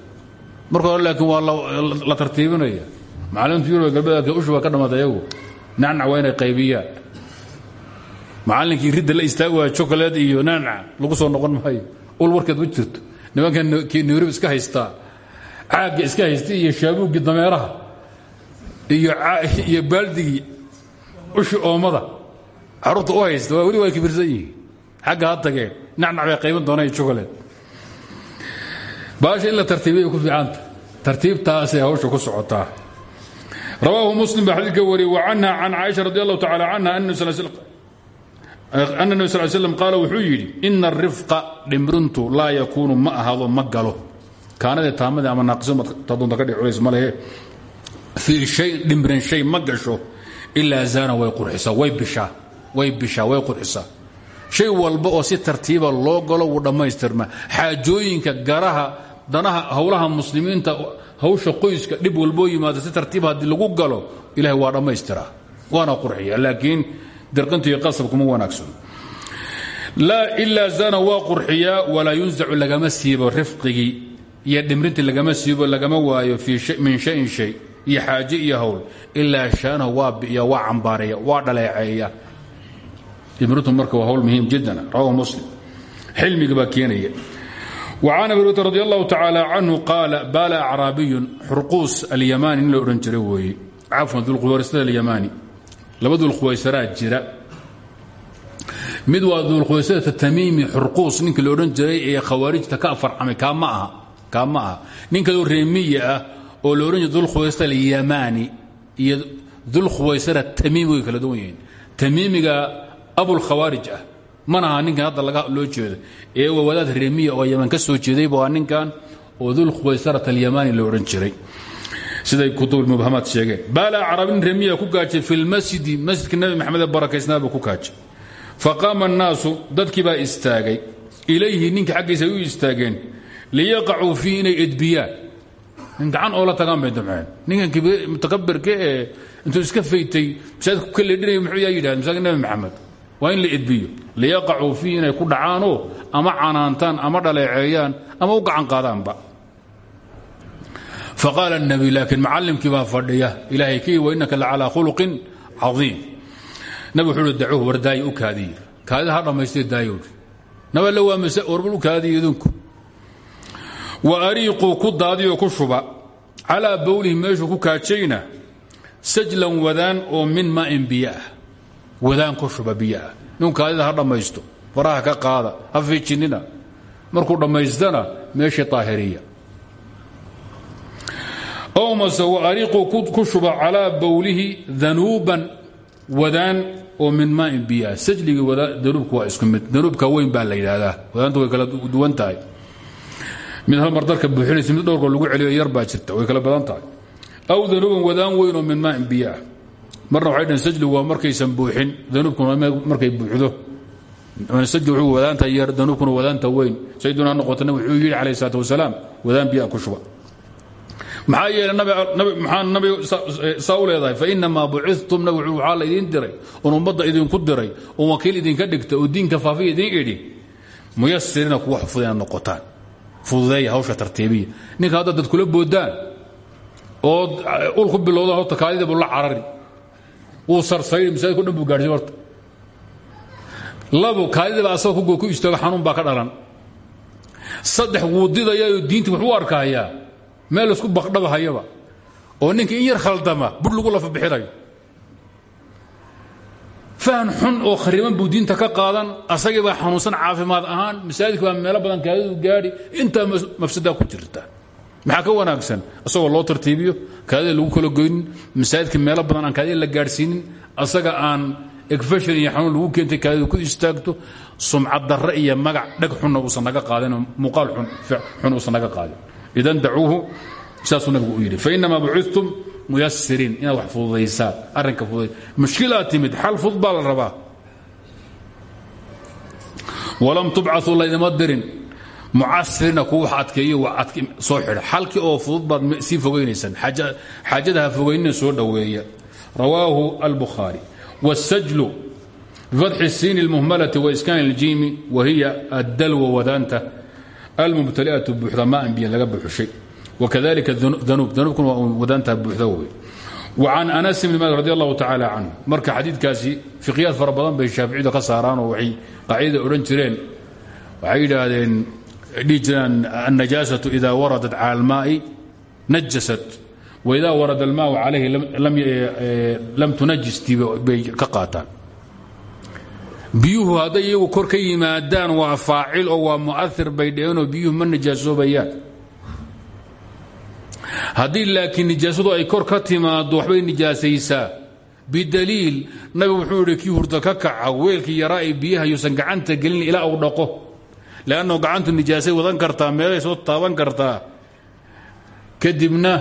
marka hore laakiin waa la tartiibinaya. Macalimiintu yurub galbeedka ushu waa ka dhammaata iyagu. Nacnac waa inay qaybiyaan. Macallinkii ridda la istaagi waaya chocolate iyo nacnac lagu soo noqon maayo. Ul warkeed ma jirto. Nimankan nurib iska haystaa caagga iska haysta iyo shaabuuggii dameeraha iyo baaldigii ushi oomada. Carruurta u haysta weli waa kibirsan yihiin. Xagga ha tageen. Qayban doonaan iyo chocolate. Baasha in la tartiibiyay ku fiicanta tartiibtaasay hawsha ku socotaa. Rawaahu muslim baa xadiidka wariyey wa canha can caaisha radi allahu tacala canha ana nebi sal slam qaala wuxuu yidhi ina arifqa dhimrintu laa yakuunu ma ahaado ma galo kaanadee taamadii ama naaqisatadunta ka dhig culays ma shay dhimrin shay ma gasho ilaa zaana way qurxisaa way bishaa way bishaa way qurxisaa. Shay walba oo si tartiiba loo galo wuu dhammaystirma. Xaajooyinka garaha danaha howlaha muslimiinta hawsha qoyska dhib walboo yimaada si tartiiba haddii lagu galo ilahay waa dhammaystiraa waana qurxiya laakiin dirqinta iyo qasabkuma wanaagsan. Laa ilaa zana waa qurxiyaa walaa yunzacu lagama siibo iyo dhimrintii lagama siibo lagama waayo min shayin shay iyo xaaje iyo howl ilaa shaanahu waa bi'iya waa cambaareeya waa dhaleeceeya. Dhimrintu marka waa hawl muhiim jiddan rawahu muslim. Xilmiga baa keenaya. وcan abi hurata radi allahu tacaala canhu qaala baala acraabiyun xurquus alyamaani nin la odhan jiray weeye cafwan dulquwaysada alyamaani. Laba dulquwaysaraa jira. Mid waa dulquwaysadata tamiimi xurquus ninkii la odhan jiray ee khawaarijta ka afarcamay kaa ma aha ma aha nin kaloo reemiya ah oo la odhan jiray dulquwaysada alyamaani iyo dulquwaysara tamiimi way kala duwan yihiin. Tamiimiga abulkhawaarij ah. Mana aha ninkan hadda laga loo jeedo. Ee waa wadaad reemiya oo yaman ka soo jeedayba waa ninkan oo dulkhuwaysarat alyamaani la odhan jiray. Siday kutubulmubhamaad sheegeen. Baala acrabin reemiya ku gaajay fi lmasjidi masjidka nabi maxamed ee barakaysnaaba ku gaajay faqaama annaasu dadkii baa istaagay. Ilayhi ninka xaggiisa ay u istaageen liyaqacuu fiihi inay edbiyaan gacan oo la tagaan bay damceen ninkan mutakabirka ee intuu iska faytay masaajidku ka leedhinaya muxuu yaa yidhahda masaajidka nabi maxamed waa in la edbiyo liyaqacuu fiihi inay ku dhacaanoo ama canaantaan ama dhaleeceeyaan ama u gacan qaadaanba faqaala الnabiy laakiin macallimkii baa fadhiya ilaahay kii wainaka lacalaa khuluqin cadiim nabi wuxuu uhi dacuuh war daayo u kaadiye kaadida ha dhammaystee daayowdhi naballa waa mase warbal u kaadiye idinku wa ariiquu ku daadiyoo ku shuba. Calaa bowlihi meeshuu ku kaajayna sajlan wadaan oo min maain biyo ah ku shuba biyo ah ninku kaadida ha dhammaysto. Faraha ka qaada ha fiijinina. Markuu dhammaystana meeshii aahiriya ow mase waariquu ku shuba calaa bowlihi danuuban wadaan oo min maain biya sajligii danuubku waa isku mid. Danuubka weyn baa la yidhaahdaa. Wadaanta way kala duwan tahay mid hal mar darka buuxinaysa mid dhowrka lagu celiyo yar baa jirta way kala badan tahay. Aw danuuban wadaan weyn oo min maain biya marna waxay dhaheen sajligu waa markaysan buuxin danuubkuna markay buuxdo. Sajli wuxuu wadaanta yar danuubkuna wadaanta weyn. Sayiduna noqota nabi wuxuu yidhi calayhi salaatu wasalaam wadaan biya ku shuba. Maxaa yeele maxaa nabiga saa u leedahay? Fainamaa bucitum nabi waxaa la idiin diray oon ummadda idinku diray oon wakiil idinka dhigta oo diinka faafiya idiin idhi. Muyasirina kuwa xufud noqotaan fududeeya hawsha tartiibiya. Ninka hadda dad kula boodaan ood ul ku bilowdaan horta kaadida buu la carari. Wuu sarsayri masaajidku dhan buu gaadhsiy horta. Labo kaadidaba asagoo ku istaago xanuun baa ka dhalan. Saddex wuu didayaayoo diintii wax u arkahayaa meel la isku baqdhabahayaba oo ninka in yar khaldama bur lagu lafa bixinayo fahan xun oo khariban buu diinta ka qaadan asagii baa xanuunsan caafimaad ahaan masaajidka baa meelo badan kaadidu gaadhi intaa mafsadaa ku jirta maxaa ka wanaagsan asagoo loo tartiibiyo kaadida lagu kala goynin masaajidka meelo badan aan kaadida la gaadhsiinin asaga aan egfashan iyo xanuun lagu keentay kaadidu ku istaagto sumcad darre iyo magac dheg xunna uusan naga qaadin muuqaal xun uusan naga qaadin idan dacuuhu saasuu nabigu u yidhi fainamaa bucitum muyasiriin inaad wax fududaysaan arrinka fududay mushkilaad timid xal fudud baa la rabaa walam tubcau laydima dirin mucasirina kuwa wax adkeeyo soo xidha xalkii oo fudud baad sii fogaynaysaan xaajada ha fogaynina soo dhoweeya rawaahu albukhaari wاsajlu bifatxi الsiin اlmuhmalati waiskaan اljiimi wahiya addalwa wadaanta almubtaliatu buuxda maan biyo laga buuxshay wakadalika danuub danuubkuna waa wadaantaa buuxda wey wacan anas bni malik radi allahu tacaala canhu marka xadiidkaasi fiqyaad fara badan bay shaaficiyadu ka saaraanoo waxay qaacidada odhan jireen waxay yidhaahdeen dhihi jiraan annajaasatu ida waradat cala almaai najasat waida warada almaau calayhi lam tunajistii bay ka qaataan biyuhu hadday iyagu kor ka yimaadaan waa faacil oo waa mu'air bay dheheenoo biyuhu ma nijaasoobayaan haddii laakiin nijaasadu ay kor ka timaado waxbay nijaasaysaa. Bidaliil nabigu wuxuu idhi kii hurda ka kaca weelkii yaraa ee biyaha yuusan gacanta gelin ilaa uu dhaqo. Leanno gacantu nijaasay wadan kartaa meelay soo taaban kartaa. Kadibna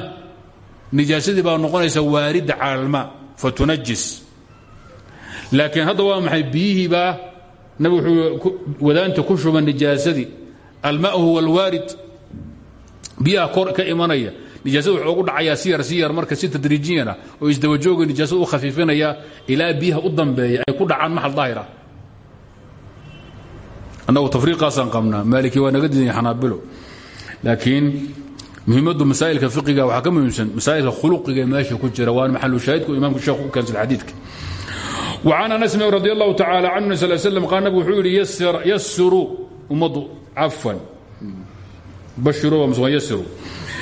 nijaasadii baa noqonaysa waaridda calalma fatunajis laakiin hadda waa maxay biyihiibaa nabig wuxuu wadaanta ku shuba nijaasadii alma huwa alwaarid biyaha kor ka imanaya nijaasada wuxuu ugu dhacayaa siyar siyar marka si tadriijiyana oo isdabajooga nijaasada u khafiifinaya ilaa biyaha u dambeeya ay ku dhacaan maxal daahira annagu tafriiqaasaan qabnaa maaliki waa naga diidanya xanaabilo laakiin muhiimaddu masaa'ilka fiqiga waxaa ka muhiimsan masaa'ilka khuluqiga meesha ku jira waana maxalu shaahidku imaamku sheekhu u keensan xadiidka وعن أنس رضي الله تعالى عنه صلى الله عليه وسلم قال نبgu wuxuu yihi ysr ysiruu ummadu cafan bashiruu mise waa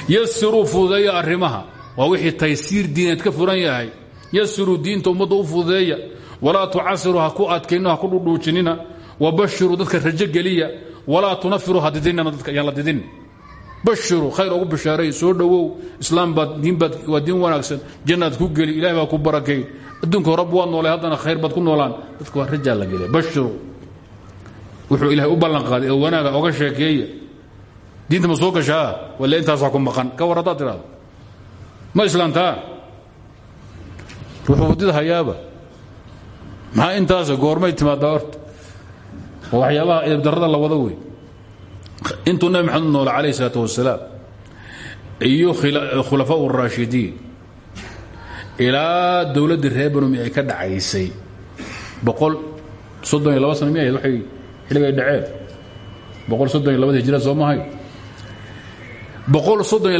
yasiruu fududeeya arrimaha. Waa wixii taysiir diineed ka furan yahay. Yasiruu diinta ummadda u fududeeya walaa tucasiruu ku adkaynino ha ku dhudhuujinina wabashiruu dadka rajo geliya. Walaa tunafiruu ha dadka yaan didin. Bashiruu khayr ugu bishaaray soo dhowow islaam baad diinbaad waa diin wanaagsan. Jannaad ku geli ilahay baa ku barakeey adduunka horab waad noolay haddana khayr baad ku noolaan. Dadka waa rajaa la bashiru wuxuu ilahay u ballan qaaday oo wanaaga oga sheekeeya diinta ma soo gashaa? Walla intaas wax ku maqan. Ka war haddaad ma islaamtaa ruuxuu wadida hayaaba maxaa intaas goormay timaadaa horta? Waa waxyaabaha la wado wey intuu nabi maxamed noola calayh isalaatu wasalaam iyo khulafaa raashidiin ilaa dowladdii reer banumi ay ka dhacaysay. Boqol soddon iyo laba sano mi ahayd waxay xilligay dhaceen. Boqol soddon iyo labada hijira soo mahay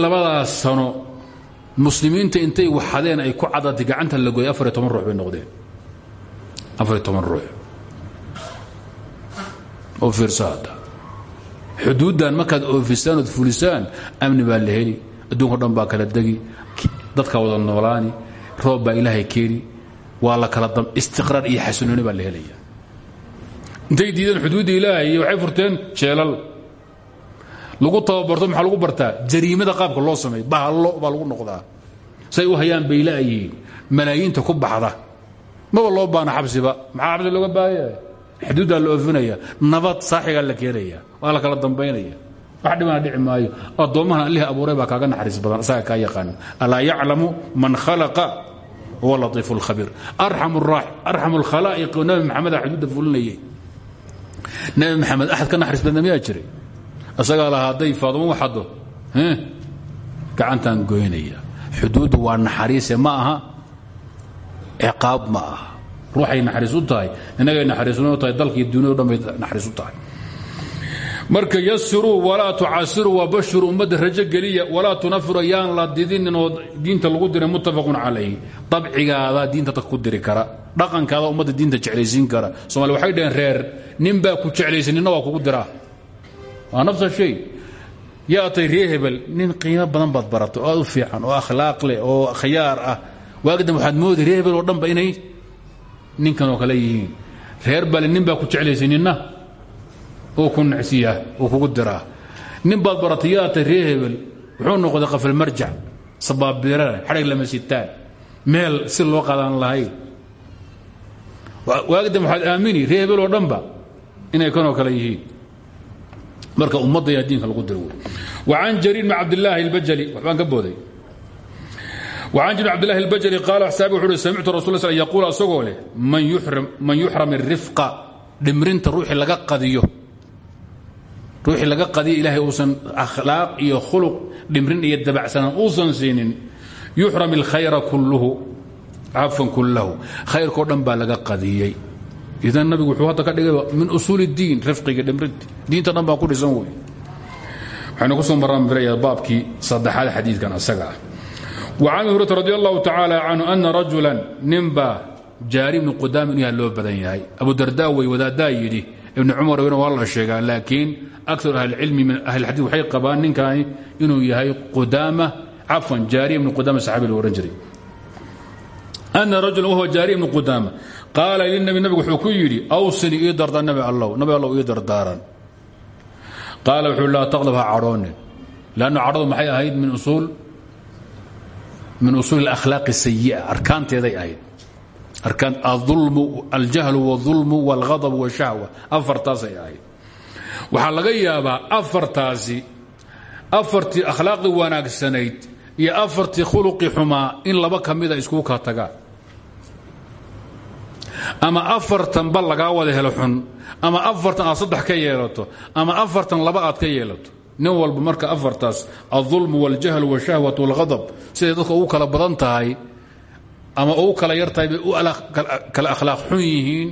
labadaas sano muslimiinta intay waxadeen ay ku cadatay gacanta la gooyay toban ruux bay noqdeen. Afar iyo toban ruux. Oo fiirsa hadda markaad oofisaan ood fulisaan amni baa la heli. Adduunko dhan baa kala degi. Dadkaa wada noolaani. Roob baa ilaahay keeni. Waa la kala istiqraar iyo xasilooni baa la intay diideen xuduudda ilaahay waxay furteen jeelal lagu tababarto maxaa lagu bartaa? Jariimada qaabka loo sameeyo. Bahallo baa lagu noqdaa. Say u hayaan bay la'yihiin malaayiinta ku baxda. Maba loo baana xabsiba? Maxaa xabsi looga baahaya? Xuduuddaa la oofinaya. Nabad saaxigaa la keenaya. Waa la kala dambaynaya. Wax dhibana dhici maayo. Addoommahan allihii abuuray baa kaaga naxariis badan. Isaga kaa yaqaan. Alaa yaclamu man khalaqa? Huwa latiifu lkhabiir arxamu lkhalaa'iq nabi maxameda xuduudda fulinayay. Nabi maxamed axad ka naxariis badna miyaa jiray isagaa lahaa hadday faadumo waxaddo? Gacantaan goynaya. Xuduuddu waa naxariise ma aha? Ciqaab ma aha. Ruuxay naxariis u tahay innagay naxariisnoo tahay dalkii dunyado dhan bay naxariis u tahay. Marka yasiruu walaa tucasiruu wabashiru ummadda rajo geliya walaa tunafiru yaan la didinin oo diinta lagu diray muttafaqun calayh dabcigaada diinta dadka ku diri kara dhaqankaada ummadda diinta jeclaysiin kara. Somaali waxay dhaheen reer nin baa ku jeclaysa ninna waa kugu diraa waa nafsa shay yaatay ree hebel nin qiimo badan baad barato oo aad u fiican oo akhlaaq leh oo khiyaar ah. Waagdan waxaad moodi ree hebel oo dhanba inay ninkan oo kale yihiin. Reer bale nin baa ku jeclaysay ninna uu ku necsiyaa uu kugu diraa. Nin baad baratay yaatay ree hebel wuxuu noqday qafalmarjac sabaabiirana xadhag lama sitaan meel si loo qaadaan lahayn waagdan waxaad aamini ree hebel oo dhanba inay kanoo kale yihiin marka ummadda yaa diinka lagu diro وعن جرير بن عبد الله البجلي وحبان كبودي وعن جرير بن عبد الله البجلي قال حسابي وحوري سمعت رسول الله يقول أسوغو له من يحرم من يحرم الرفق دمرنت روحي لغا قديو روحي لغا قديو إلهي أوسن أخلاق إيو خلق دمرن إيو دبع سنة أوسن سنين يحرم الخير كله عفوا كله خير idan nabigu wuxuu hadda ka dhigay min usuul اdiin rifqiga dhimrid diinta dhan ku dhisan wey. Waxaynu ku soo maraan birayaa baabkii saddexaad xadiidkan asaga ah. wa can hurata radi allahu tacaala canhu ana rajula ninbaa jaari ibnu qudaam loo badan yahay. Abu darda wey wadaaddaa yidhi ibnu cumar wn waa la sheegaa laakiin akar ahlicilmi min ahlixadiid waxay qabaan ninkani inuu yahay qudaama cafan jaariya ibnu qudaama saxaabi loo odhan jiray. Ana rajula wahuwa jaariya ibnu جاري بن قدامة قال للنبي النبي وحكيري أوصني إيدر النبي الله نبي الله إيدر دارا قال وحuu laa taqdab ha cadhoonin lannu cadhadu maxay ahayd min usuul min usuul اlakhlaaqi الsayi'a arkaanteeday ahayd arkaan aulmu aljahlu wاظulmu wاlghadab wالshahwa afartaasay ahayd waxaa laga yaabaa afartaasi afartii akhlaaqdii wanaagsanayd iyo afartii khuluqii xumaa in laba ka mida iskugu kaa tagaan ama afartan bal lagaa wada helo xun ama afartan aad saddex ka yeelato ama afartan laba aad ka yeelato nin walba marka afartaas alظulm wاljahl wاshahwaة wاlghadab siday dadka ugu kala badan tahay ama ugu kala yar tahay bay u kala akhlaaq xun yihiin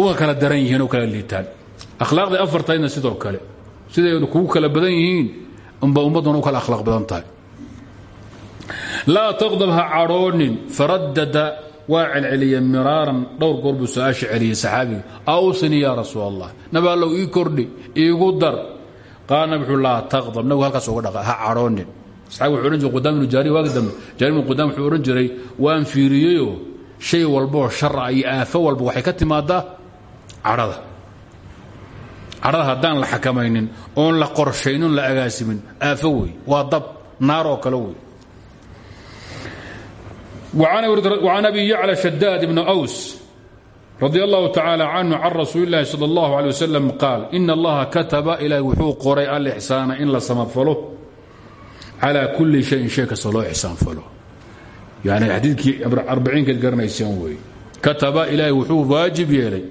uga kala daran yihiin o kala liitaan akhlaaqdii afartaydna sidoo kale siday kugu kala badan yihiin unba ummadduna u kala akhlaaq badan tahay laa taqdab ha cadhoonin faradada waa celceliye miraaran dhowr goor buu su'aasha celiyey saxaabiga. Awsini yaa rasuul allah nabi allow ii kordhi iigu dar. Qaala laa taqdab. Nabigu halkaas uga dhaqa ha cadhoonin saxaabi wuxuu odhan jiray qudaam ibnu jaari waagi dambe. Jaari ibnu qudaam wuxuu odhan jiray waan fiiriyeyoo shay walboo shara iyo aafo walba ka timaadaa cadhada cadhada haddaan la xakamaynin oon la qorshaynin la agaasimin aafo wey waa dab naar kale wey وعن أبي يعلى شداد بن أوس رضي الله تعالى عنه عن رسول الله صلى الله عليه وسلم قال إن الله كتب إلى وحو قري الإحسان إن لا سمفله على كل شيء شيء كسلو إحسان فله يعني حديثك أربعين كتقرن يسوي كتب إلى وحو واجب يلي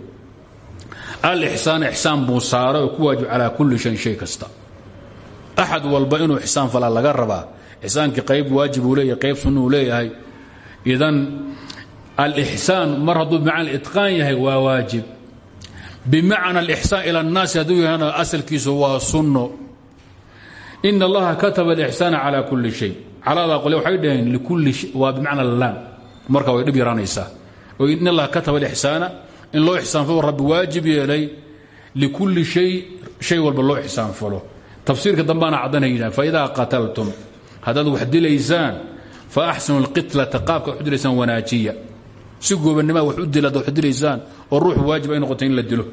الإحسان إحسان بوصارة وكواجب على كل شيء شيء كستا أحد والبئن إحسان فلا لقربا إحسان كقيب واجب وليه قيب سنه وليه هاي idan alixsaan mar hadduu bimacna itqaan yahay waa waajib. Bimacna alixsaan ila annaasi hadduu yahana asalkiisu waa sunno. Ina allaha kataba alixsaana cala kulli shay. Caladaa qole waxay dhaheen likulli waa bimacna laam marka way dhib yaraanaysaa. Oo in allaha kataba alixsaana in loo ixsaanfalo rabbi waajib yeelay likulli shay shay walba loo ixsaanfalo. Tafsiirka dambaana caddanay yidhahan faidaa qataltum haddaad wax dilaysaan faxsinu اlqitlata qaabka waxu dilaysaan wanaajiya si goobannima dilad waxu oo ruux waajiba ay noqoto in la dilo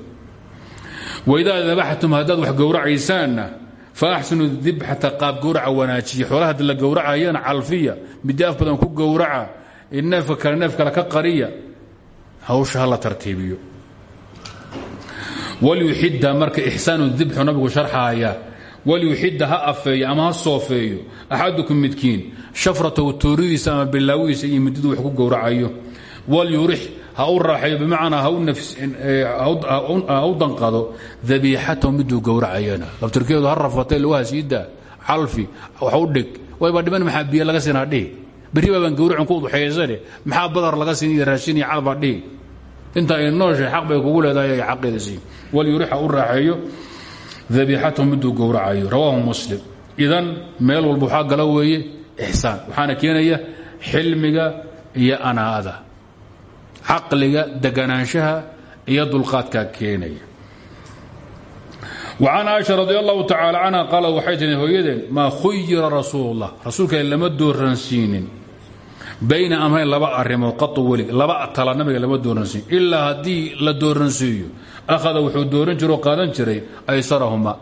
waidaa dabaxtum haddaad wax gowracaysaanna faaxsinu dibxata qaab gowraca wanaajiya xoolaha la gowracayana calfiya middi badan ku gowraca neefka kale neef ka qariya hawsha la tartiibiyo walyuxida marka ixsaanu dibxu nabigu sharxaaya walyuxidda ha afeeyo ama ha soofeeyo axadukum midkiin shafratahu tooridiisa ama bilaawihiisa iyo mididu wax ku gowracayo walyurix ha u raaxayo bimacnaa ha u danqado dabiixatahu miduu gowracayana labtirkeedu ha rafatay lugaha siidaa calfi wax u dhig wayba dhiman maxaa laga siinaa dhihi berri baabaan gowracin ku udxeeysane maxaa laga siin raashin iyo calbaa dhihi inta ay nooshay xaq bay leedahay ay xaqeeda siin ha u dabiixatahu miduu gowracayo rawaahu muslim idan meel walba waxaa gala weeye ixsaan waxaana keenaya xilmiga iyo anaa'ada caqliga deganaanshaha iyo dulqaadkaa keenaya وcan caaشha radi allahu tacala canha qaala waxay tihi hooyadeen maa khuyira rasuul اllah rasuulka lama dooransiinin bayna amrayn laba arimood qau welig laba tala nabiga lama dooransiin ilaa haddii la dooransiiyo akhada wuxuu dooran jiro qaadan jiray aysarahuma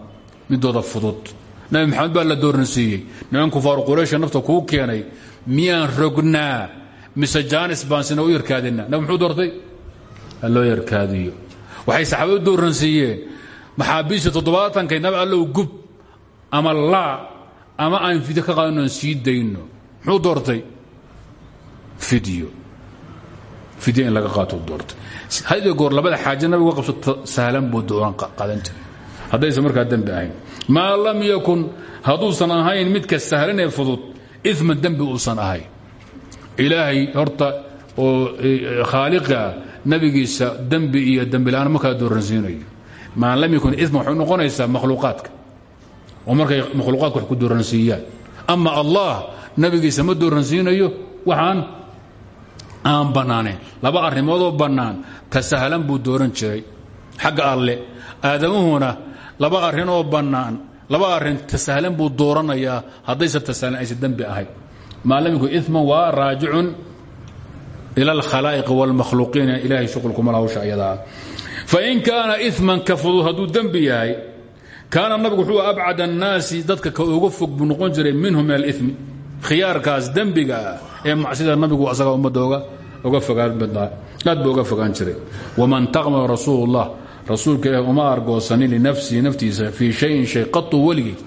midooda fudud nabi maxamed baa la dooransiiyey niman kufaaru quraysha nafta kuu keenay miyaan rognaa mise jaanis baan sina u yarkaadina nabi muxuu doortay haloo yarkaadiyo waxay saxaabadu dooransiiyeen maxaabiista toddobaatanka nabi allow gub ama laa ama aan fidyo ka qaadano aan sii dayno muxuu doortay fidyo fidyo in laga qaato doortay hadiyo goor labada xaaje nabigu qabsato sahlan buu dooran qaadan jiray. Haddaysan markaa dembi ahayn. Maa lam yakun hadduusan ahayn midka sahlan ee fudud iman dembi uusan ahayn. Ilaahay horta oo khaaliqa nabigiisa dembi iyo dembila'aan ma kala dooransiinayo maa lam yakun ima waxay noqonaysaa makhluuqaadka. Oo markay makhluuqaadka wax ku dooransiiyaan ama allah nabigiisa ma dooransiinayo waxaan aan bannaanayn laba arrimoodoo bannaan ta sahlan buu dooran jiray. Xagga alle aadamuhuna laba arrin oo bannaan laba arrin ta sahlan buu dooranayaa haddayse ta sahlan aysa dembi ahayn maa lam yakun iman waa raajicun ila alkhalaa'iqi wاlmakhluuqiina ilahay shuqulkuma hawsha ayadaa fain kaana iman ka fudud hadduu dembi yahay kaana nabigu wuxuu abcad annaasi dadka ka uga fog buu noqon jiray minhu min alimi khiyaarkaas dembiga ah ee macsida nabigu asaga ummadda oga fogaan badnaa aad buu oga fogaan jiray. Waman taqmada rasuul اllah rasuulka ilaah uma argoosanin linafsihi naftiisa fii shayin shay qatu weligii.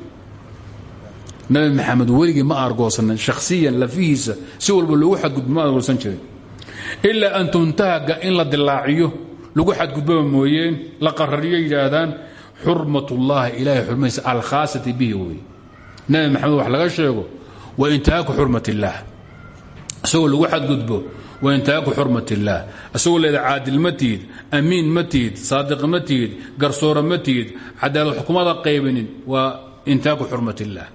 Nabi maxamed weligii ma argoosanin shakhsiyan lafihiisa si walba loogu xadgudbo ma argoosan jirin. An tuntahaga in la dilaaciyo lagu xadgudbaba mooyeen la qarariyo yidhaahdaan xurmat ullahi ilahay xurmadiisa alkhaasati bihi nabi maxamed wax laga sheego wa intihaaku xurmat illaah isagoo lagu xadgudbo wa intihaaku xurmat illaah isagoo leeda caadil ma tihid amiin ma tihid saadiq ma tihid garsoora ma tihid cadaalad xukumada qaybinin waa intihaaku xurmat illaah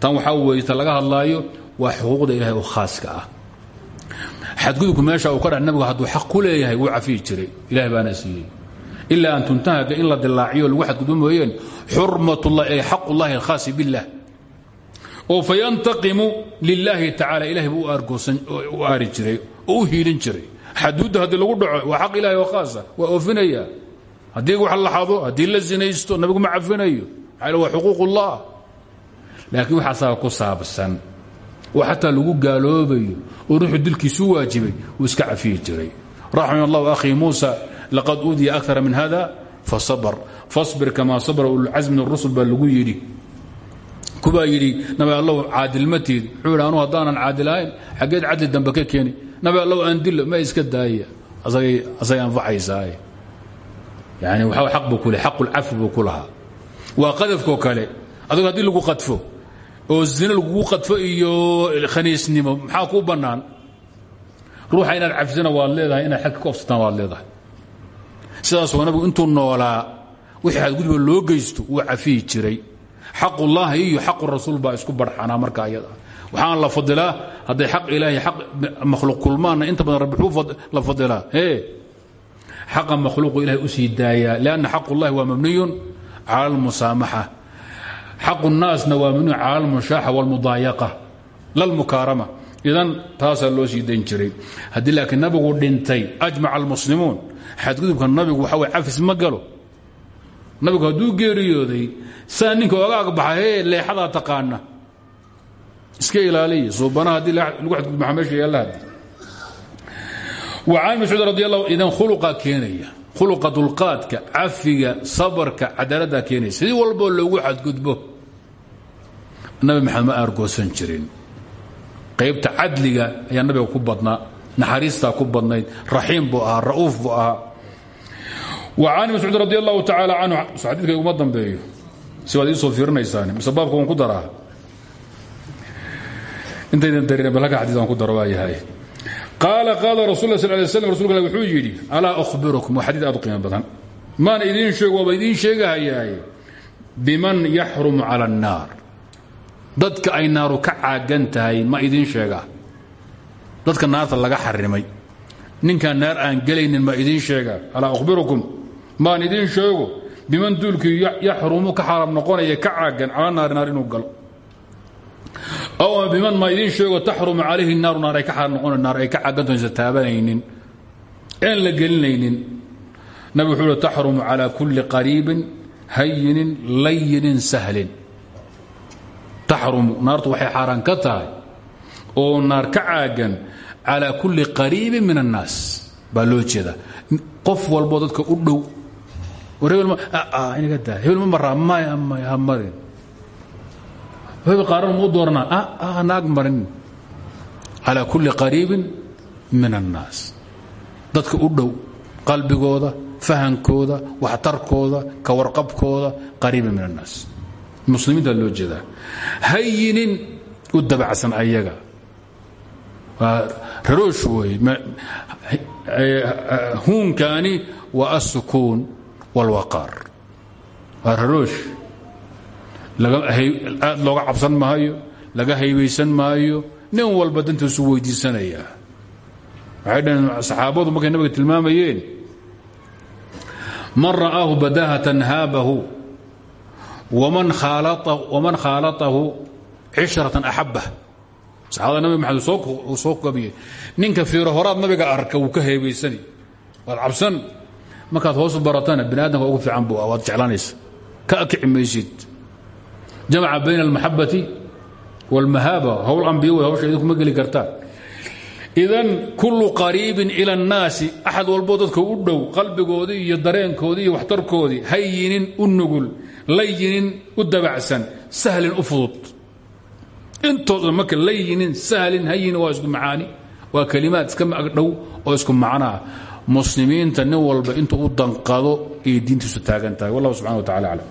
tan waxaa weeye ta laga hadlaayo waa xuquuqda ilahay oo khaaska ah. Xadgudubku meesha uu ka dha nabigu hadduu xaq ku leeyahay wuu cafiyi jiray. Ilahay baana siiyey. Ilaa an tuntahaga in la dilaaciyo lagu xadgudbo mooyeen xurmatullahi ay xaqullahi alkhaasi billah oo fayantaqimu lilaahi tacala ilahay buu u aari jiray oo u hiilin jiray. Xaduudda haddii lagu dhaco waa xaq ilahay oo khaasa waa oofinaya. Haddii wax la xado haddii la sinaysto nabigu ma cafinayo maxaa waa xuquuq ullah laakiin waxa asaga ku saabsan oo xataa lagu gaaloobayo oo ruuxu dilkiisu waajibay wuu iska cafiyi jiray. Raxima allahu akhii muusa laqad uudiya akara min hada fasabr fasbir kamaa sabra ululcasm min rusul baa lagu yidhi kubaa yidhi nabi allow caadilmatiid wuxuu yidhi anuu haddaanan caadil ahayn xaggeed cadli dambe ka keeni. Nabi allow aan dilo ma iska daaya. Asagay anfacaysaaye yani waxaa xaq buu ku le xaqulcafi buu ku lahaa. Kale adugu haddii lagu qadfo oo zine lagugu qadfo iyo khaniisnimo maxaa kuu bannaan? Ruuxa inaad cafisana waad leedahay inaad xagka ka ofsataan waad leedahay. Sidaasoo nabigu intuu noolaa wixii xadgudba loo geysto wuu cafiyi jiray xaq ullah iyo xaqu rasuul baa isku barxanaa marka ayada waxaana la fadilaa hadday xaq ilaahay aq makhluuq kulmaanna inta badan rabbi wuxuu la fadilaa. E xaqa makhluuqu ilahay u sii daayaa lianna xaq ullahi waa mabniyun cala almusaamaxa. Xaqu nnaasna waa mabniyun cala almushaaxa walmudaayaqa lalmukaarama. Idan taasaa loo sii dayn jiray. Haddii laakiin nabigu dhintay ajmaca almuslimuun xadgudubka nabigu waxa way cafis ma galo nabigu hadduu geeriyooday saa ninka oga agbaxa hee leexadaa taqaana. Iska ilaaliya suubanaha haddii lagu xadgudub maxaa meesha yaalla haddi وcan mascuud radi idan khuluqaa keenaya khuluqa dulqaadka cafiga sabarka cadaaladdaa keenaya sidii walboo loogu xadgudbo. Nabi maxamed ma aargoosan qaybta cadliga ayaa nabiga ku badnaa naxariistaa ku badnayd raxiim buu ahaa ra'uuf buu ahaa an mscuud radi allahu tacaala canhu xadidka iguma dambeeyo si waad iisoo fiirinaysaan mise baabka waan ku daraa. Intaydan darin bal halka xadiid aan ku daro waayahay qaala qaala rasul lla sal lay slam rasulka al wuxuu yidhi alaa ahbirukum waa xadiid aad u qiimo badan. Maana idiin sheego waaba idiin sheegahayaay biman yaxrumu cala annaar. Dadka ay naaru ka caagan tahay ma idiin sheegaa. Dadka naarta laga xarimay. Ninkaan naar aan gelaynin ma idiin sheegaa. Alaa ahbirukum maan idiin sheego biman duulkii yaxrumu ka xaram noqonaya ka caagan cala naari naar inuu galo. Biman ma idiin sheego taxrumu calayhi naaru naar ay ka xaar noqon naar ay ka cagantoysa taabanaynin. Een la gelinaynin. Nabi wuxuu uhi taxrumu calaa kulli qariibin hayinin layinin sahlin. Taxrumu naartu waxay xaaraan ka tahay oo naar ka caagan calaa kulli qariibin min annaas. Baa loo qof walboo dadka u dhow war hebel inaga daa. Hebel ma maraa maya maya ha marin. Hebel qaaran mu dooranaa naag marin calaa kulli qariibin min annaas dadka u dhow qalbigooda fahankooda waxtarkooda ka warqabkooda qariibin min annaas muslimiinta loo jeedaa. Hayinin u dabacsan ayaga. Waa raroosh wey huunkaani waa asukuun wاlwaqaar waa raroosh aad looga cabsan maayo laga haybaysan maayo nin walba dantiisu weydiisanaya. Waxay dhaheen saxaabadu markay nabiga tilmaamayeen man ra'aahu badahatan haabahu waman khaalatahu cishratan axabah saxaabada nabi maxamed soo kabiyey ninka fiiro horaad nabiga arka wuu ka haybaysani waad cabsan markaad hoosu baratana bani ugu fiican bu waad jeclanaysa ka akici maysid. Jamca bayn almaxabati wاlmahaaba hawl ambiya wey hawsha idinkuma geli kartaan idan kullu qariibin ila اnnaasi axad walboo dadka u dhow qalbigoodii iyo dareenkoodii iyo waxtarkoodii hayinin u nugul layinin u dabacsan sahlin u fudud. Intooda marka layinin sahlin hayin waa isku macaani waa muslimiinta nin walba intuu u danqado iyo diintiisu taagan tahay. Wallah subxana wa tacala aclam